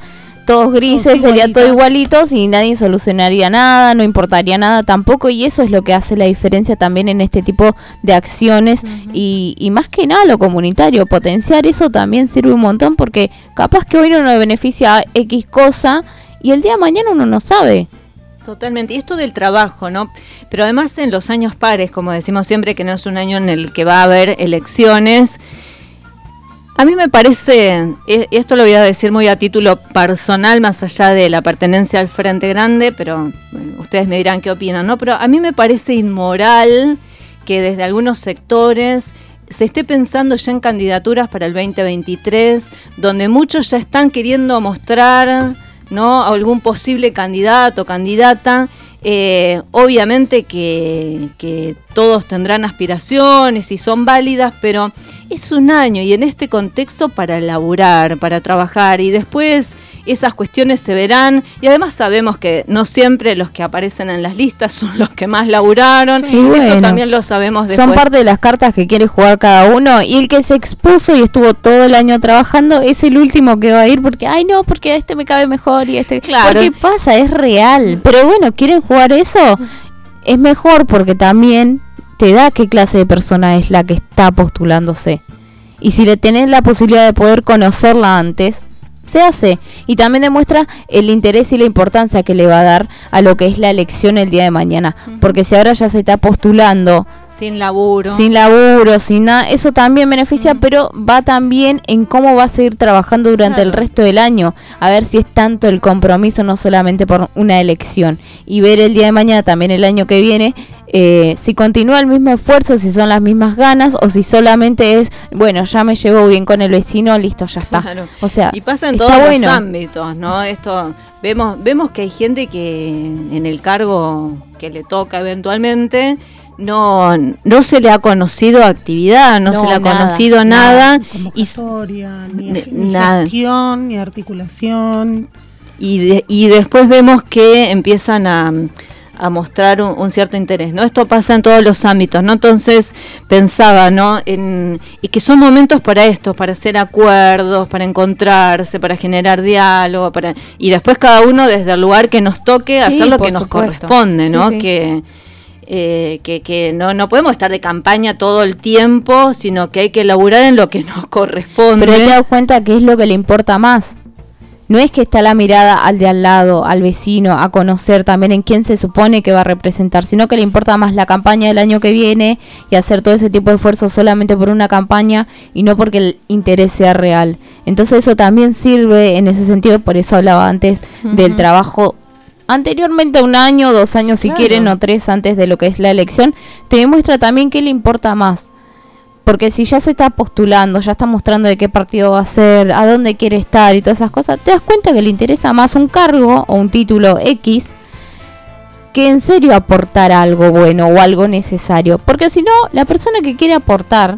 todos grises, sería todo igualitos y nadie solucionaría nada, no importaría nada tampoco y eso es lo que hace la diferencia también en este tipo de acciones y, y, más que nada lo comunitario, potenciar eso también sirve un montón porque capaz que hoy no nos beneficia a X cosa y el día de mañana uno no sabe. Totalmente. Y esto del trabajo, ¿no? Pero además en los años pares, como decimos siempre, que no es un año en el que va a haber elecciones, a mí me parece, esto lo voy a decir muy a título personal, más allá de la pertenencia al Frente Grande, pero ustedes me dirán qué opinan, ¿no? Pero a mí me parece inmoral que desde algunos sectores se esté pensando ya en candidaturas para el 2023, donde muchos ya están queriendo mostrar ¿no? algún posible candidato o candidata. Eh, obviamente que todos tendrán aspiraciones y son válidas, pero es un año y en este contexto para laburar, para trabajar y después esas cuestiones se verán y además sabemos que no siempre los que aparecen en las listas son los que más laburaron, eso también lo sabemos después. Son parte de las cartas que quiere jugar cada uno y el que se expuso y estuvo todo el año trabajando es el último que va a ir porque, ay no, porque este me cabe mejor y este... Claro. ¿Qué pasa? Es real, pero bueno, ¿quieren jugar eso? Es mejor porque también te da qué clase de persona es la que está postulándose. Y si le tenés la posibilidad de poder conocerla antes, se hace. Y también demuestra el interés y la importancia que le va a dar a lo que es la elección el día de mañana. Porque si ahora ya se está postulando. Sin laburo. Sin laburo, sin nada. Eso también beneficia, pero va también en cómo va a seguir trabajando durante el resto del año. A ver si es tanto el compromiso, no solamente por una elección. Y ver el día de mañana, también el año que viene, eh, si continúa el mismo esfuerzo, si son las mismas ganas o si solamente es, bueno, ya me llevo bien con el vecino, listo, ya está. O sea, y pasa en todos los ámbitos, ¿no? Esto vemos vemos que hay gente que en el cargo que le toca eventualmente no no se le ha conocido actividad, no, se le ha conocido nada, y ni, ni gestión, ni articulación. Y, y después vemos que empiezan a a mostrar un, cierto interés, ¿no? Esto pasa en todos los ámbitos, ¿no? Entonces pensaba, ¿no? En, y que son momentos para esto, para hacer acuerdos, para encontrarse, para generar diálogo, para y después cada uno desde el lugar que nos toque hacer lo que nos corresponde, ¿no? Que eh, que, que no, no podemos estar de campaña todo el tiempo, sino que hay que elaborar en lo que nos corresponde. Pero que dar cuenta que es lo que le importa más no es que está la mirada al de al lado, al vecino, a conocer también en quién se supone que va a representar, sino que le importa más la campaña del año que viene y hacer todo ese tipo de esfuerzo solamente por una campaña y no porque el interés sea real. Entonces eso también sirve en ese sentido, por eso hablaba antes del trabajo. Anteriormente un año, dos años si quieren o tres antes de lo que es la elección, te demuestra también qué le importa más porque si ya se está postulando, ya está mostrando de qué partido va a ser, a dónde quiere estar y todas esas cosas, te das cuenta que le interesa más un cargo o un título X que en serio aportar algo bueno o algo necesario. Porque si no, la persona que quiere aportar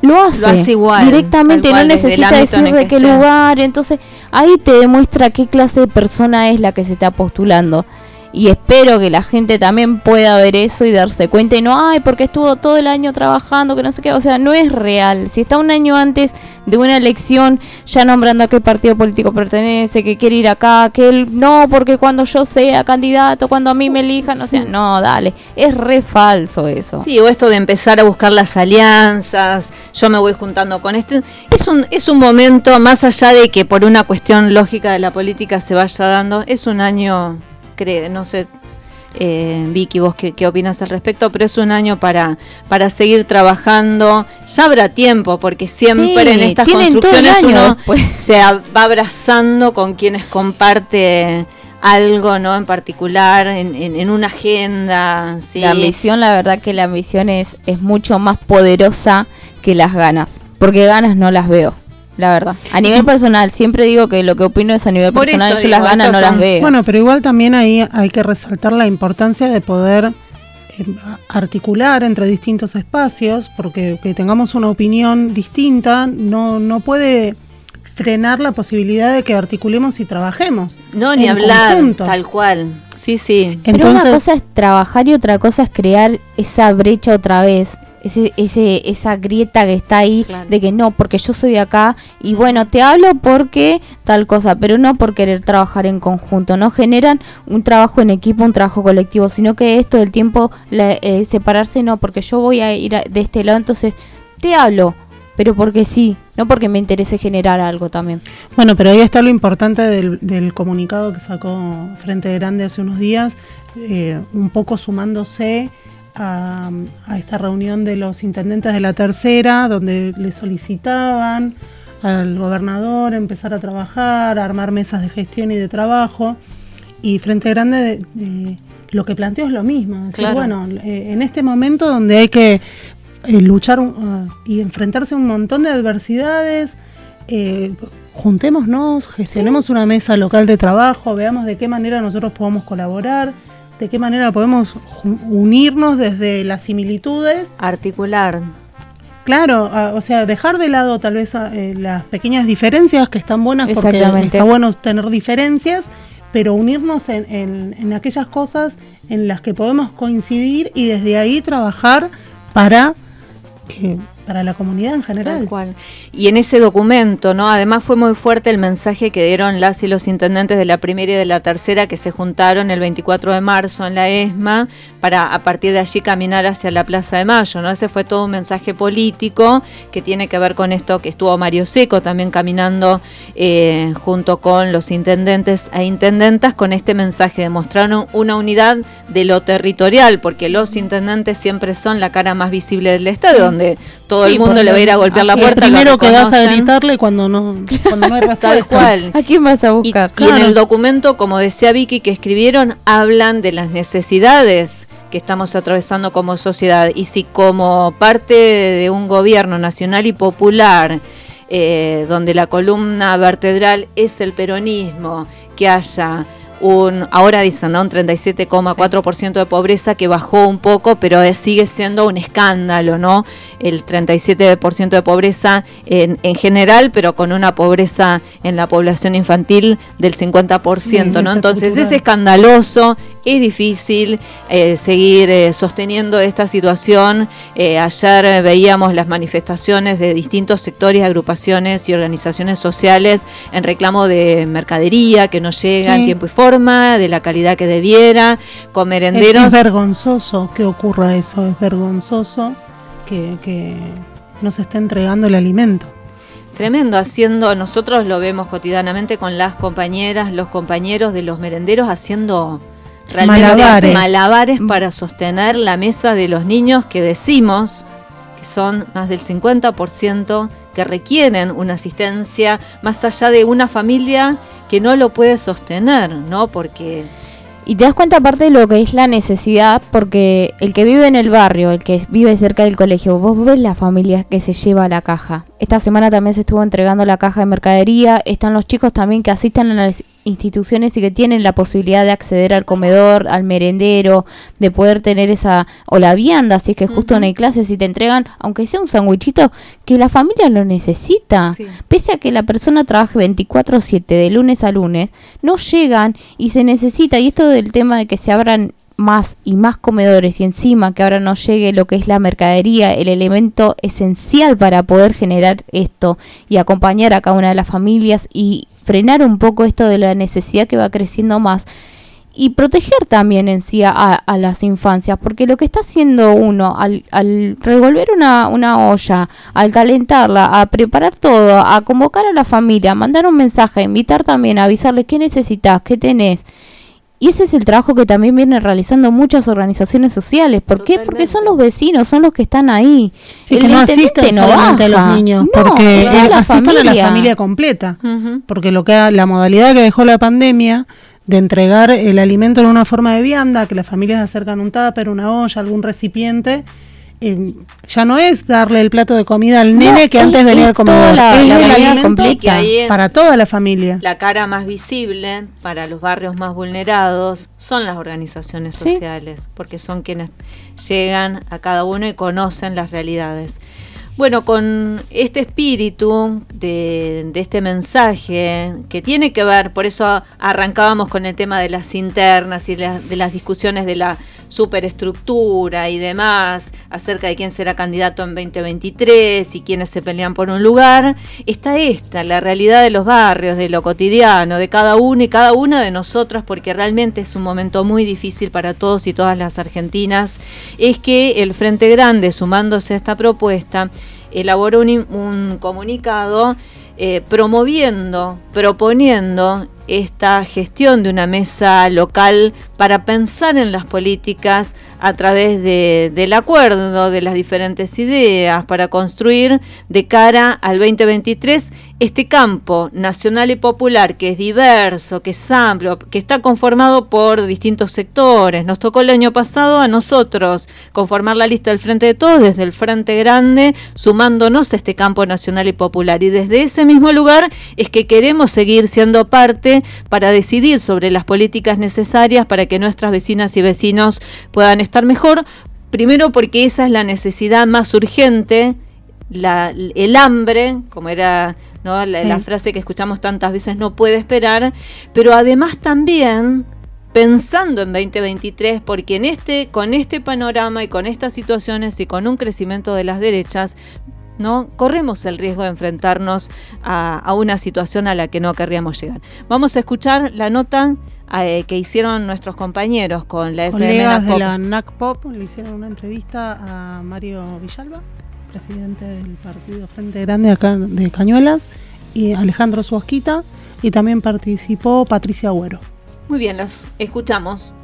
lo hace, igual, directamente, no necesita decir de qué lugar. Entonces ahí te demuestra qué clase de persona es la que se está postulando y espero que la gente también pueda ver eso y darse cuenta y no, ay, porque estuvo todo el año trabajando, que no sé qué, o sea, no es real. Si está un año antes de una elección ya nombrando a qué partido político pertenece, que quiere ir acá, que él no, porque cuando yo sea candidato, cuando a mí me elijan, o sea, no, dale, es re falso eso. Sí, o esto de empezar a buscar las alianzas, yo me voy juntando con este, es un es un momento más allá de que por una cuestión lógica de la política se vaya dando, es un año no sé, eh, Vicky, vos qué, opinas al respecto, pero es un año para, para seguir trabajando. Ya habrá tiempo, porque siempre en estas construcciones uno se va abrazando con quienes comparte algo no en particular en, una agenda la ambición la verdad que la ambición es, es mucho más poderosa que las ganas porque ganas no las veo la verdad. A nivel personal, siempre digo que lo que opino es a nivel personal, yo las ganas no las veo. Bueno, pero igual también ahí hay que resaltar la importancia de poder eh, articular entre distintos espacios, porque que tengamos una opinión distinta no, no puede frenar la posibilidad de que articulemos y trabajemos. No, ni hablar, conjunto. tal cual. Sí, sí. Pero una Entonces- cosa es trabajar y otra cosa es crear esa brecha otra vez. Ese, ese, esa grieta que está ahí de que no, porque yo soy de acá y bueno, te hablo porque tal cosa, pero no por querer trabajar en conjunto. No generan un trabajo en equipo, un trabajo colectivo, sino que es todo el tiempo la- eh, separarse, no, porque yo voy a ir a- de este lado, entonces te hablo, pero porque sí, no porque me interese generar algo también. Bueno, pero ahí está lo importante del, del comunicado que sacó Frente Grande hace unos días, eh, un poco sumándose a, a esta reunión de los intendentes de la tercera, donde le solicitaban al gobernador empezar a trabajar, a armar mesas de gestión y de trabajo. Y Frente Grande lo que planteó es lo mismo, es decir, Claro. bueno, eh, en este momento donde hay que eh, luchar uh, y enfrentarse a un montón de adversidades, eh, juntémonos, gestionemos una mesa local de trabajo, veamos de qué manera nosotros podemos colaborar, de qué manera podemos unirnos desde las similitudes. Articular. Claro, o sea, dejar de lado tal vez eh, las pequeñas diferencias que están buenas porque está bueno tener diferencias, pero unirnos en, en- en aquellas cosas en las que podemos coincidir y desde ahí trabajar para, eh, para la comunidad en general. Tal cual. Y en ese documento, ¿no? Además fue muy fuerte el mensaje que dieron las y los intendentes de la primera y de la tercera que se juntaron el 24 de marzo en la ESMA para a partir de allí caminar hacia la Plaza de Mayo, ¿no? Ese fue todo un mensaje político que tiene que ver con esto que estuvo Mario Seco también caminando eh, junto con los intendentes e intendentas con este mensaje, demostraron una unidad de lo territorial, porque los intendentes siempre son la cara más visible del Estado, donde todo Sí, el mundo le va a ir a golpear la puerta. Primero que vas a gritarle cuando no, cuando no hay respuesta. Tal cual. ¿A quién vas a buscar? Y en el documento, como decía Vicky, que escribieron, hablan de las necesidades que estamos atravesando como sociedad. Y si como parte de un gobierno nacional y popular, eh, donde la columna vertebral es el peronismo, que haya un, ahora dicen, ¿no? un 37,4% de pobreza que bajó un poco, pero sigue siendo un escándalo, ¿no? El 37% de pobreza en, en general, pero con una pobreza en la población infantil del 50%, Sí, ¿no? Entonces es escandaloso, es difícil eh, seguir eh, sosteniendo esta situación. Eh, ayer veíamos las manifestaciones de distintos sectores, agrupaciones y organizaciones sociales en reclamo de mercadería que no llega en tiempo y forma, de la calidad que debiera, con Es, merenderos. es vergonzoso que ocurra eso, es vergonzoso que, que no se esté entregando el alimento. Tremendo, haciendo, nosotros lo vemos cotidianamente con las compañeras, los compañeros de los merenderos haciendo realmente Malabares. malabares para sostener la mesa de los niños que decimos que son más del 50% que requieren una asistencia más allá de una familia que no lo puede sostener, ¿no? Porque Y te das cuenta aparte de lo que es la necesidad, porque el que vive en el barrio, el que vive cerca del colegio, vos ves la familia que se lleva la caja. Esta semana también se estuvo entregando la caja de mercadería, están los chicos también que asisten a las instituciones y que tienen la posibilidad de acceder al comedor, al merendero, de poder tener esa, o la vianda, si es que justo no hay clases, y te entregan, aunque sea un sandwichito, que la familia lo necesita. Pese a que la persona trabaje 24/7 de lunes a lunes, no llegan y se necesita, y esto del tema de que se abran más y más comedores y encima que ahora no llegue lo que es la mercadería, el elemento esencial para poder generar esto y acompañar a cada una de las familias y frenar un poco esto de la necesidad que va creciendo más y proteger también en sí a, a las infancias, porque lo que está haciendo uno al, al revolver una, una olla, al calentarla, a preparar todo, a convocar a la familia, a mandar un mensaje, a invitar también, a avisarles qué necesitas, qué tenés. Y ese es el trabajo que también vienen realizando muchas organizaciones sociales. ¿Por qué? Porque son los vecinos, son los que están ahí. Sí, que no intendente asisten no solamente a baja. los niños, No, porque eh, la asisten a la familia. completa. Porque lo que ha- la modalidad que dejó la pandemia de entregar el alimento en una forma de vianda, que las familias acercan un tupper, una olla, algún recipiente, ya no es darle el plato de comida al No, nene que es- antes venía al comedor. la- es la comida alimento completa. Para toda la familia. la cara más visible para los barrios más vulnerados son las organizaciones sociales, porque son quienes llegan a cada uno y conocen las realidades. Bueno, con este espíritu de, este mensaje que tiene que ver, por eso arrancábamos con el tema de las internas y de las discusiones de la superestructura y demás, acerca de quién será candidato en 2023 y quiénes se pelean por un lugar, está esta, la realidad de los barrios, de lo cotidiano, de cada uno y cada una de nosotras, porque realmente es un momento muy difícil para todos y todas las argentinas, es que el Frente Grande, sumándose a esta propuesta, elaboró un, comunicado eh, promoviendo, proponiendo esta gestión de una mesa local para pensar en las políticas a través del acuerdo, de las diferentes ideas, para construir de cara al 2023 este campo nacional y popular que es diverso, que es amplio, que está conformado por distintos sectores. Nos tocó el año pasado a nosotros conformar la lista del Frente de Todos desde el Frente Grande, sumándonos a este campo nacional y popular. Y desde ese mismo lugar es que queremos seguir siendo parte para decidir sobre las políticas necesarias para que nuestras vecinas y vecinos puedan estar mejor. Primero porque esa es la necesidad más urgente, el hambre, como era la, frase que escuchamos tantas veces, no puede esperar, pero además también pensando en 2023, porque en este, con este panorama y con estas situaciones y con un crecimiento de las derechas, ¿no? corremos el riesgo de enfrentarnos a, una situación a la que no querríamos llegar. Vamos a escuchar la nota eh, que hicieron nuestros compañeros con la FM Colegas de la NACPOP, le hicieron una entrevista a Mario Villalba presidente del partido Frente Grande acá de Cañuelas, y Alejandro Suasquita, y también participó Patricia Agüero. Muy bien, los escuchamos.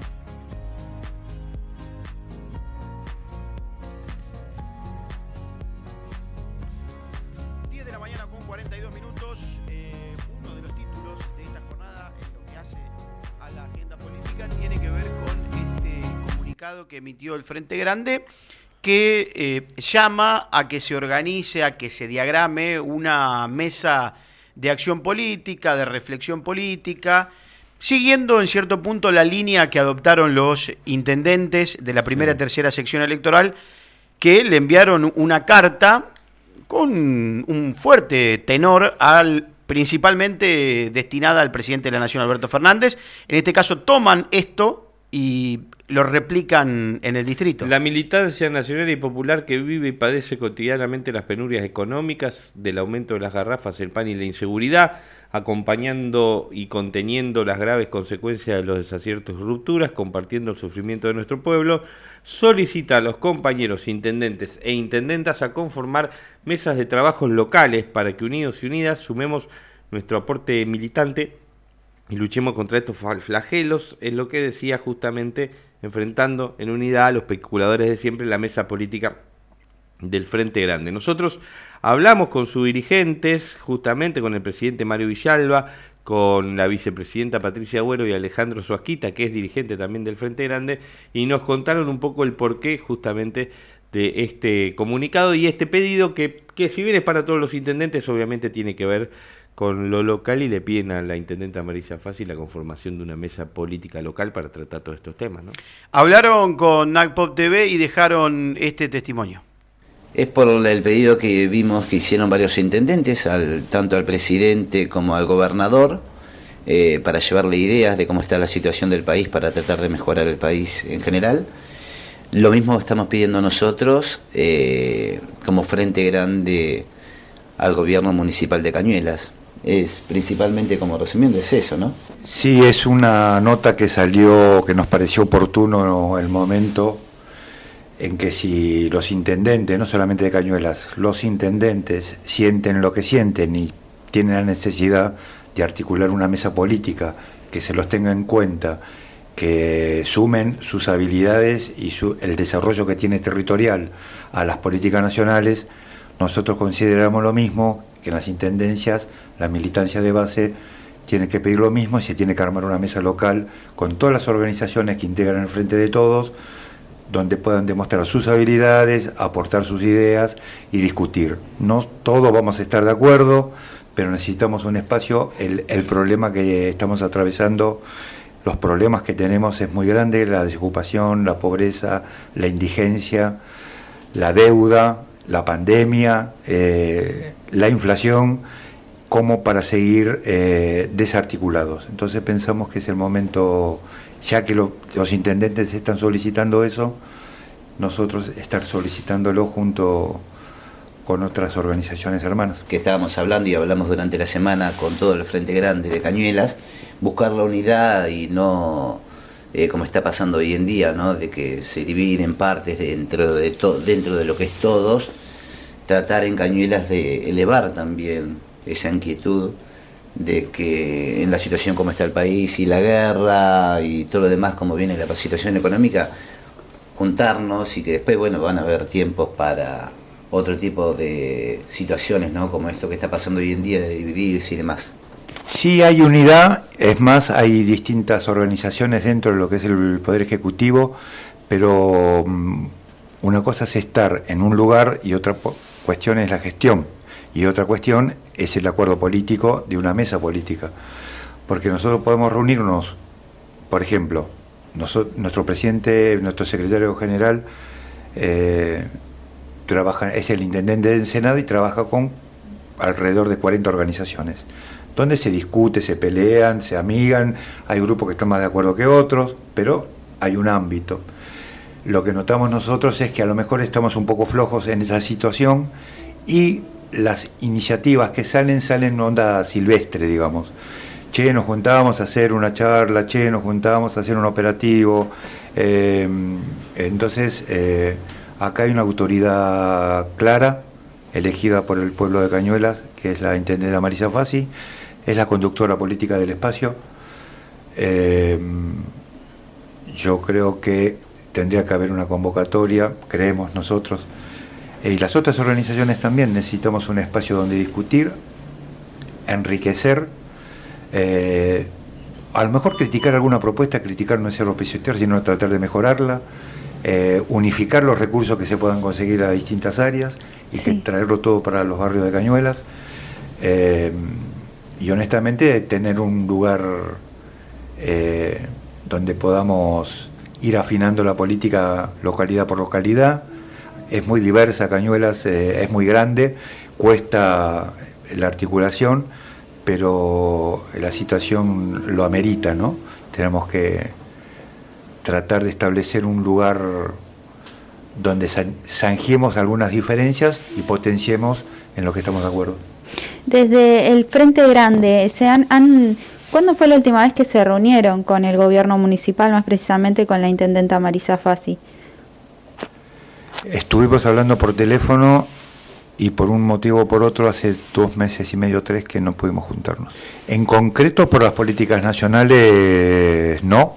Comunicado que emitió el Frente Grande que eh, llama a que se organice, a que se diagrame una mesa de acción política, de reflexión política, siguiendo en cierto punto la línea que adoptaron los intendentes de la primera y tercera sección electoral, que le enviaron una carta con un fuerte tenor al principalmente destinada al presidente de la Nación, Alberto Fernández. En este caso toman esto y lo replican en el distrito. La militancia nacional y popular que vive y padece cotidianamente las penurias económicas, del aumento de las garrafas, el pan y la inseguridad, acompañando y conteniendo las graves consecuencias de los desaciertos y rupturas, compartiendo el sufrimiento de nuestro pueblo, solicita a los compañeros intendentes e intendentas a conformar mesas de trabajos locales para que unidos y unidas sumemos nuestro aporte militante y luchemos contra estos flagelos, es lo que decía justamente enfrentando en unidad a los especuladores de siempre la mesa política del Frente Grande. Nosotros hablamos con sus dirigentes, justamente con el presidente Mario Villalba, con la vicepresidenta Patricia Agüero y Alejandro Suasquita, que es dirigente también del Frente Grande, y nos contaron un poco el porqué justamente de este comunicado y este pedido que, que si bien es para todos los intendentes, obviamente tiene que ver con lo local y le piden a la intendenta Marisa Fácil la conformación de una mesa política local para tratar todos estos temas. ¿no? Hablaron con NACPOP TV y dejaron este testimonio. Es por el pedido que vimos que hicieron varios intendentes, al, tanto al presidente como al gobernador, eh, para llevarle ideas de cómo está la situación del país, para tratar de mejorar el país en general. Lo mismo estamos pidiendo nosotros eh, como Frente Grande al gobierno municipal de Cañuelas es principalmente como resumiendo es eso, ¿no? Sí, es una nota que salió, que nos pareció oportuno el momento en que si los intendentes, no solamente de Cañuelas, los intendentes sienten lo que sienten y tienen la necesidad de articular una mesa política que se los tenga en cuenta, que sumen sus habilidades y su, el desarrollo que tiene territorial a las políticas nacionales, nosotros consideramos lo mismo que en las intendencias la militancia de base tiene que pedir lo mismo y se tiene que armar una mesa local con todas las organizaciones que integran el Frente de Todos, donde puedan demostrar sus habilidades, aportar sus ideas y discutir. No todos vamos a estar de acuerdo, pero necesitamos un espacio. El, problema que estamos atravesando, los problemas que tenemos es muy grande, la desocupación, la pobreza, la indigencia, la deuda, la pandemia, eh, la inflación, como para seguir eh, desarticulados. Entonces pensamos que es el momento, ya que los intendentes están solicitando eso, nosotros estar solicitándolo junto con otras organizaciones hermanas. Que estábamos hablando y hablamos durante la semana con todo el Frente Grande de Cañuelas, buscar la unidad y no eh, como está pasando hoy en día, ¿no? de que se dividen partes dentro de, dentro de lo que es todos, tratar en Cañuelas de elevar también esa inquietud de que en la situación como está el país y la guerra y todo lo demás, como viene la situación económica, juntarnos y que después, bueno, van a haber tiempos para otro tipo de situaciones, ¿no? Como esto que está pasando hoy en día de dividirse y demás. Sí hay unidad, es más, hay distintas organizaciones dentro de lo que es el Poder Ejecutivo, pero mm, una cosa es estar en un lugar y otra cuestión es la gestión y otra cuestión es el acuerdo político de una mesa política. Porque nosotros podemos reunirnos, por ejemplo, nuestro presidente, nuestro secretario general, eh, trabaja, es el intendente de Ensenada y trabaja con alrededor de 40 organizaciones, donde se discute, se pelean, se amigan, hay grupos que están más de acuerdo que otros, pero hay un ámbito. Lo que notamos nosotros es que a lo mejor estamos un poco flojos en esa situación y las iniciativas que salen salen en onda silvestre, digamos. Che, nos juntábamos a hacer una charla, che, nos juntábamos a hacer un operativo. Eh, entonces, eh, Acá hay una autoridad clara, elegida por el pueblo de Cañuelas, que es la intendente Marisa Fassi, es la conductora política del espacio. Eh, yo creo que tendría que haber una convocatoria, creemos nosotros, eh, y las otras organizaciones también necesitamos un espacio donde discutir, enriquecer, eh, a lo mejor criticar alguna propuesta, criticar no es ser opositor, sino tratar de mejorarla. Eh, unificar los recursos que se puedan conseguir a distintas áreas y que traerlo todo para los barrios de Cañuelas. Y honestamente tener un lugar donde podamos ir afinando la política localidad por localidad. Es muy diversa, Cañuelas es muy grande, cuesta la articulación, pero la situación lo amerita, ¿no? Tenemos que tratar de establecer un lugar donde zanjemos algunas diferencias y potenciemos en lo que estamos de acuerdo. Desde el Frente Grande, ¿se han, ¿cuándo fue la última vez que se reunieron con el gobierno municipal, más precisamente con la intendenta Marisa Fassi? Estuvimos hablando por teléfono y por un motivo o por otro hace dos meses y medio, tres, que no pudimos juntarnos. En concreto por las políticas nacionales, no,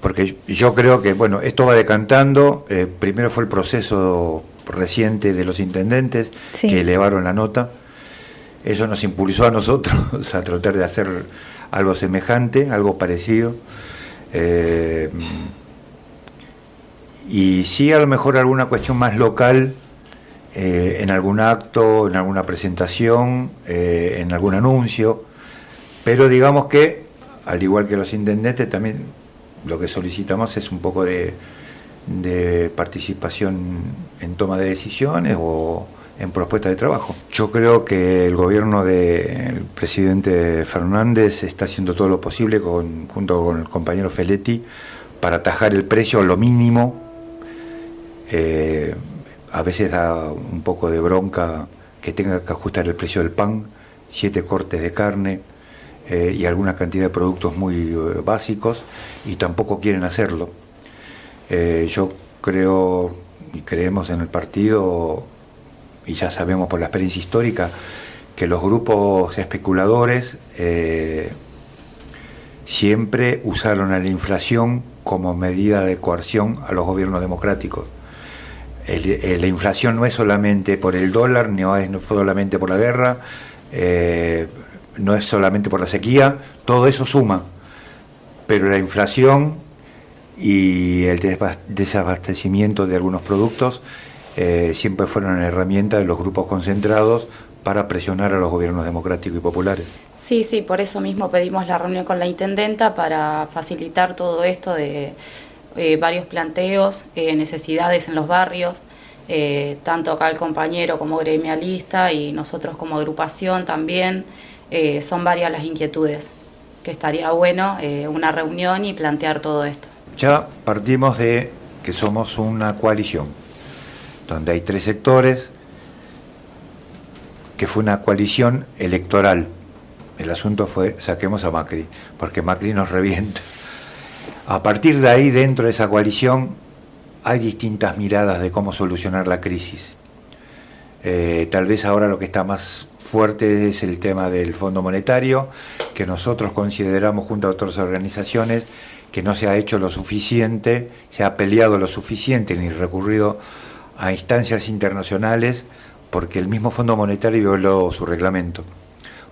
porque yo creo que, bueno, esto va decantando. Eh, primero fue el proceso reciente de los intendentes que elevaron la nota. Eso nos impulsó a nosotros a tratar de hacer algo semejante, algo parecido. Eh, y sí, a lo mejor alguna cuestión más local, eh, en algún acto, en alguna presentación, en algún anuncio. Pero digamos que, al igual que los intendentes, también lo que solicitamos es un poco de, participación en toma de decisiones o en propuestas de trabajo. Yo creo que el gobierno del presidente Fernández está haciendo todo lo posible con, junto con el compañero Feletti para atajar el precio lo mínimo. Eh, a veces da un poco de bronca que tenga que ajustar el precio del pan, siete cortes de carne, eh, y alguna cantidad de productos muy eh, básicos y tampoco quieren hacerlo. Yo creo y creemos en el partido y ya sabemos por la experiencia histórica que los grupos especuladores siempre usaron a la inflación como medida de coerción a los gobiernos democráticos. La inflación no es solamente por el dólar, no es solamente por la guerra, no es solamente por la sequía, todo eso suma, pero la inflación y el desabastecimiento de algunos productos eh, siempre fueron herramientas de los grupos concentrados para presionar a los gobiernos democráticos y populares. Sí, sí, por eso mismo pedimos la reunión con la intendenta para facilitar todo esto de eh, varios planteos, eh, necesidades en los barrios, eh, tanto acá el compañero como gremialista y nosotros como agrupación también, eh, son varias las inquietudes, que estaría bueno una reunión y plantear todo esto. Ya partimos de que somos una coalición, donde hay tres sectores, que fue una coalición electoral. El asunto fue saquemos a Macri, porque Macri nos revienta. A partir de ahí, dentro de esa coalición, hay distintas miradas de cómo solucionar la crisis. Eh, tal vez ahora lo que está más fuerte es el tema del Fondo Monetario, que nosotros consideramos junto a otras organizaciones que no se ha hecho lo suficiente, se ha peleado lo suficiente ni recurrido a instancias internacionales porque el mismo Fondo Monetario violó su reglamento,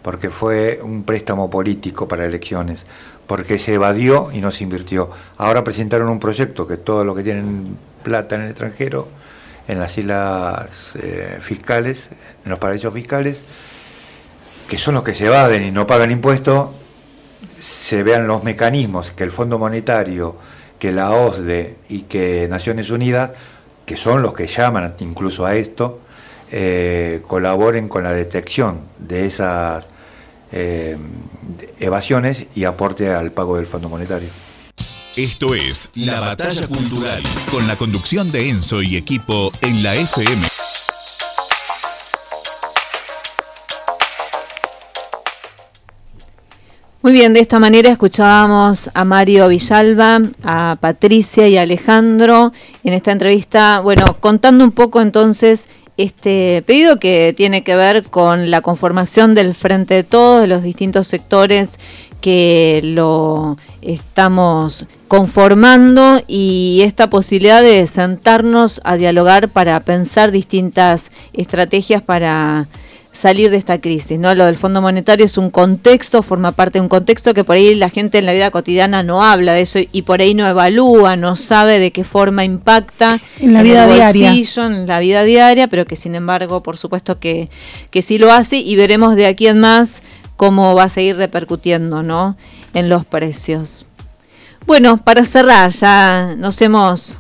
porque fue un préstamo político para elecciones, porque se evadió y no se invirtió. Ahora presentaron un proyecto que todo lo que tienen plata en el extranjero, en las islas eh, fiscales, en los paraísos fiscales, que son los que se evaden y no pagan impuestos, se vean los mecanismos que el Fondo Monetario, que la OSDE y que Naciones Unidas, que son los que llaman incluso a esto, eh, colaboren con la detección de esas eh, evasiones y aporte al pago del Fondo Monetario. Esto es La Batalla Cultural, con la conducción de Enzo y equipo en la FM. Muy bien, de esta manera escuchábamos a Mario Villalba, a Patricia y a Alejandro en esta entrevista, bueno, contando un poco entonces este pedido que tiene que ver con la conformación del Frente de Todos, los distintos sectores que lo estamos conformando y esta posibilidad de sentarnos a dialogar para pensar distintas estrategias para salir de esta crisis, ¿no? Lo del Fondo Monetario es un contexto, forma parte de un contexto que por ahí la gente en la vida cotidiana no habla de eso y por ahí no evalúa, no sabe de qué forma impacta en la vida diaria, en la vida diaria, pero que sin embargo, por supuesto que, que sí lo hace y veremos de aquí en más cómo va a seguir repercutiendo, ¿no? En los precios. Bueno, para cerrar, ya nos hemos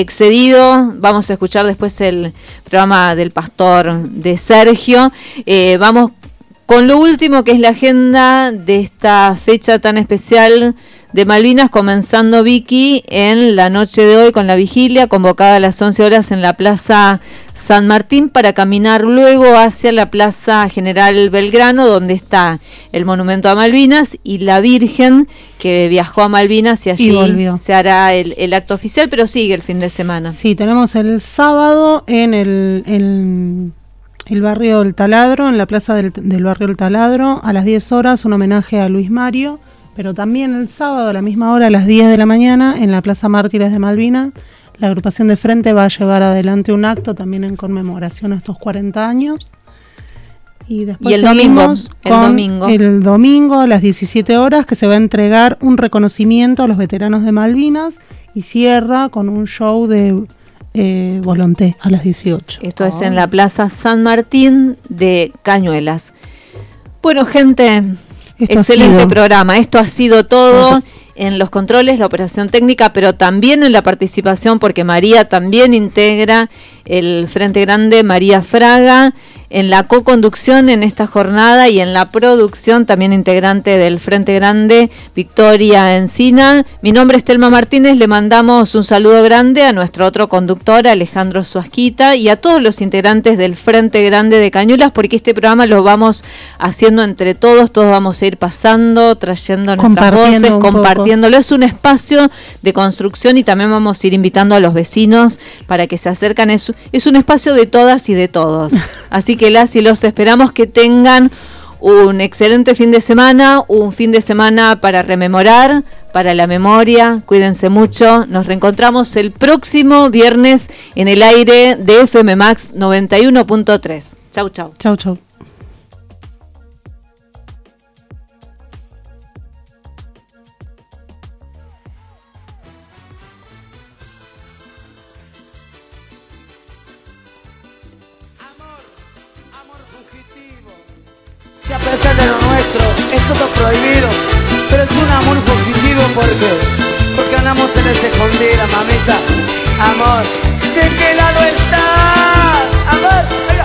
excedido. Vamos a escuchar después el programa del pastor de Sergio. Eh, vamos con lo último que es la agenda de esta fecha tan especial de Malvinas, comenzando Vicky en la noche de hoy con la vigilia, convocada a las 11 horas en la Plaza San Martín para caminar luego hacia la Plaza General Belgrano, donde está el monumento a Malvinas y la Virgen que viajó a Malvinas y allí se hará el, acto oficial, pero sigue el fin de semana. Sí, tenemos el sábado en el, el, barrio El Taladro, en la plaza del, del barrio El Taladro, a las 10 horas, un homenaje a Luis Mario pero también el sábado a la misma hora, a las 10 de la mañana, en la Plaza Mártires de Malvina, la agrupación de frente va a llevar adelante un acto también en conmemoración a estos 40 años. Y, después el domingo, el domingo. El domingo a las 17 horas que se va a entregar un reconocimiento a los veteranos de Malvinas y cierra con un show de eh, Volonté a las 18. Esto es en la Plaza San Martín de Cañuelas. Bueno, gente, Excelente programa. Esto ha sido todo en los controles, la operación técnica, pero también en la participación, porque María también integra el Frente Grande, María Fraga en la co-conducción en esta jornada y en la producción, también integrante del Frente Grande, Victoria Encina. Mi nombre es Telma Martínez, le mandamos un saludo grande a nuestro otro conductor, Alejandro Suasquita, y a todos los integrantes del Frente Grande de Cañuelas, porque este programa lo vamos haciendo entre todos, todos vamos a ir pasando, trayendo nuestras voces, compartiéndolo. Es un espacio de construcción y también vamos a ir invitando a los vecinos para que se acercan. Es, es un espacio de todas y de todos. Así que las y los esperamos que tengan un excelente fin de semana, un fin de semana para rememorar, para la memoria. Cuídense mucho. Nos reencontramos el próximo viernes en el aire de FM Max 91.3. Chau, chau. Chau, chau. Prohibido, pero es un amor fugitivo porque, porque andamos en ese escondida, mamita, amor. de qué lado estás. A ver,